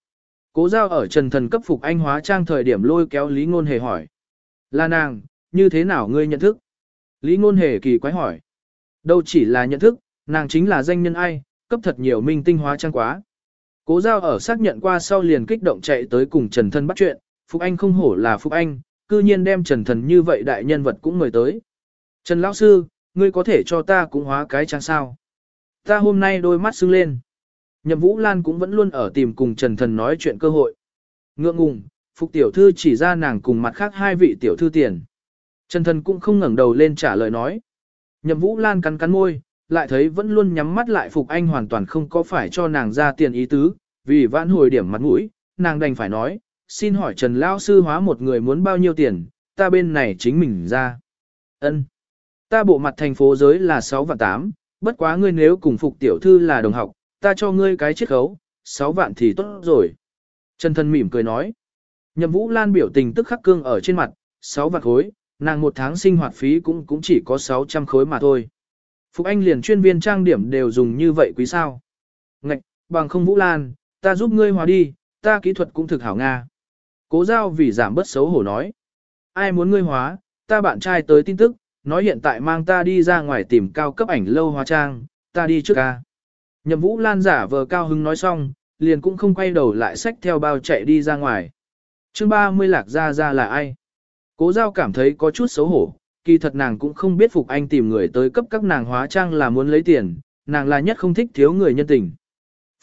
Cố giao ở Trần Thần cấp phục anh hóa trang thời điểm lôi kéo Lý Ngôn Hề hỏi. Là nàng, như thế nào ngươi nhận thức? Lý Ngôn Hề kỳ quái hỏi. Đâu chỉ là nhận thức, nàng chính là danh nhân ai, cấp thật nhiều minh tinh hóa trang quá. Cố giao ở xác nhận qua sau liền kích động chạy tới cùng Trần Thân bắt chuyện, Phục Anh không hổ là Phục Anh, cư nhiên đem Trần Thần như vậy đại nhân vật cũng mời tới. Trần Lão Sư, ngươi có thể cho ta cũng hóa cái trang sao? Ta hôm nay đôi mắt sưng lên. Nhậm Vũ Lan cũng vẫn luôn ở tìm cùng Trần Thần nói chuyện cơ hội. Ngượng ngùng, Phục Tiểu Thư chỉ ra nàng cùng mặt khác hai vị Tiểu Thư tiền. Trần Thần cũng không ngẩng đầu lên trả lời nói. Nhậm Vũ Lan cắn cắn môi, lại thấy vẫn luôn nhắm mắt lại Phục Anh hoàn toàn không có phải cho nàng ra tiền ý tứ, vì vãn hồi điểm mặt mũi, nàng đành phải nói, xin hỏi Trần Lao Sư hóa một người muốn bao nhiêu tiền, ta bên này chính mình ra. ân Ta bộ mặt thành phố giới là 6 và 8, bất quá ngươi nếu cùng Phục Tiểu Thư là đồng học, ta cho ngươi cái chiết khấu, 6 vạn thì tốt rồi. Trần Thần mỉm cười nói. Nhậm Vũ Lan biểu tình tức khắc cương ở trên mặt, 6 vạn khối, nàng một tháng sinh hoạt phí cũng cũng chỉ có 600 khối mà thôi. Phục Anh liền chuyên viên trang điểm đều dùng như vậy quý sao. Ngạch, bằng không Vũ Lan, ta giúp ngươi hóa đi, ta kỹ thuật cũng thực hảo Nga. Cố giao vì giảm bớt xấu hổ nói. Ai muốn ngươi hóa, ta bạn trai tới tin tức, nói hiện tại mang ta đi ra ngoài tìm cao cấp ảnh lâu hóa trang, ta đi trước ca. Nhậm Vũ Lan giả vờ cao hứng nói xong, liền cũng không quay đầu lại xách theo bao chạy đi ra ngoài. chương 30 lạc ra ra là ai? Cố giao cảm thấy có chút xấu hổ, kỳ thật nàng cũng không biết Phục Anh tìm người tới cấp các nàng hóa trang là muốn lấy tiền, nàng là nhất không thích thiếu người nhân tình.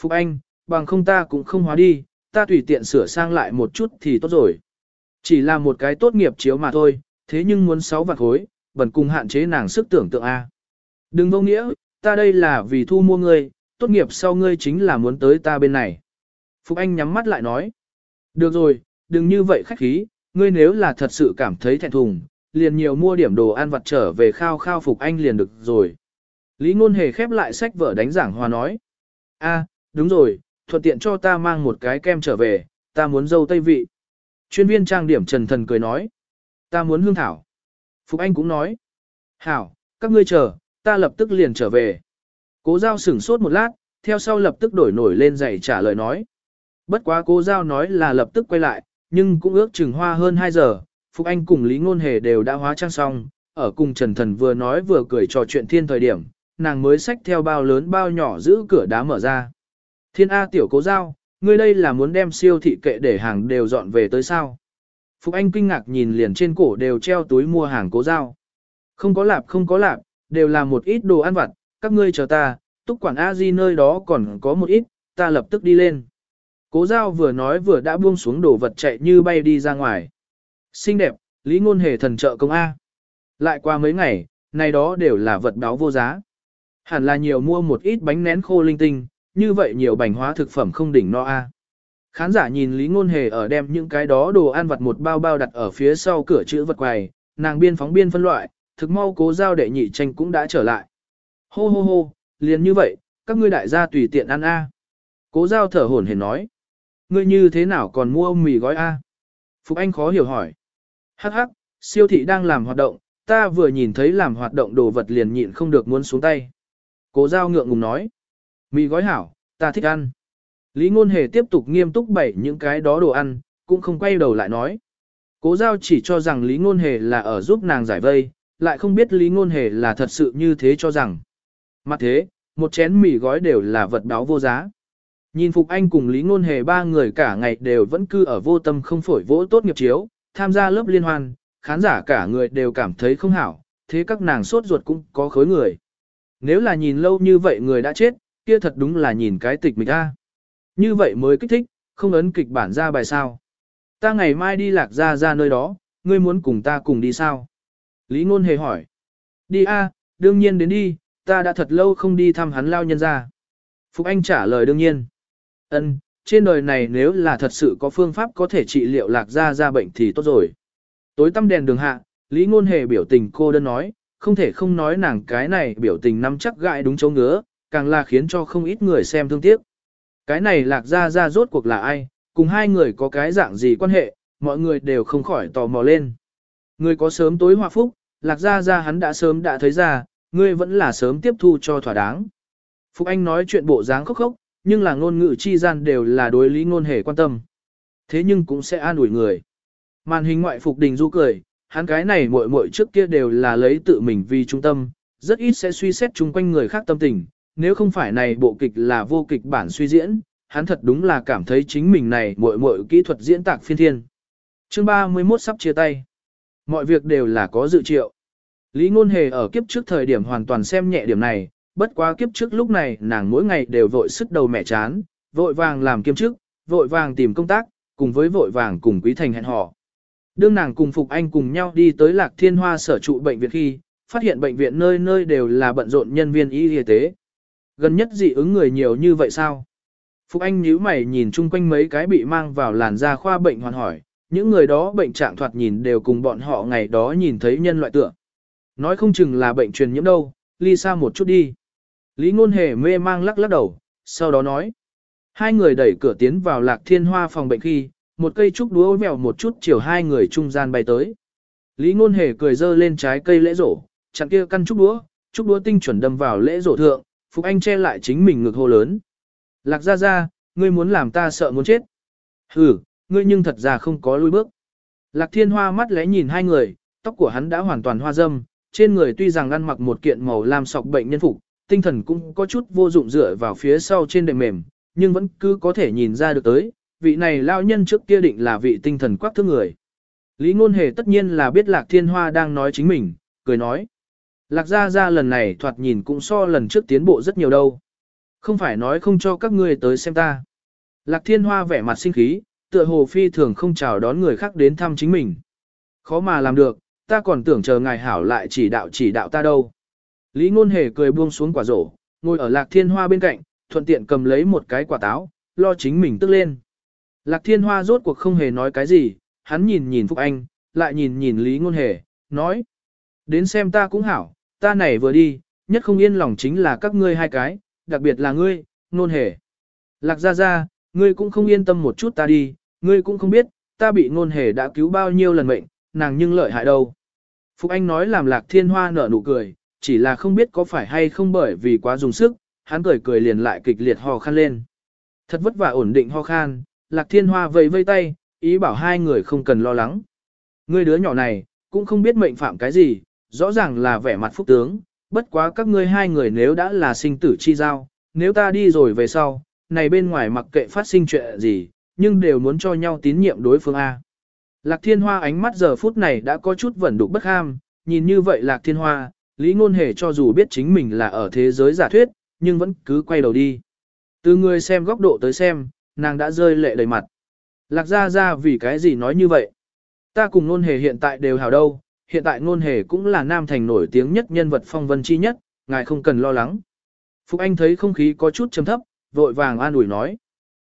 Phục Anh, bằng không ta cũng không hóa đi, ta tùy tiện sửa sang lại một chút thì tốt rồi. Chỉ là một cái tốt nghiệp chiếu mà thôi, thế nhưng muốn sáu vạn khối, bẩn cùng hạn chế nàng sức tưởng tượng A. Đừng vô nghĩa, ta đây là vì thu mua ngươi, tốt nghiệp sau ngươi chính là muốn tới ta bên này. Phục Anh nhắm mắt lại nói. Được rồi, đừng như vậy khách khí, ngươi nếu là thật sự cảm thấy thẹn thùng, liền nhiều mua điểm đồ ăn vặt trở về khao khao Phục Anh liền được rồi. Lý Ngôn Hề khép lại sách vở đánh giảng hòa nói. a đúng rồi, thuận tiện cho ta mang một cái kem trở về, ta muốn dâu tây vị. Chuyên viên trang điểm Trần Thần cười nói. Ta muốn hương thảo. Phục Anh cũng nói. Hảo, các ngươi chờ, ta lập tức liền trở về. Cố giao sửng sốt một lát, theo sau lập tức đổi nổi lên dạy trả lời nói. Bất quá cố giao nói là lập tức quay lại, nhưng cũng ước chừng hoa hơn 2 giờ, Phục Anh cùng Lý Ngôn Hề đều đã hóa trang xong, ở cùng Trần Thần vừa nói vừa cười trò chuyện thiên thời điểm, nàng mới xách theo bao lớn bao nhỏ giữ cửa đá mở ra. Thiên A tiểu cố giao, ngươi đây là muốn đem siêu thị kệ để hàng đều dọn về tới sao? Phục Anh kinh ngạc nhìn liền trên cổ đều treo túi mua hàng cố giao. Không có lạp không có lạp, đều là một ít đồ ăn vặt, các ngươi chờ ta, túc quản A Di nơi đó còn có một ít, ta lập tức đi lên. Cố giao vừa nói vừa đã buông xuống đồ vật chạy như bay đi ra ngoài. Xinh đẹp, lý ngôn hề thần trợ công A. Lại qua mấy ngày, này đó đều là vật báo vô giá. Hẳn là nhiều mua một ít bánh nén khô linh tinh, như vậy nhiều bánh hóa thực phẩm không đỉnh no A. Khán giả nhìn Lý Ngôn Hề ở đem những cái đó đồ ăn vặt một bao bao đặt ở phía sau cửa chữ vật quầy, nàng biên phóng biên phân loại, thực mau cố giao đệ nhị tranh cũng đã trở lại. Hô hô hô, liền như vậy, các ngươi đại gia tùy tiện ăn a. Cố giao thở hổn hển nói. Ngươi như thế nào còn mua mì gói a? Phục Anh khó hiểu hỏi. Hắc hắc, siêu thị đang làm hoạt động, ta vừa nhìn thấy làm hoạt động đồ vật liền nhịn không được muốn xuống tay. Cố giao ngượng ngùng nói. Mì gói hảo, ta thích ăn. Lý ngôn hề tiếp tục nghiêm túc bày những cái đó đồ ăn, cũng không quay đầu lại nói. Cố giao chỉ cho rằng Lý ngôn hề là ở giúp nàng giải vây, lại không biết Lý ngôn hề là thật sự như thế cho rằng. Mặt thế, một chén mì gói đều là vật báo vô giá. Nhìn Phục Anh cùng Lý Ngôn Hề ba người cả ngày đều vẫn cư ở vô tâm không phổi vỗ tốt nghiệp chiếu, tham gia lớp liên hoan, khán giả cả người đều cảm thấy không hảo, thế các nàng sốt ruột cũng có khối người. Nếu là nhìn lâu như vậy người đã chết, kia thật đúng là nhìn cái tịch mình ta. Như vậy mới kích thích, không ấn kịch bản ra bài sao. Ta ngày mai đi lạc ra ra nơi đó, ngươi muốn cùng ta cùng đi sao? Lý Ngôn Hề hỏi. Đi a, đương nhiên đến đi, ta đã thật lâu không đi thăm hắn lao nhân ra. Phục Anh trả lời đương nhiên. Ân, trên đời này nếu là thật sự có phương pháp có thể trị liệu lạc ra ra bệnh thì tốt rồi. Tối tăm đèn đường hạ, Lý Ngôn Hề biểu tình cô đơn nói, không thể không nói nàng cái này biểu tình nắm chắc gãi đúng chỗ ngứa, càng là khiến cho không ít người xem thương tiếc. Cái này lạc ra ra rốt cuộc là ai, cùng hai người có cái dạng gì quan hệ, mọi người đều không khỏi tò mò lên. Người có sớm tối hòa phúc, lạc ra ra hắn đã sớm đã thấy ra, ngươi vẫn là sớm tiếp thu cho thỏa đáng. Phục Anh nói chuyện bộ dáng khóc khóc, nhưng là ngôn ngữ chi gian đều là đối lý ngôn hề quan tâm. Thế nhưng cũng sẽ an ủi người. Màn hình ngoại Phục Đình Du cười, hắn cái này muội muội trước kia đều là lấy tự mình vì trung tâm, rất ít sẽ suy xét chung quanh người khác tâm tình, nếu không phải này bộ kịch là vô kịch bản suy diễn, hắn thật đúng là cảm thấy chính mình này muội muội kỹ thuật diễn tạc phiên thiên. Chương 31 sắp chia tay. Mọi việc đều là có dự triệu. Lý Ngôn Hề ở kiếp trước thời điểm hoàn toàn xem nhẹ điểm này, bất quá kiếp trước lúc này nàng mỗi ngày đều vội sức đầu mẹ chán, vội vàng làm kiêm chức, vội vàng tìm công tác, cùng với vội vàng cùng Quý Thành hẹn hò. Đương nàng cùng Phục Anh cùng nhau đi tới Lạc Thiên Hoa sở trụ bệnh viện khi, phát hiện bệnh viện nơi nơi đều là bận rộn nhân viên y y tế. Gần nhất dị ứng người nhiều như vậy sao? Phục Anh nhíu mày nhìn chung quanh mấy cái bị mang vào làn da khoa bệnh hoàn hỏi, những người đó bệnh trạng thoạt nhìn đều cùng bọn họ ngày đó nhìn thấy nhân loại tượng. Nói không chừng là bệnh truyền nhiễm đâu, ly xa một chút đi. Lý ngôn hề mê mang lắc lắc đầu, sau đó nói. Hai người đẩy cửa tiến vào lạc thiên hoa phòng bệnh khi, một cây trúc đúa mèo một chút chiều hai người trung gian bay tới. Lý ngôn hề cười dơ lên trái cây lễ rổ, chặn kia căn trúc đúa, trúc đúa tinh chuẩn đâm vào lễ rổ thượng, Phục Anh che lại chính mình ngực hô lớn. Lạc ra ra, ngươi muốn làm ta sợ muốn chết. Hừ, ngươi nhưng thật ra không có lui bước. Lạc thiên hoa mắt lẽ nhìn hai người, tóc của hắn đã hoàn toàn hoa dâm, trên người tuy rằng ăn mặc một kiện màu lam sọc bệnh nhân phục, tinh thần cũng có chút vô dụng dựa vào phía sau trên đệm mềm, nhưng vẫn cứ có thể nhìn ra được tới, vị này lao nhân trước kia định là vị tinh thần quắc thước người. Lý ngôn hề tất nhiên là biết lạc thiên hoa đang nói chính mình, cười nói. Lạc gia gia lần này thoạt nhìn cũng so lần trước tiến bộ rất nhiều đâu. Không phải nói không cho các ngươi tới xem ta. Lạc thiên hoa vẻ mặt sinh khí, tựa hồ phi thường không chào đón người khác đến thăm chính mình. Khó mà làm được, ta còn tưởng chờ ngài hảo lại chỉ đạo chỉ đạo ta đâu. Lý ngôn hề cười buông xuống quả rổ, ngồi ở lạc thiên hoa bên cạnh, thuận tiện cầm lấy một cái quả táo, lo chính mình tức lên. Lạc thiên hoa rốt cuộc không hề nói cái gì, hắn nhìn nhìn Phúc Anh, lại nhìn nhìn Lý ngôn hề, nói. Đến xem ta cũng hảo, ta này vừa đi, nhất không yên lòng chính là các ngươi hai cái, đặc biệt là ngươi, ngôn hề. Lạc ra ra, ngươi cũng không yên tâm một chút ta đi, ngươi cũng không biết, ta bị ngôn hề đã cứu bao nhiêu lần mệnh, nàng nhưng lợi hại đâu. Phúc Anh nói làm lạc thiên hoa nở nụ cười, chỉ là không biết có phải hay không bởi vì quá dùng sức, hắn cười cười liền lại kịch liệt ho khan lên. Thật vất vả ổn định ho khan, lạc thiên hoa vẫy vây tay, ý bảo hai người không cần lo lắng. Ngươi đứa nhỏ này, cũng không biết mệnh phạm cái gì, rõ ràng là vẻ mặt phúc tướng, bất quá các ngươi hai người nếu đã là sinh tử chi giao, nếu ta đi rồi về sau, này bên ngoài mặc kệ phát sinh chuyện gì, nhưng đều muốn cho nhau tín nhiệm đối phương A. Lạc thiên hoa ánh mắt giờ phút này đã có chút vẩn đục bất ham, nhìn như vậy lạc thiên hoa, lý ngôn hề cho dù biết chính mình là ở thế giới giả thuyết, nhưng vẫn cứ quay đầu đi. Từ người xem góc độ tới xem, nàng đã rơi lệ đầy mặt. Lạc Gia Gia vì cái gì nói như vậy? Ta cùng ngôn hề hiện tại đều hào đâu, hiện tại ngôn hề cũng là nam thành nổi tiếng nhất nhân vật phong vân chi nhất, ngài không cần lo lắng. Phúc Anh thấy không khí có chút trầm thấp, vội vàng an ủi nói.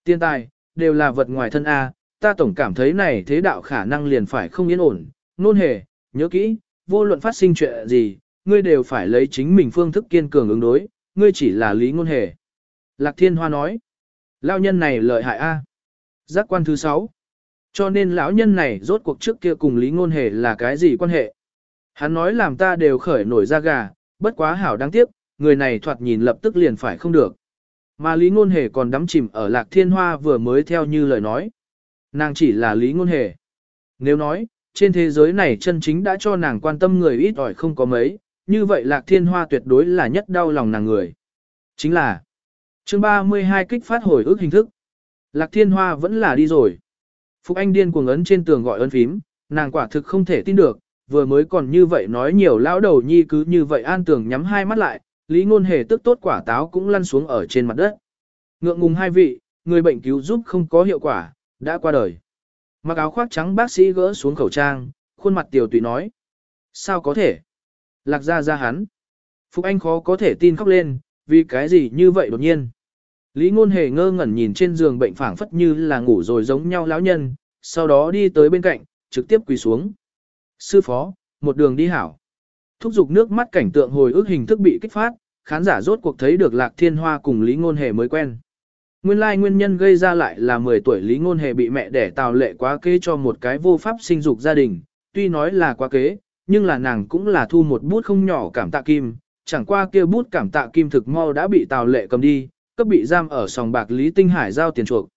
Tiên tài, đều là vật ngoài thân A, ta tổng cảm thấy này thế đạo khả năng liền phải không yên ổn, nôn hề, nhớ kỹ, vô luận phát sinh chuyện gì, ngươi đều phải lấy chính mình phương thức kiên cường ứng đối, ngươi chỉ là lý ngôn hề. Lạc Thiên Hoa nói, lão nhân này lợi hại A. Giác quan thứ 6. Cho nên lão nhân này rốt cuộc trước kia cùng lý ngôn hề là cái gì quan hệ. Hắn nói làm ta đều khởi nổi ra gà, bất quá hảo đáng tiếc, người này thoạt nhìn lập tức liền phải không được. Mà Lý Ngôn Hề còn đắm chìm ở Lạc Thiên Hoa vừa mới theo như lời nói. Nàng chỉ là Lý Ngôn Hề. Nếu nói, trên thế giới này chân chính đã cho nàng quan tâm người ít ỏi không có mấy, như vậy Lạc Thiên Hoa tuyệt đối là nhất đau lòng nàng người. Chính là chương 32 kích phát hồi ức hình thức. Lạc Thiên Hoa vẫn là đi rồi. Phục Anh điên cuồng ấn trên tường gọi ấn phím, nàng quả thực không thể tin được, vừa mới còn như vậy nói nhiều lão đầu nhi cứ như vậy an tường nhắm hai mắt lại, Lý Ngôn Hề tức tốt quả táo cũng lăn xuống ở trên mặt đất. Ngượng ngùng hai vị, người bệnh cứu giúp không có hiệu quả, đã qua đời. Mặc áo khoác trắng bác sĩ gỡ xuống khẩu trang, khuôn mặt tiểu tùy nói. Sao có thể? Lạc ra ra hắn. Phúc Anh khó có thể tin khóc lên, vì cái gì như vậy đột nhiên. Lý Ngôn Hề ngơ ngẩn nhìn trên giường bệnh phảng phất như là ngủ rồi giống nhau lão nhân, sau đó đi tới bên cạnh, trực tiếp quỳ xuống. Sư phó, một đường đi hảo. Thúc giục nước mắt cảnh tượng hồi ức hình thức bị kích phát, khán giả rốt cuộc thấy được Lạc Thiên Hoa cùng Lý Ngôn Hề mới quen. Nguyên lai nguyên nhân gây ra lại là 10 tuổi Lý Ngôn Hề bị mẹ đẻ tào lệ quá kế cho một cái vô pháp sinh dục gia đình, tuy nói là quá kế, nhưng là nàng cũng là thu một bút không nhỏ cảm tạ kim, chẳng qua kia bút cảm tạ kim thực mau đã bị tào lệ cầm đi, cấp bị giam ở sòng bạc Lý Tinh Hải giao tiền chuộc.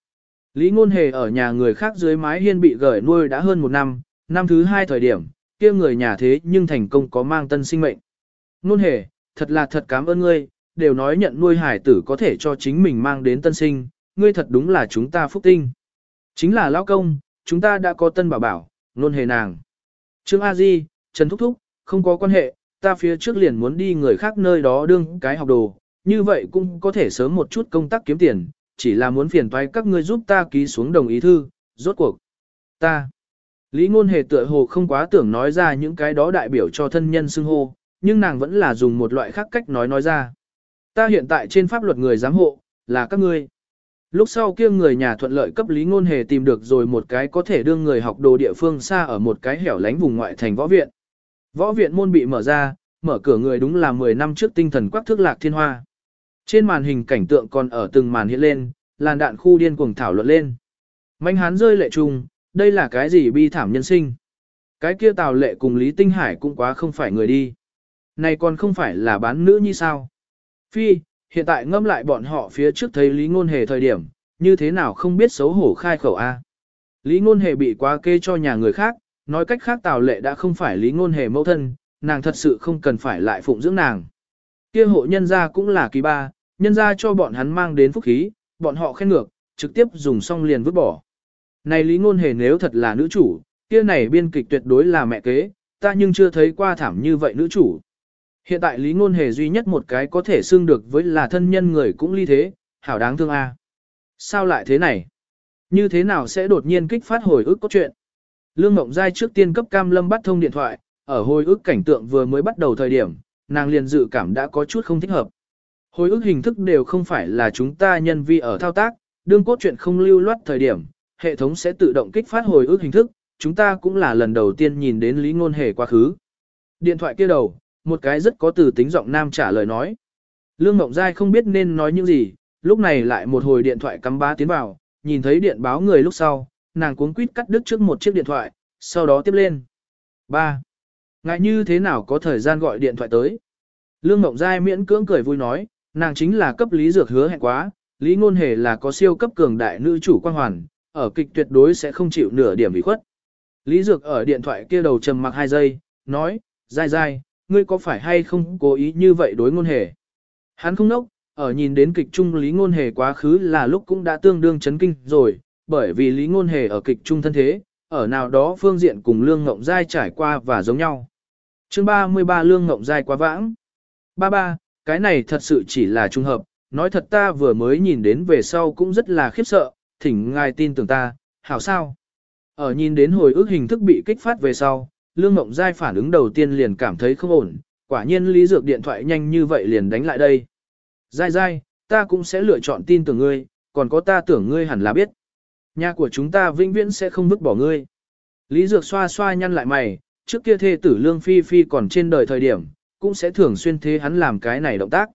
Lý Ngôn Hề ở nhà người khác dưới mái hiên bị gửi nuôi đã hơn một năm, năm thứ hai thời điểm, kia người nhà thế nhưng thành công có mang tân sinh mệnh. Ngôn Hề, thật là thật cảm ơn ngươi, đều nói nhận nuôi hải tử có thể cho chính mình mang đến tân sinh, ngươi thật đúng là chúng ta phúc tinh. Chính là lão công, chúng ta đã có tân bảo bảo, nôn Hề nàng. Trương A Di, Trần Thúc Thúc, không có quan hệ, ta phía trước liền muốn đi người khác nơi đó đương cái học đồ, như vậy cũng có thể sớm một chút công tác kiếm tiền, chỉ là muốn phiền toái các ngươi giúp ta ký xuống đồng ý thư, rốt cuộc. Ta. Lý ngôn hề tựa hồ không quá tưởng nói ra những cái đó đại biểu cho thân nhân xưng hô, nhưng nàng vẫn là dùng một loại khác cách nói nói ra. Ta hiện tại trên pháp luật người giám hộ, là các ngươi. Lúc sau kia người nhà thuận lợi cấp Lý Ngôn Hề tìm được rồi một cái có thể đương người học đồ địa phương xa ở một cái hẻo lánh vùng ngoại thành võ viện. Võ viện môn bị mở ra, mở cửa người đúng là 10 năm trước tinh thần quắc thước lạc thiên hoa. Trên màn hình cảnh tượng còn ở từng màn hiện lên, làn đạn khu điên cuồng thảo luận lên. Mạnh hán rơi lệ trùng, đây là cái gì bi thảm nhân sinh. Cái kia tào lệ cùng Lý Tinh Hải cũng quá không phải người đi. Này còn không phải là bán nữ như sao. Phi, hiện tại ngâm lại bọn họ phía trước thấy Lý Ngôn Hề thời điểm, như thế nào không biết xấu hổ khai khẩu A. Lý Ngôn Hề bị quá kê cho nhà người khác, nói cách khác tào lệ đã không phải Lý Ngôn Hề mẫu thân, nàng thật sự không cần phải lại phụng dưỡng nàng. Kia hộ nhân gia cũng là kỳ ba, nhân gia cho bọn hắn mang đến phúc khí, bọn họ khen ngược, trực tiếp dùng xong liền vứt bỏ. Này Lý Ngôn Hề nếu thật là nữ chủ, kia này biên kịch tuyệt đối là mẹ kế, ta nhưng chưa thấy qua thảm như vậy nữ chủ. Hiện tại Lý Ngôn Hề duy nhất một cái có thể xưng được với là thân nhân người cũng ly thế, hảo đáng thương a. Sao lại thế này? Như thế nào sẽ đột nhiên kích phát hồi ức có chuyện? Lương Ngộng Giai trước tiên cấp Cam Lâm bắt thông điện thoại, ở hồi ức cảnh tượng vừa mới bắt đầu thời điểm, nàng liền dự cảm đã có chút không thích hợp. Hồi ức hình thức đều không phải là chúng ta nhân vi ở thao tác, đương cốt truyện không lưu loát thời điểm, hệ thống sẽ tự động kích phát hồi ức hình thức, chúng ta cũng là lần đầu tiên nhìn đến lý ngôn hề quá khứ. Điện thoại kia đầu, một cái rất có từ tính giọng nam trả lời nói. Lương ngọc Giai không biết nên nói những gì, lúc này lại một hồi điện thoại cắm bá tiến vào, nhìn thấy điện báo người lúc sau, nàng cuống quýt cắt đứt trước một chiếc điện thoại, sau đó tiếp lên. 3. Ngại như thế nào có thời gian gọi điện thoại tới? Lương ngọc Giai miễn cưỡng cười vui nói, nàng chính là cấp lý dược hứa hẹn quá, lý ngôn hề là có siêu cấp cường đại nữ chủ quan hoàn, ở kịch tuyệt đối sẽ không chịu nửa điểm bị khuất. Lý dược ở điện thoại kia đầu trầm mặc 2 giây, nói, Giai Giai, ngươi có phải hay không cố ý như vậy đối ngôn hề? Hắn không nốc, ở nhìn đến kịch trung lý ngôn hề quá khứ là lúc cũng đã tương đương chấn kinh rồi, bởi vì lý ngôn hề ở kịch trung thân thế, ở nào đó phương diện cùng lương ngộng giai trải qua và giống nhau. chương 33 lương ngộng giai quá vãng. Ba ba, cái này thật sự chỉ là trung hợp, nói thật ta vừa mới nhìn đến về sau cũng rất là khiếp sợ, thỉnh ngài tin tưởng ta, hảo sao. Ở nhìn đến hồi ức hình thức bị kích phát về sau, lương ngộng giai phản ứng đầu tiên liền cảm thấy không ổn, quả nhiên lý dược điện thoại nhanh như vậy liền đánh lại đây. Giai giai, ta cũng sẽ lựa chọn tin tưởng ngươi, còn có ta tưởng ngươi hẳn là biết. Nhà của chúng ta vĩnh viễn sẽ không vứt bỏ ngươi. Lý Dược xoa xoa nhăn lại mày, trước kia thê tử Lương Phi Phi còn trên đời thời điểm, cũng sẽ thường xuyên thế hắn làm cái này động tác.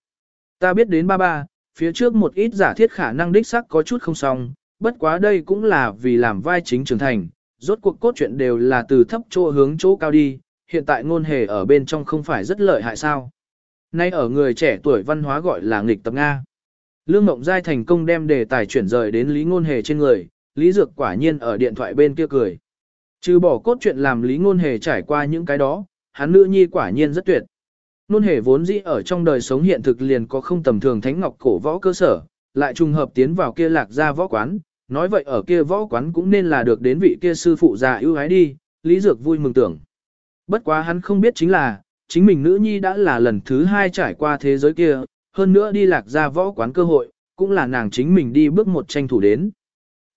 Ta biết đến ba ba, phía trước một ít giả thiết khả năng đích sắc có chút không xong, bất quá đây cũng là vì làm vai chính trưởng thành, rốt cuộc cốt truyện đều là từ thấp chỗ hướng chỗ cao đi, hiện tại ngôn hề ở bên trong không phải rất lợi hại sao. Nay ở người trẻ tuổi văn hóa gọi là nghịch tập Nga. Lương Mộng Giai thành công đem đề tài chuyển rời đến Lý Ngôn Hề trên người, Lý Dược quả nhiên ở điện thoại bên kia cười. Trừ bỏ cốt truyện làm Lý Ngôn Hề trải qua những cái đó, hắn nữ nhi quả nhiên rất tuyệt. Ngôn Hề vốn dĩ ở trong đời sống hiện thực liền có không tầm thường thánh ngọc cổ võ cơ sở, lại trùng hợp tiến vào kia lạc gia võ quán, nói vậy ở kia võ quán cũng nên là được đến vị kia sư phụ già ưu ái đi, Lý Dược vui mừng tưởng. Bất quá hắn không biết chính là, chính mình nữ nhi đã là lần thứ hai trải qua thế giới kia, hơn nữa đi lạc ra võ quán cơ hội, cũng là nàng chính mình đi bước một tranh thủ đến.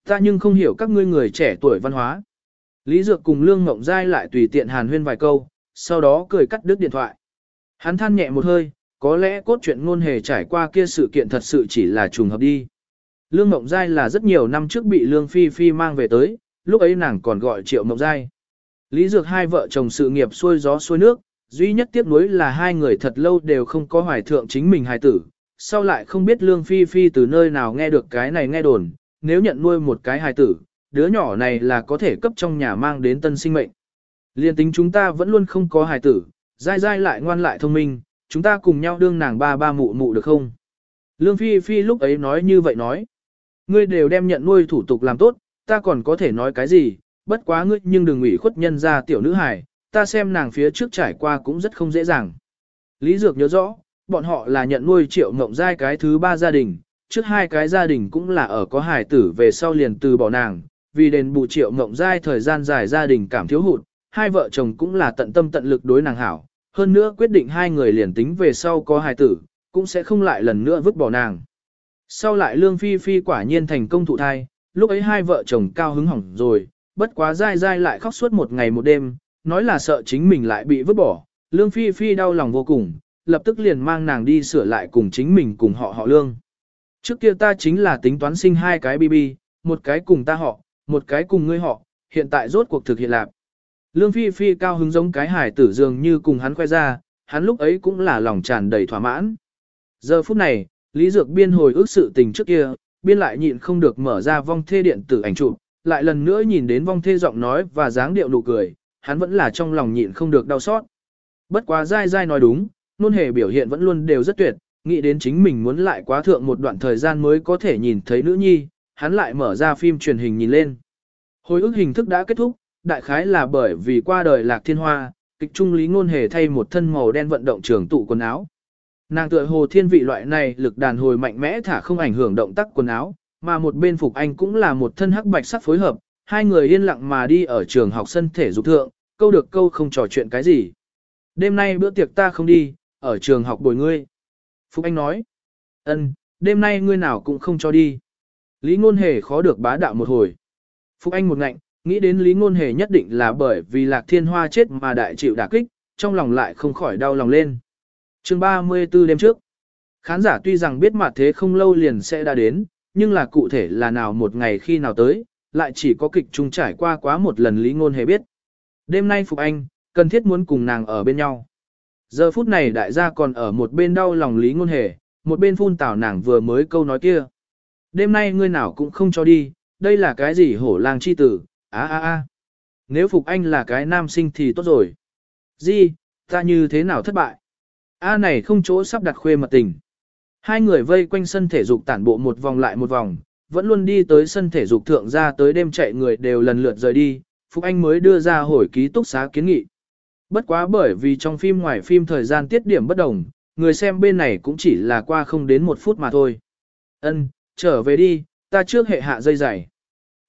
Ta nhưng không hiểu các ngươi người trẻ tuổi văn hóa. Lý Dược cùng Lương Ngộng Giai lại tùy tiện hàn huyên vài câu, sau đó cười cắt đứt điện thoại. Hắn than nhẹ một hơi, có lẽ cốt truyện ngôn hề trải qua kia sự kiện thật sự chỉ là trùng hợp đi. Lương Mộng Giai là rất nhiều năm trước bị Lương Phi Phi mang về tới, lúc ấy nàng còn gọi Triệu Mộng Giai. Lý Dược hai vợ chồng sự nghiệp xuôi gió xuôi nước, duy nhất tiếc nuối là hai người thật lâu đều không có hoài thượng chính mình hài tử, sau lại không biết Lương Phi Phi từ nơi nào nghe được cái này nghe đồn, nếu nhận nuôi một cái hài tử, đứa nhỏ này là có thể cấp trong nhà mang đến tân sinh mệnh. Liên tính chúng ta vẫn luôn không có hài tử, dai dai lại ngoan lại thông minh, chúng ta cùng nhau đương nàng ba ba mụ mụ được không? Lương Phi Phi lúc ấy nói như vậy nói. Ngươi đều đem nhận nuôi thủ tục làm tốt, ta còn có thể nói cái gì, bất quá ngươi nhưng đừng ủy khuất nhân ra tiểu nữ hài, ta xem nàng phía trước trải qua cũng rất không dễ dàng. Lý Dược nhớ rõ, bọn họ là nhận nuôi triệu ngộng giai cái thứ ba gia đình, trước hai cái gia đình cũng là ở có hài tử về sau liền từ bỏ nàng, vì đền bù triệu ngộng giai thời gian dài gia đình cảm thiếu hụt, hai vợ chồng cũng là tận tâm tận lực đối nàng hảo, hơn nữa quyết định hai người liền tính về sau có hài tử, cũng sẽ không lại lần nữa vứt bỏ nàng. Sau lại Lương Phi Phi quả nhiên thành công thụ thai, lúc ấy hai vợ chồng cao hứng hỏng rồi, bất quá dai dai lại khóc suốt một ngày một đêm, nói là sợ chính mình lại bị vứt bỏ. Lương Phi Phi đau lòng vô cùng, lập tức liền mang nàng đi sửa lại cùng chính mình cùng họ họ Lương. Trước kia ta chính là tính toán sinh hai cái BB, một cái cùng ta họ, một cái cùng ngươi họ, hiện tại rốt cuộc thực hiện lạc. Lương Phi Phi cao hứng giống cái hải tử dường như cùng hắn khoe ra, hắn lúc ấy cũng là lòng tràn đầy thỏa mãn. Giờ phút này, Lý Dược biên hồi ức sự tình trước kia, biên lại nhịn không được mở ra vong thê điện tử ảnh chụp, lại lần nữa nhìn đến vong thê giọng nói và dáng điệu nụ cười, hắn vẫn là trong lòng nhịn không được đau xót. Bất quá dai dai nói đúng, nôn hề biểu hiện vẫn luôn đều rất tuyệt, nghĩ đến chính mình muốn lại quá thượng một đoạn thời gian mới có thể nhìn thấy nữ nhi, hắn lại mở ra phim truyền hình nhìn lên. Hồi ức hình thức đã kết thúc, đại khái là bởi vì qua đời lạc thiên hoa, kịch trung lý ngôn hề thay một thân màu đen vận động trường tụ quần áo. Nàng tựa hồ thiên vị loại này lực đàn hồi mạnh mẽ thả không ảnh hưởng động tác quần áo, mà một bên Phục Anh cũng là một thân hắc bạch sắc phối hợp, hai người yên lặng mà đi ở trường học sân thể dục thượng, câu được câu không trò chuyện cái gì. Đêm nay bữa tiệc ta không đi, ở trường học bồi ngươi. Phục Anh nói, ân, đêm nay ngươi nào cũng không cho đi. Lý ngôn hề khó được bá đạo một hồi. Phục Anh một ngạnh, nghĩ đến Lý ngôn hề nhất định là bởi vì lạc thiên hoa chết mà đại chịu đả kích, trong lòng lại không khỏi đau lòng lên chương 34 đêm trước, khán giả tuy rằng biết mặt thế không lâu liền sẽ đã đến, nhưng là cụ thể là nào một ngày khi nào tới, lại chỉ có kịch trung trải qua quá một lần Lý ngôn hề biết. Đêm nay Phục Anh, cần thiết muốn cùng nàng ở bên nhau. Giờ phút này đại gia còn ở một bên đau lòng Lý ngôn hề, một bên phun tảo nàng vừa mới câu nói kia. Đêm nay ngươi nào cũng không cho đi, đây là cái gì hổ lang chi tử, á á á. Nếu Phục Anh là cái nam sinh thì tốt rồi. Gì, ta như thế nào thất bại? A này không chỗ sắp đặt khuê mật tình. Hai người vây quanh sân thể dục tản bộ một vòng lại một vòng, vẫn luôn đi tới sân thể dục thượng ra tới đêm chạy người đều lần lượt rời đi, Phúc Anh mới đưa ra hồi ký túc xá kiến nghị. Bất quá bởi vì trong phim ngoài phim thời gian tiết điểm bất đồng, người xem bên này cũng chỉ là qua không đến một phút mà thôi. Ân, trở về đi, ta trước hệ hạ dây dày.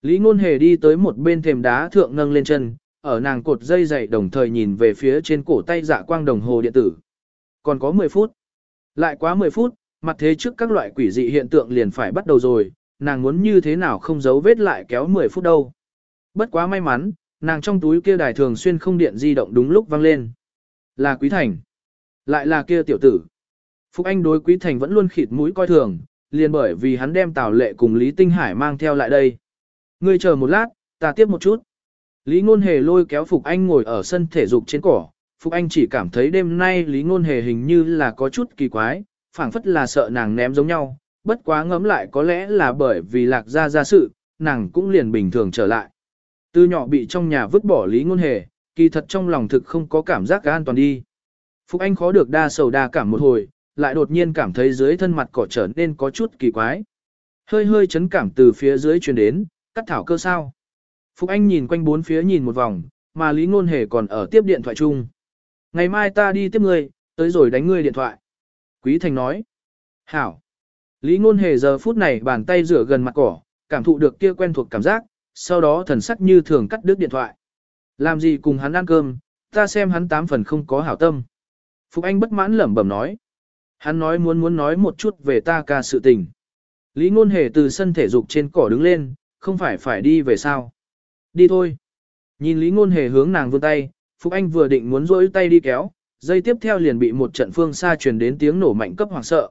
Lý ngôn hề đi tới một bên thềm đá thượng nâng lên chân, ở nàng cột dây dày đồng thời nhìn về phía trên cổ tay dạ quang đồng hồ điện tử. Còn có 10 phút. Lại quá 10 phút, mặt thế trước các loại quỷ dị hiện tượng liền phải bắt đầu rồi, nàng muốn như thế nào không giấu vết lại kéo 10 phút đâu. Bất quá may mắn, nàng trong túi kia đài thường xuyên không điện di động đúng lúc vang lên. Là Quý Thành. Lại là kia tiểu tử. Phúc Anh đối Quý Thành vẫn luôn khịt mũi coi thường, liền bởi vì hắn đem Tào Lệ cùng Lý Tinh Hải mang theo lại đây. Ngươi chờ một lát, ta tiếp một chút. Lý Ngôn Hề lôi kéo Phục Anh ngồi ở sân thể dục trên cỏ. Phục Anh chỉ cảm thấy đêm nay Lý Ngôn Hề hình như là có chút kỳ quái, phảng phất là sợ nàng ném giống nhau, bất quá ngẫm lại có lẽ là bởi vì lạc ra ra sự, nàng cũng liền bình thường trở lại. Từ nhỏ bị trong nhà vứt bỏ Lý Ngôn Hề, kỳ thật trong lòng thực không có cảm giác an toàn đi. Phục Anh khó được đa sầu đa cảm một hồi, lại đột nhiên cảm thấy dưới thân mặt cỏ trở nên có chút kỳ quái. Hơi hơi chấn cảm từ phía dưới truyền đến, cắt thảo cơ sao. Phục Anh nhìn quanh bốn phía nhìn một vòng, mà Lý Ngôn Hề còn ở tiếp điện thoại chung. Ngày mai ta đi tiếp ngươi, tới rồi đánh ngươi điện thoại. Quý Thành nói. Hảo. Lý Ngôn Hề giờ phút này bàn tay rửa gần mặt cỏ, cảm thụ được kia quen thuộc cảm giác, sau đó thần sắc như thường cắt đứt điện thoại. Làm gì cùng hắn ăn cơm, ta xem hắn tám phần không có hảo tâm. Phục Anh bất mãn lẩm bẩm nói. Hắn nói muốn muốn nói một chút về ta ca sự tình. Lý Ngôn Hề từ sân thể dục trên cỏ đứng lên, không phải phải đi về sao. Đi thôi. Nhìn Lý Ngôn Hề hướng nàng vươn tay, Phúc Anh vừa định muốn rỗi tay đi kéo, dây tiếp theo liền bị một trận phương xa truyền đến tiếng nổ mạnh cấp hoảng sợ.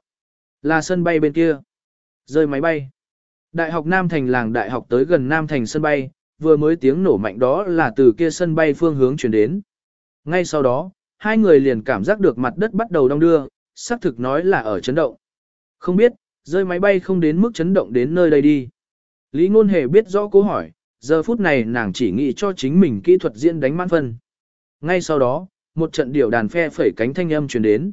Là sân bay bên kia. Rơi máy bay. Đại học Nam Thành làng đại học tới gần Nam Thành sân bay, vừa mới tiếng nổ mạnh đó là từ kia sân bay phương hướng truyền đến. Ngay sau đó, hai người liền cảm giác được mặt đất bắt đầu đong đưa, xác thực nói là ở chấn động. Không biết, rơi máy bay không đến mức chấn động đến nơi đây đi. Lý Ngôn Hề biết rõ câu hỏi, giờ phút này nàng chỉ nghĩ cho chính mình kỹ thuật diễn đánh mãn phân. Ngay sau đó, một trận điệu đàn phe phẩy cánh thanh âm truyền đến.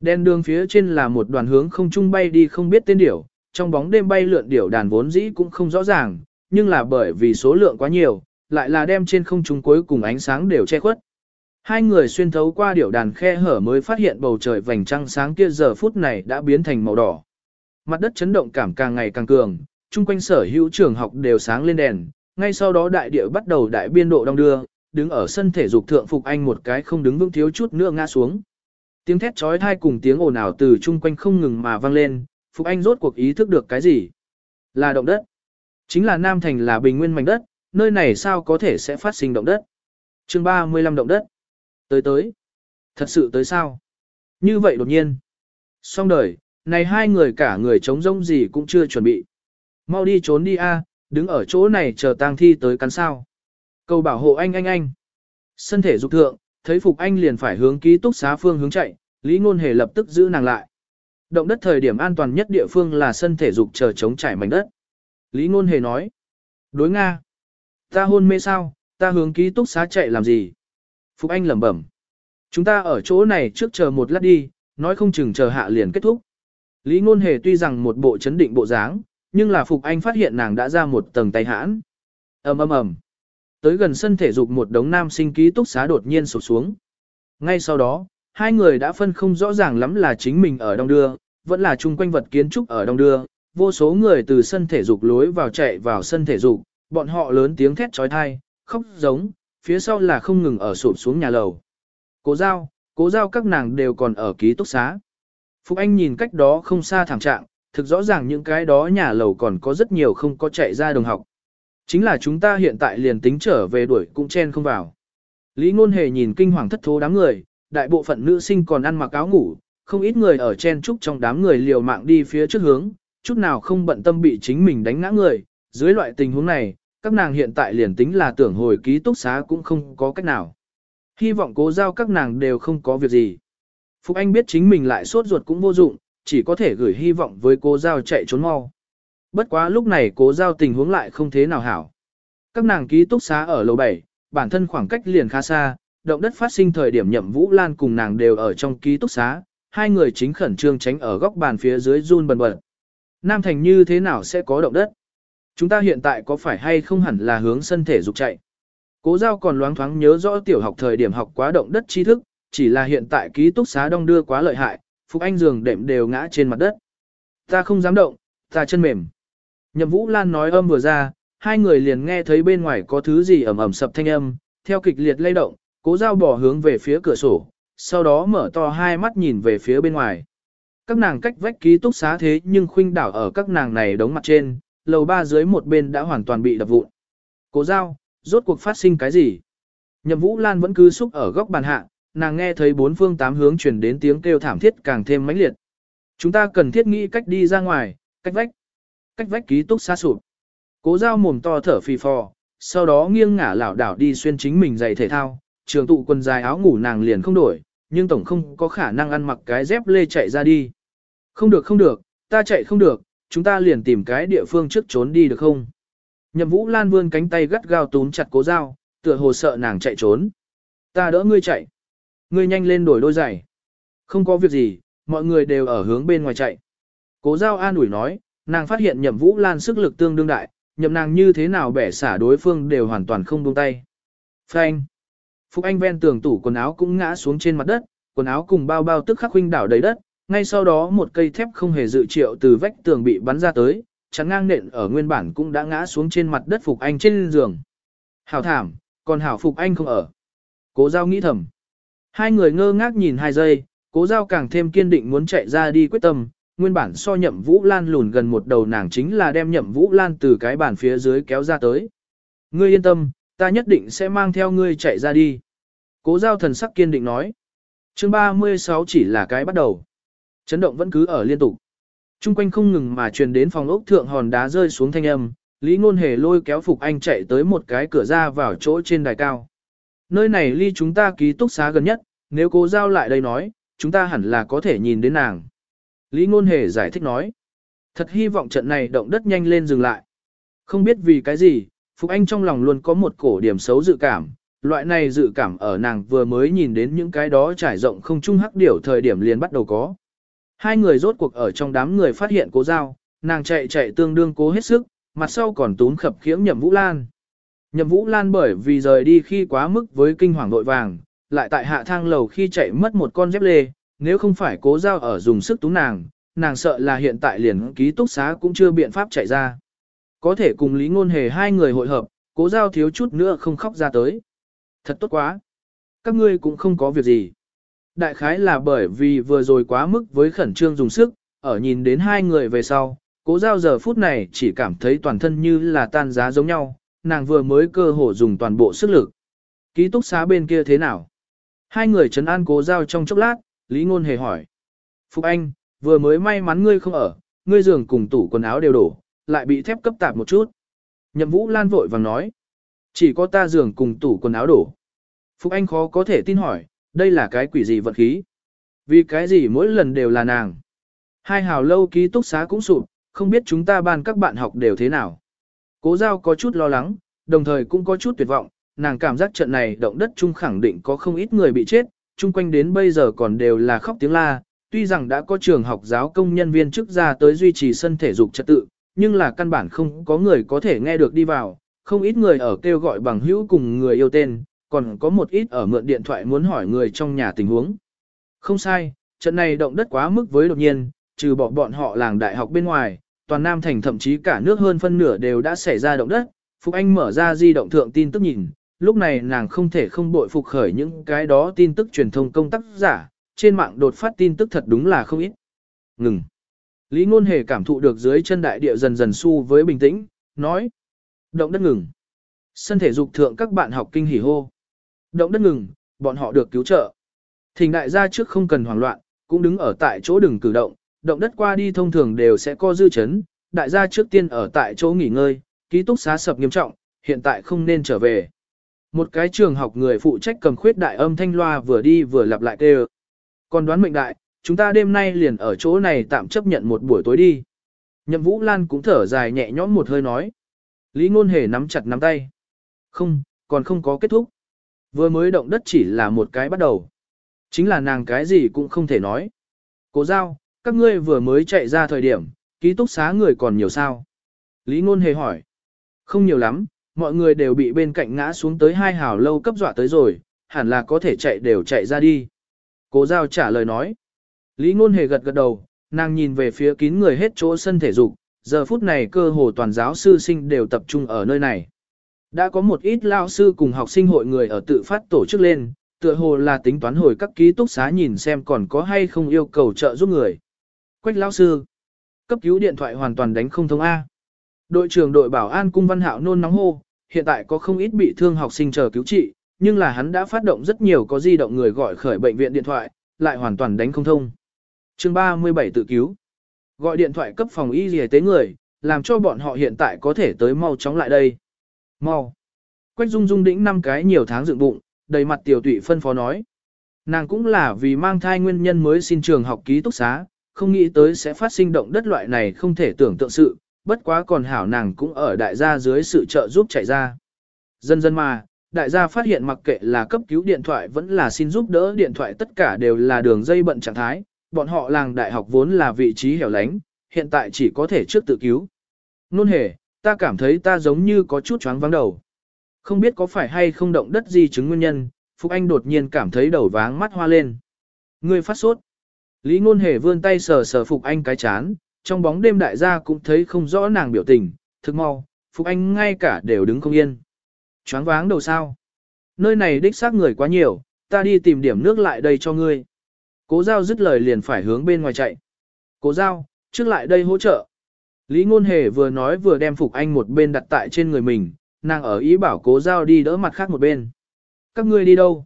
Đen đường phía trên là một đoàn hướng không trung bay đi không biết tên điểu, trong bóng đêm bay lượn điểu đàn vốn dĩ cũng không rõ ràng, nhưng là bởi vì số lượng quá nhiều, lại là đem trên không trung cuối cùng ánh sáng đều che khuất. Hai người xuyên thấu qua điểu đàn khe hở mới phát hiện bầu trời vành trăng sáng kia giờ phút này đã biến thành màu đỏ. Mặt đất chấn động cảm càng ngày càng cường, chung quanh sở hữu trường học đều sáng lên đèn, ngay sau đó đại địa bắt đầu đại biên độ đông đưa, đứng ở sân thể dục thượng phục anh một cái không đứng vững thiếu chút nữa ngã xuống. Tiếng thét trói thai cùng tiếng ồn ào từ chung quanh không ngừng mà vang lên, phục anh rốt cuộc ý thức được cái gì? Là động đất. Chính là Nam Thành là bình nguyên mảnh đất, nơi này sao có thể sẽ phát sinh động đất? chương 35 động đất. Tới tới. Thật sự tới sao? Như vậy đột nhiên. Xong đời, này hai người cả người chống rông gì cũng chưa chuẩn bị. Mau đi trốn đi a, đứng ở chỗ này chờ tang thi tới cắn sao. Cầu bảo hộ anh anh anh. Sân thể dục thượng, thấy Phục Anh liền phải hướng ký túc xá phương hướng chạy, Lý Ngôn Hề lập tức giữ nàng lại. Động đất thời điểm an toàn nhất địa phương là sân thể dục chờ chống trải mảnh đất. Lý Ngôn Hề nói. Đối Nga. Ta hôn mê sao, ta hướng ký túc xá chạy làm gì? Phục Anh lẩm bẩm. Chúng ta ở chỗ này trước chờ một lát đi, nói không chừng chờ hạ liền kết thúc. Lý Ngôn Hề tuy rằng một bộ chấn định bộ dáng, nhưng là Phục Anh phát hiện nàng đã ra một tầng tay hãn. ầm ầm ầm. Tới gần sân thể dục một đống nam sinh ký túc xá đột nhiên sụp xuống. Ngay sau đó, hai người đã phân không rõ ràng lắm là chính mình ở đông đưa, vẫn là chung quanh vật kiến trúc ở đông đưa. Vô số người từ sân thể dục lối vào chạy vào sân thể dục, bọn họ lớn tiếng thét trói thai, khóc giống, phía sau là không ngừng ở sụp xuống nhà lầu. Cố giao, cố giao các nàng đều còn ở ký túc xá. phục Anh nhìn cách đó không xa thẳng trạng, thực rõ ràng những cái đó nhà lầu còn có rất nhiều không có chạy ra đồng học. Chính là chúng ta hiện tại liền tính trở về đuổi cũng chen không vào. Lý ngôn hề nhìn kinh hoàng thất thố đám người, đại bộ phận nữ sinh còn ăn mặc áo ngủ, không ít người ở chen trúc trong đám người liều mạng đi phía trước hướng, chút nào không bận tâm bị chính mình đánh ngã người. Dưới loại tình huống này, các nàng hiện tại liền tính là tưởng hồi ký túc xá cũng không có cách nào. Hy vọng cố giao các nàng đều không có việc gì. Phục Anh biết chính mình lại sốt ruột cũng vô dụng, chỉ có thể gửi hy vọng với cố giao chạy trốn mau. Bất quá lúc này cố giao tình huống lại không thế nào hảo. Các nàng ký túc xá ở lầu 7, bản thân khoảng cách liền khá xa, động đất phát sinh thời điểm nhậm Vũ Lan cùng nàng đều ở trong ký túc xá, hai người chính khẩn trương tránh ở góc bàn phía dưới run bần bật. Nam Thành như thế nào sẽ có động đất? Chúng ta hiện tại có phải hay không hẳn là hướng sân thể dục chạy? Cố giao còn loáng thoáng nhớ rõ tiểu học thời điểm học quá động đất tri thức, chỉ là hiện tại ký túc xá đông đưa quá lợi hại, Phục Anh giường đệm đều ngã trên mặt đất. Ta không dám động, ta chân mềm. Nhậm Vũ Lan nói âm vừa ra, hai người liền nghe thấy bên ngoài có thứ gì ầm ầm sập thanh âm, theo kịch liệt lay động, cố giao bỏ hướng về phía cửa sổ, sau đó mở to hai mắt nhìn về phía bên ngoài. Các nàng cách vách ký túc xá thế nhưng khuynh đảo ở các nàng này đống mặt trên, lầu ba dưới một bên đã hoàn toàn bị đập vụn. Cố giao, rốt cuộc phát sinh cái gì? Nhậm Vũ Lan vẫn cứ xúc ở góc bàn hạ, nàng nghe thấy bốn phương tám hướng truyền đến tiếng kêu thảm thiết càng thêm mãnh liệt. Chúng ta cần thiết nghĩ cách đi ra ngoài, cách vách. Cách vách ký túc xa sụp. Cố giao mồm to thở phì phò, sau đó nghiêng ngả lảo đảo đi xuyên chính mình giày thể thao, trường tụ quần dài áo ngủ nàng liền không đổi, nhưng tổng không có khả năng ăn mặc cái dép lê chạy ra đi. Không được không được, ta chạy không được, chúng ta liền tìm cái địa phương trước trốn đi được không? Nhậm Vũ Lan vươn cánh tay gắt gao túm chặt cố dao, tựa hồ sợ nàng chạy trốn. Ta đỡ ngươi chạy. Ngươi nhanh lên đổi đôi giày. Không có việc gì, mọi người đều ở hướng bên ngoài chạy. Cố giao an ủi nói, nàng phát hiện nhậm Vũ Lan sức lực tương đương đại, nhậm nàng như thế nào bẻ xả đối phương đều hoàn toàn không buông tay. Phanh. Phục Anh ven tường tủ quần áo cũng ngã xuống trên mặt đất, quần áo cùng bao bao tức khắc huynh đảo đầy đất, ngay sau đó một cây thép không hề dự triệu từ vách tường bị bắn ra tới, chắn ngang nện ở nguyên bản cũng đã ngã xuống trên mặt đất Phục Anh trên giường. Hảo thảm, còn Hảo Phục Anh không ở. Cố giao nghĩ thầm. Hai người ngơ ngác nhìn hai giây, cố giao càng thêm kiên định muốn chạy ra đi quyết tâm, nguyên bản so nhậm Vũ Lan lùn gần một đầu nàng chính là đem nhậm Vũ Lan từ cái bàn phía dưới kéo ra tới. Ngươi yên tâm, ta nhất định sẽ mang theo ngươi chạy ra đi. Cố giao thần sắc kiên định nói. chương 36 chỉ là cái bắt đầu. Chấn động vẫn cứ ở liên tục. Trung quanh không ngừng mà truyền đến phòng ốc thượng hòn đá rơi xuống thanh âm, Lý Ngôn Hề lôi kéo Phục Anh chạy tới một cái cửa ra vào chỗ trên đài cao. Nơi này ly chúng ta ký túc xá gần nhất, nếu cố giao lại đây nói, chúng ta hẳn là có thể nhìn đến nàng. Lý Ngôn Hề giải thích nói. Thật hy vọng trận này động đất nhanh lên dừng lại. Không biết vì cái gì, Phục Anh trong lòng luôn có một cổ điểm xấu dự cảm. Loại này dự cảm ở nàng vừa mới nhìn đến những cái đó trải rộng không trung hắc điểu thời điểm liền bắt đầu có. Hai người rốt cuộc ở trong đám người phát hiện cố giao, nàng chạy chạy tương đương cố hết sức, mặt sau còn túm khập khiễng nhậm Vũ Lan. Nhậm Vũ Lan bởi vì rời đi khi quá mức với kinh hoàng đội vàng, lại tại hạ thang lầu khi chạy mất một con dép lê, nếu không phải cố giao ở dùng sức túng nàng, nàng sợ là hiện tại liền ký túc xá cũng chưa biện pháp chạy ra. Có thể cùng Lý Ngôn Hề hai người hội hợp, cố giao thiếu chút nữa không khóc ra tới. Thật tốt quá. Các ngươi cũng không có việc gì. Đại khái là bởi vì vừa rồi quá mức với khẩn trương dùng sức, ở nhìn đến hai người về sau, cố giao giờ phút này chỉ cảm thấy toàn thân như là tan giá giống nhau, nàng vừa mới cơ hồ dùng toàn bộ sức lực. Ký túc xá bên kia thế nào? Hai người trấn an cố giao trong chốc lát, Lý Ngôn hề hỏi. Phục Anh, vừa mới may mắn ngươi không ở, ngươi giường cùng tủ quần áo đều đổ, lại bị thép cấp tạp một chút. Nhậm Vũ Lan vội vàng nói. Chỉ có ta giường cùng tủ quần áo đổ. Phục Anh khó có thể tin hỏi, đây là cái quỷ gì vận khí? Vì cái gì mỗi lần đều là nàng? Hai hào lâu ký túc xá cũng sụp, không biết chúng ta ban các bạn học đều thế nào. Cố giao có chút lo lắng, đồng thời cũng có chút tuyệt vọng, nàng cảm giác trận này động đất chung khẳng định có không ít người bị chết, chung quanh đến bây giờ còn đều là khóc tiếng la, tuy rằng đã có trường học giáo công nhân viên chức ra tới duy trì sân thể dục trật tự, nhưng là căn bản không có người có thể nghe được đi vào, không ít người ở kêu gọi bằng hữu cùng người yêu tên, còn có một ít ở mượn điện thoại muốn hỏi người trong nhà tình huống. Không sai, trận này động đất quá mức với đột nhiên, trừ bỏ bọn họ làng đại học bên ngoài, toàn Nam Thành thậm chí cả nước hơn phân nửa đều đã xảy ra động đất. Phục Anh mở ra di động thượng tin tức nhìn, lúc này nàng không thể không bội phục khởi những cái đó tin tức truyền thông công tác giả, trên mạng đột phát tin tức thật đúng là không ít. Ngừng. Lý Ngôn Hề cảm thụ được dưới chân đại địa dần dần su với bình tĩnh, nói. Động đất ngừng. Sân thể dục thượng các bạn học kinh hỉ hô. Động đất ngừng, bọn họ được cứu trợ. Thỉnh đại gia trước không cần hoảng loạn, cũng đứng ở tại chỗ đừng cử động, động đất qua đi thông thường đều sẽ có dư chấn, đại gia trước tiên ở tại chỗ nghỉ ngơi, ký túc xá sập nghiêm trọng, hiện tại không nên trở về. Một cái trường học người phụ trách cầm khuyết đại âm thanh loa vừa đi vừa lặp lại kêu. Còn đoán mệnh đại, chúng ta đêm nay liền ở chỗ này tạm chấp nhận một buổi tối đi. Nhậm Vũ Lan cũng thở dài nhẹ nhõm một hơi nói. Lý Ngôn Hề nắm chặt nắm tay. Không, còn không có kết thúc. Vừa mới động đất chỉ là một cái bắt đầu. Chính là nàng cái gì cũng không thể nói. Cố giao, các ngươi vừa mới chạy ra thời điểm, ký túc xá người còn nhiều sao? Lý Ngôn Hề hỏi. Không nhiều lắm, mọi người đều bị bên cạnh ngã xuống tới hai hào lâu cấp dọa tới rồi, hẳn là có thể chạy đều chạy ra đi. Cố giao trả lời nói. Lý Ngôn Hề gật gật đầu, nàng nhìn về phía kín người hết chỗ sân thể dục, giờ phút này cơ hồ toàn giáo sư sinh đều tập trung ở nơi này. Đã có một ít lao sư cùng học sinh hội người ở tự phát tổ chức lên, tựa hồ là tính toán hồi các ký túc xá nhìn xem còn có hay không yêu cầu trợ giúp người. Quách lao sư, cấp cứu điện thoại hoàn toàn đánh không thông A. Đội trưởng đội bảo an cung văn hạo nôn nóng hô, hiện tại có không ít bị thương học sinh chờ cứu trị, nhưng là hắn đã phát động rất nhiều có di động người gọi khởi bệnh viện điện thoại, lại hoàn toàn đánh không thông. chương 37 tự cứu. Gọi điện thoại cấp phòng y y tế người, làm cho bọn họ hiện tại có thể tới mau chóng lại đây. Mau. Quách Dung Dung đĩnh năm cái nhiều tháng dựng bụng, đầy mặt tiểu tụy phân phó nói. Nàng cũng là vì mang thai nguyên nhân mới xin trường học ký túc xá, không nghĩ tới sẽ phát sinh động đất loại này không thể tưởng tượng sự, bất quá còn hảo nàng cũng ở đại gia dưới sự trợ giúp chạy ra. Dần dần mà, đại gia phát hiện mặc kệ là cấp cứu điện thoại vẫn là xin giúp đỡ điện thoại tất cả đều là đường dây bận trạng thái, bọn họ làng đại học vốn là vị trí hẻo lánh, hiện tại chỉ có thể trước tự cứu. Nôn hề, ta cảm thấy ta giống như có chút choáng vắng đầu. Không biết có phải hay không động đất gì chứng nguyên nhân, Phúc Anh đột nhiên cảm thấy đầu váng mắt hoa lên. Người phát sốt. Lý ngôn hề vươn tay sờ sờ Phục Anh cái chán, trong bóng đêm đại gia cũng thấy không rõ nàng biểu tình, thực mau, Phục Anh ngay cả đều đứng không yên. Choáng váng đầu sao. Nơi này đích xác người quá nhiều, ta đi tìm điểm nước lại đây cho ngươi. Cố giao dứt lời liền phải hướng bên ngoài chạy. Cố giao, trước lại đây hỗ trợ. Lý ngôn hề vừa nói vừa đem Phục Anh một bên đặt tại trên người mình, nàng ở ý bảo cố giao đi đỡ mặt khác một bên. Các ngươi đi đâu?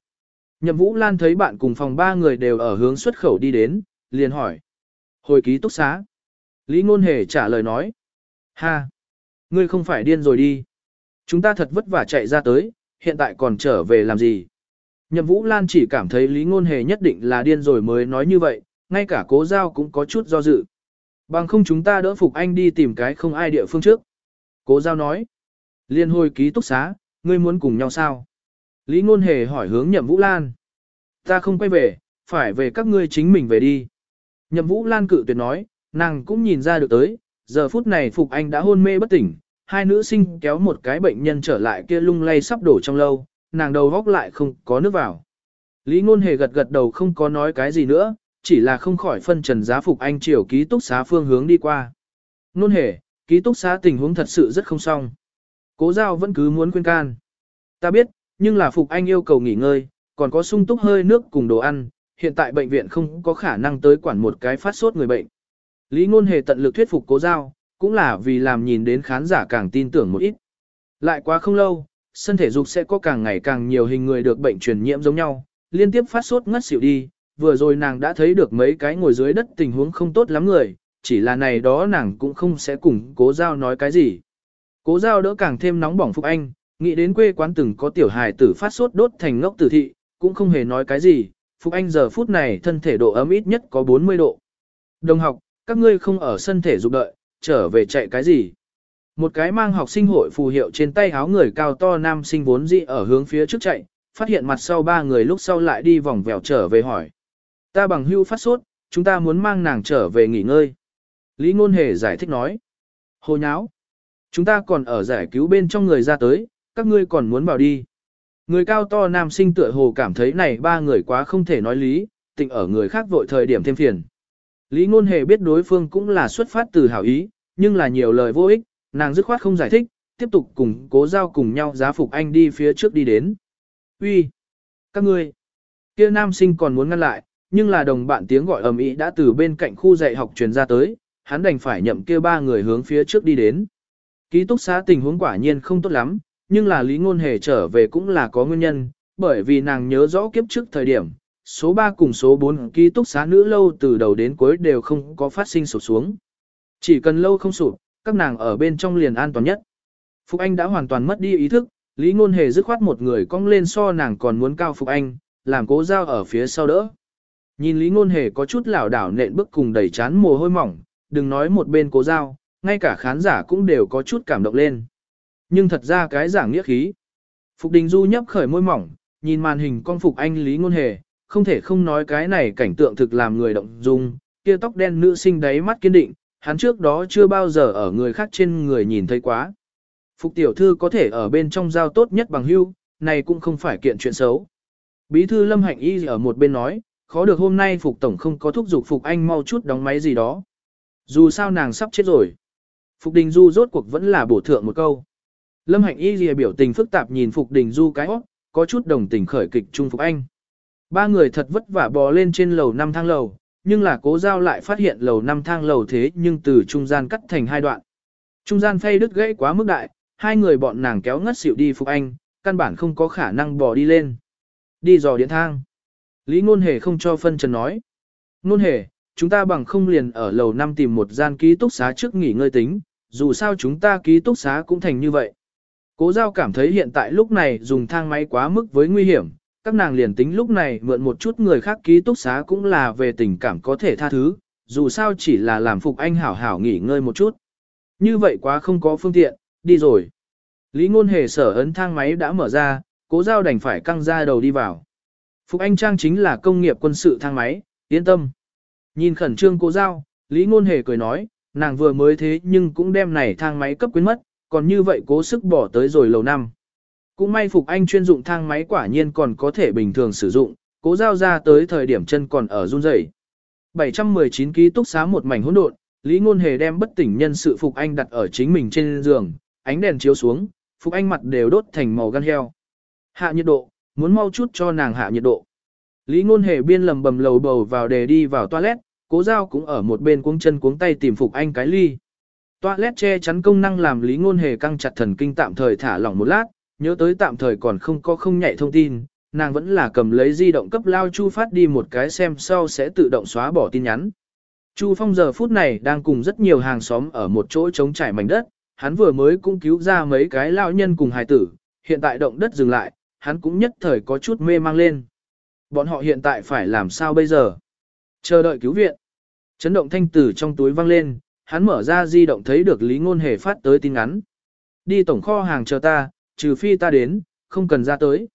Nhậm Vũ Lan thấy bạn cùng phòng ba người đều ở hướng xuất khẩu đi đến, liền hỏi. Hồi ký túc xá. Lý Ngôn Hề trả lời nói. Ha! Ngươi không phải điên rồi đi. Chúng ta thật vất vả chạy ra tới, hiện tại còn trở về làm gì? Nhậm Vũ Lan chỉ cảm thấy Lý Ngôn Hề nhất định là điên rồi mới nói như vậy, ngay cả cố giao cũng có chút do dự. Bằng không chúng ta đỡ phục anh đi tìm cái không ai địa phương trước. Cố giao nói. Liên hồi ký túc xá, ngươi muốn cùng nhau sao? Lý Ngôn Hề hỏi hướng Nhậm Vũ Lan. Ta không quay về, phải về các ngươi chính mình về đi. Nhậm Vũ Lan cự tuyệt nói, nàng cũng nhìn ra được tới, giờ phút này Phục Anh đã hôn mê bất tỉnh, hai nữ sinh kéo một cái bệnh nhân trở lại kia lung lay sắp đổ trong lâu, nàng đầu góc lại không có nước vào. Lý Ngôn Hề gật gật đầu không có nói cái gì nữa, chỉ là không khỏi phân trần giá Phục Anh chiều ký túc xá phương hướng đi qua. Ngôn Hề, ký túc xá tình huống thật sự rất không xong. Cố giao vẫn cứ muốn khuyên can. Ta biết, nhưng là Phục Anh yêu cầu nghỉ ngơi, còn có sung túc hơi nước cùng đồ ăn, hiện tại bệnh viện không có khả năng tới quản một cái phát sốt người bệnh. Lý Ngôn Hề tận lực thuyết phục cố giao, cũng là vì làm nhìn đến khán giả càng tin tưởng một ít. Lại quá không lâu, sân thể dục sẽ có càng ngày càng nhiều hình người được bệnh truyền nhiễm giống nhau, liên tiếp phát sốt ngất xỉu đi, vừa rồi nàng đã thấy được mấy cái ngồi dưới đất tình huống không tốt lắm người, chỉ là này đó nàng cũng không sẽ cùng cố giao nói cái gì. Cố giao đỡ càng thêm nóng bỏng Phục Anh, nghĩ đến quê quán từng có tiểu hài tử phát sốt đốt thành ngốc tử thị, cũng không hề nói cái gì, Phục Anh giờ phút này thân thể độ ấm ít nhất có 40 độ. Đồng học, các ngươi không ở sân thể dục đợi, trở về chạy cái gì? Một cái mang học sinh hội phù hiệu trên tay áo người cao to nam sinh vốn dị ở hướng phía trước chạy, phát hiện mặt sau ba người lúc sau lại đi vòng vèo trở về hỏi. Ta bằng hưu phát sốt, chúng ta muốn mang nàng trở về nghỉ ngơi. Lý Ngôn Hề giải thích nói. Hồ nháo. Chúng ta còn ở giải cứu bên trong người ra tới, các ngươi còn muốn vào đi. Người cao to nam sinh tựa hồ cảm thấy này ba người quá không thể nói lý, tịnh ở người khác vội thời điểm thêm phiền. Lý Ngôn Hề biết đối phương cũng là xuất phát từ hảo ý, nhưng là nhiều lời vô ích, nàng dứt khoát không giải thích, tiếp tục cùng cố giao cùng nhau giá phục anh đi phía trước đi đến. Uy, Các ngươi! kia nam sinh còn muốn ngăn lại, nhưng là đồng bạn tiếng gọi ầm ĩ đã từ bên cạnh khu dạy học truyền ra tới, hắn đành phải nhậm kia ba người hướng phía trước đi đến. Ký túc xá tình huống quả nhiên không tốt lắm, nhưng là Lý Ngôn Hề trở về cũng là có nguyên nhân, bởi vì nàng nhớ rõ kiếp trước thời điểm, số 3 cùng số 4 ký túc xá nữ lâu từ đầu đến cuối đều không có phát sinh sụp xuống. Chỉ cần lâu không sụp, các nàng ở bên trong liền an toàn nhất. Phục Anh đã hoàn toàn mất đi ý thức, Lý Ngôn Hề dứt khoát một người cong lên so nàng còn muốn cao Phục Anh, làm cố giao ở phía sau đỡ. Nhìn Lý Ngôn Hề có chút lảo đảo nện bước cùng đầy chán mồ hôi mỏng, đừng nói một bên cố giao, ngay cả khán giả cũng đều có chút cảm động lên. Nhưng thật ra cái giảng nghĩa khí. Phục Đình Du nhấp khởi môi mỏng, nhìn màn hình con Phục Anh Lý Ngôn Hề, không thể không nói cái này cảnh tượng thực làm người động dung, kia tóc đen nữ sinh đáy mắt kiên định, hắn trước đó chưa bao giờ ở người khác trên người nhìn thấy quá. Phục tiểu thư có thể ở bên trong giao tốt nhất bằng hưu, này cũng không phải kiện chuyện xấu. Bí thư Lâm Hạnh Y ở một bên nói, khó được hôm nay Phục tổng không có thúc giục Phục anh mau chút đóng máy gì đó. Dù sao nàng sắp chết rồi. Phục Đình Du rốt cuộc vẫn là bổ thượng một câu. Lâm Hạnh Y lìa biểu tình phức tạp nhìn Phục Đình Du cái hót, có chút đồng tình khởi kịch trung Phục Anh. Ba người thật vất vả bò lên trên lầu năm thang lầu, nhưng là cố giao lại phát hiện lầu năm thang lầu thế nhưng từ trung gian cắt thành hai đoạn. Trung gian phay đứt gãy quá mức đại, hai người bọn nàng kéo ngất xỉu đi Phục Anh, căn bản không có khả năng bò đi lên. Đi dò điện thang. Lý Ngôn Hề không cho phân trần nói. Ngôn Hề, chúng ta bằng không liền ở lầu năm tìm một gian ký túc xá trước nghỉ ngơi tính, dù sao chúng ta ký túc xá cũng thành như vậy. Cố giao cảm thấy hiện tại lúc này dùng thang máy quá mức với nguy hiểm, các nàng liền tính lúc này mượn một chút người khác ký túc xá cũng là về tình cảm có thể tha thứ, dù sao chỉ là làm phục anh hảo hảo nghỉ ngơi một chút. Như vậy quá không có phương tiện, đi rồi. Lý ngôn hề sở ấn thang máy đã mở ra, cố giao đành phải căng ra đầu đi vào. Phục anh trang chính là công nghiệp quân sự thang máy, yên tâm. Nhìn khẩn trương cố giao, Lý ngôn hề cười nói, nàng vừa mới thế nhưng cũng đem này thang máy cấp quyến mất, còn như vậy cố sức bỏ tới rồi lầu năm. Cũng may Phục Anh chuyên dụng thang máy quả nhiên còn có thể bình thường sử dụng, cố giao ra tới thời điểm chân còn ở run rẩy. 719 ký túc xá một mảnh hỗn độn, Lý Ngôn Hề đem bất tỉnh nhân sự Phục Anh đặt ở chính mình trên giường, ánh đèn chiếu xuống, Phục Anh mặt đều đốt thành màu gan heo. Hạ nhiệt độ, muốn mau chút cho nàng hạ nhiệt độ. Lý Ngôn Hề biên lầm bầm lầu bầu vào để đi vào toilet, cố giao cũng ở một bên cuống chân cuống tay tìm Phục Anh cái ly. Toilet che chắn công năng làm Lý Ngôn Hề căng chặt thần kinh tạm thời thả lỏng một lát, nhớ tới tạm thời còn không có không nhạy thông tin, nàng vẫn là cầm lấy di động cấp lao Chu phát đi một cái xem sau sẽ tự động xóa bỏ tin nhắn. Chu Phong giờ phút này đang cùng rất nhiều hàng xóm ở một chỗ trống trải mảnh đất, hắn vừa mới cũng cứu ra mấy cái lao nhân cùng hài tử, hiện tại động đất dừng lại, hắn cũng nhất thời có chút mê mang lên. Bọn họ hiện tại phải làm sao bây giờ? Chờ đợi cứu viện. Chấn động thanh tử trong túi vang lên, hắn mở ra di động thấy được Lý Ngôn Hề phát tới tin ngắn. Đi tổng kho hàng chờ ta, trừ phi ta đến, không cần ra tới.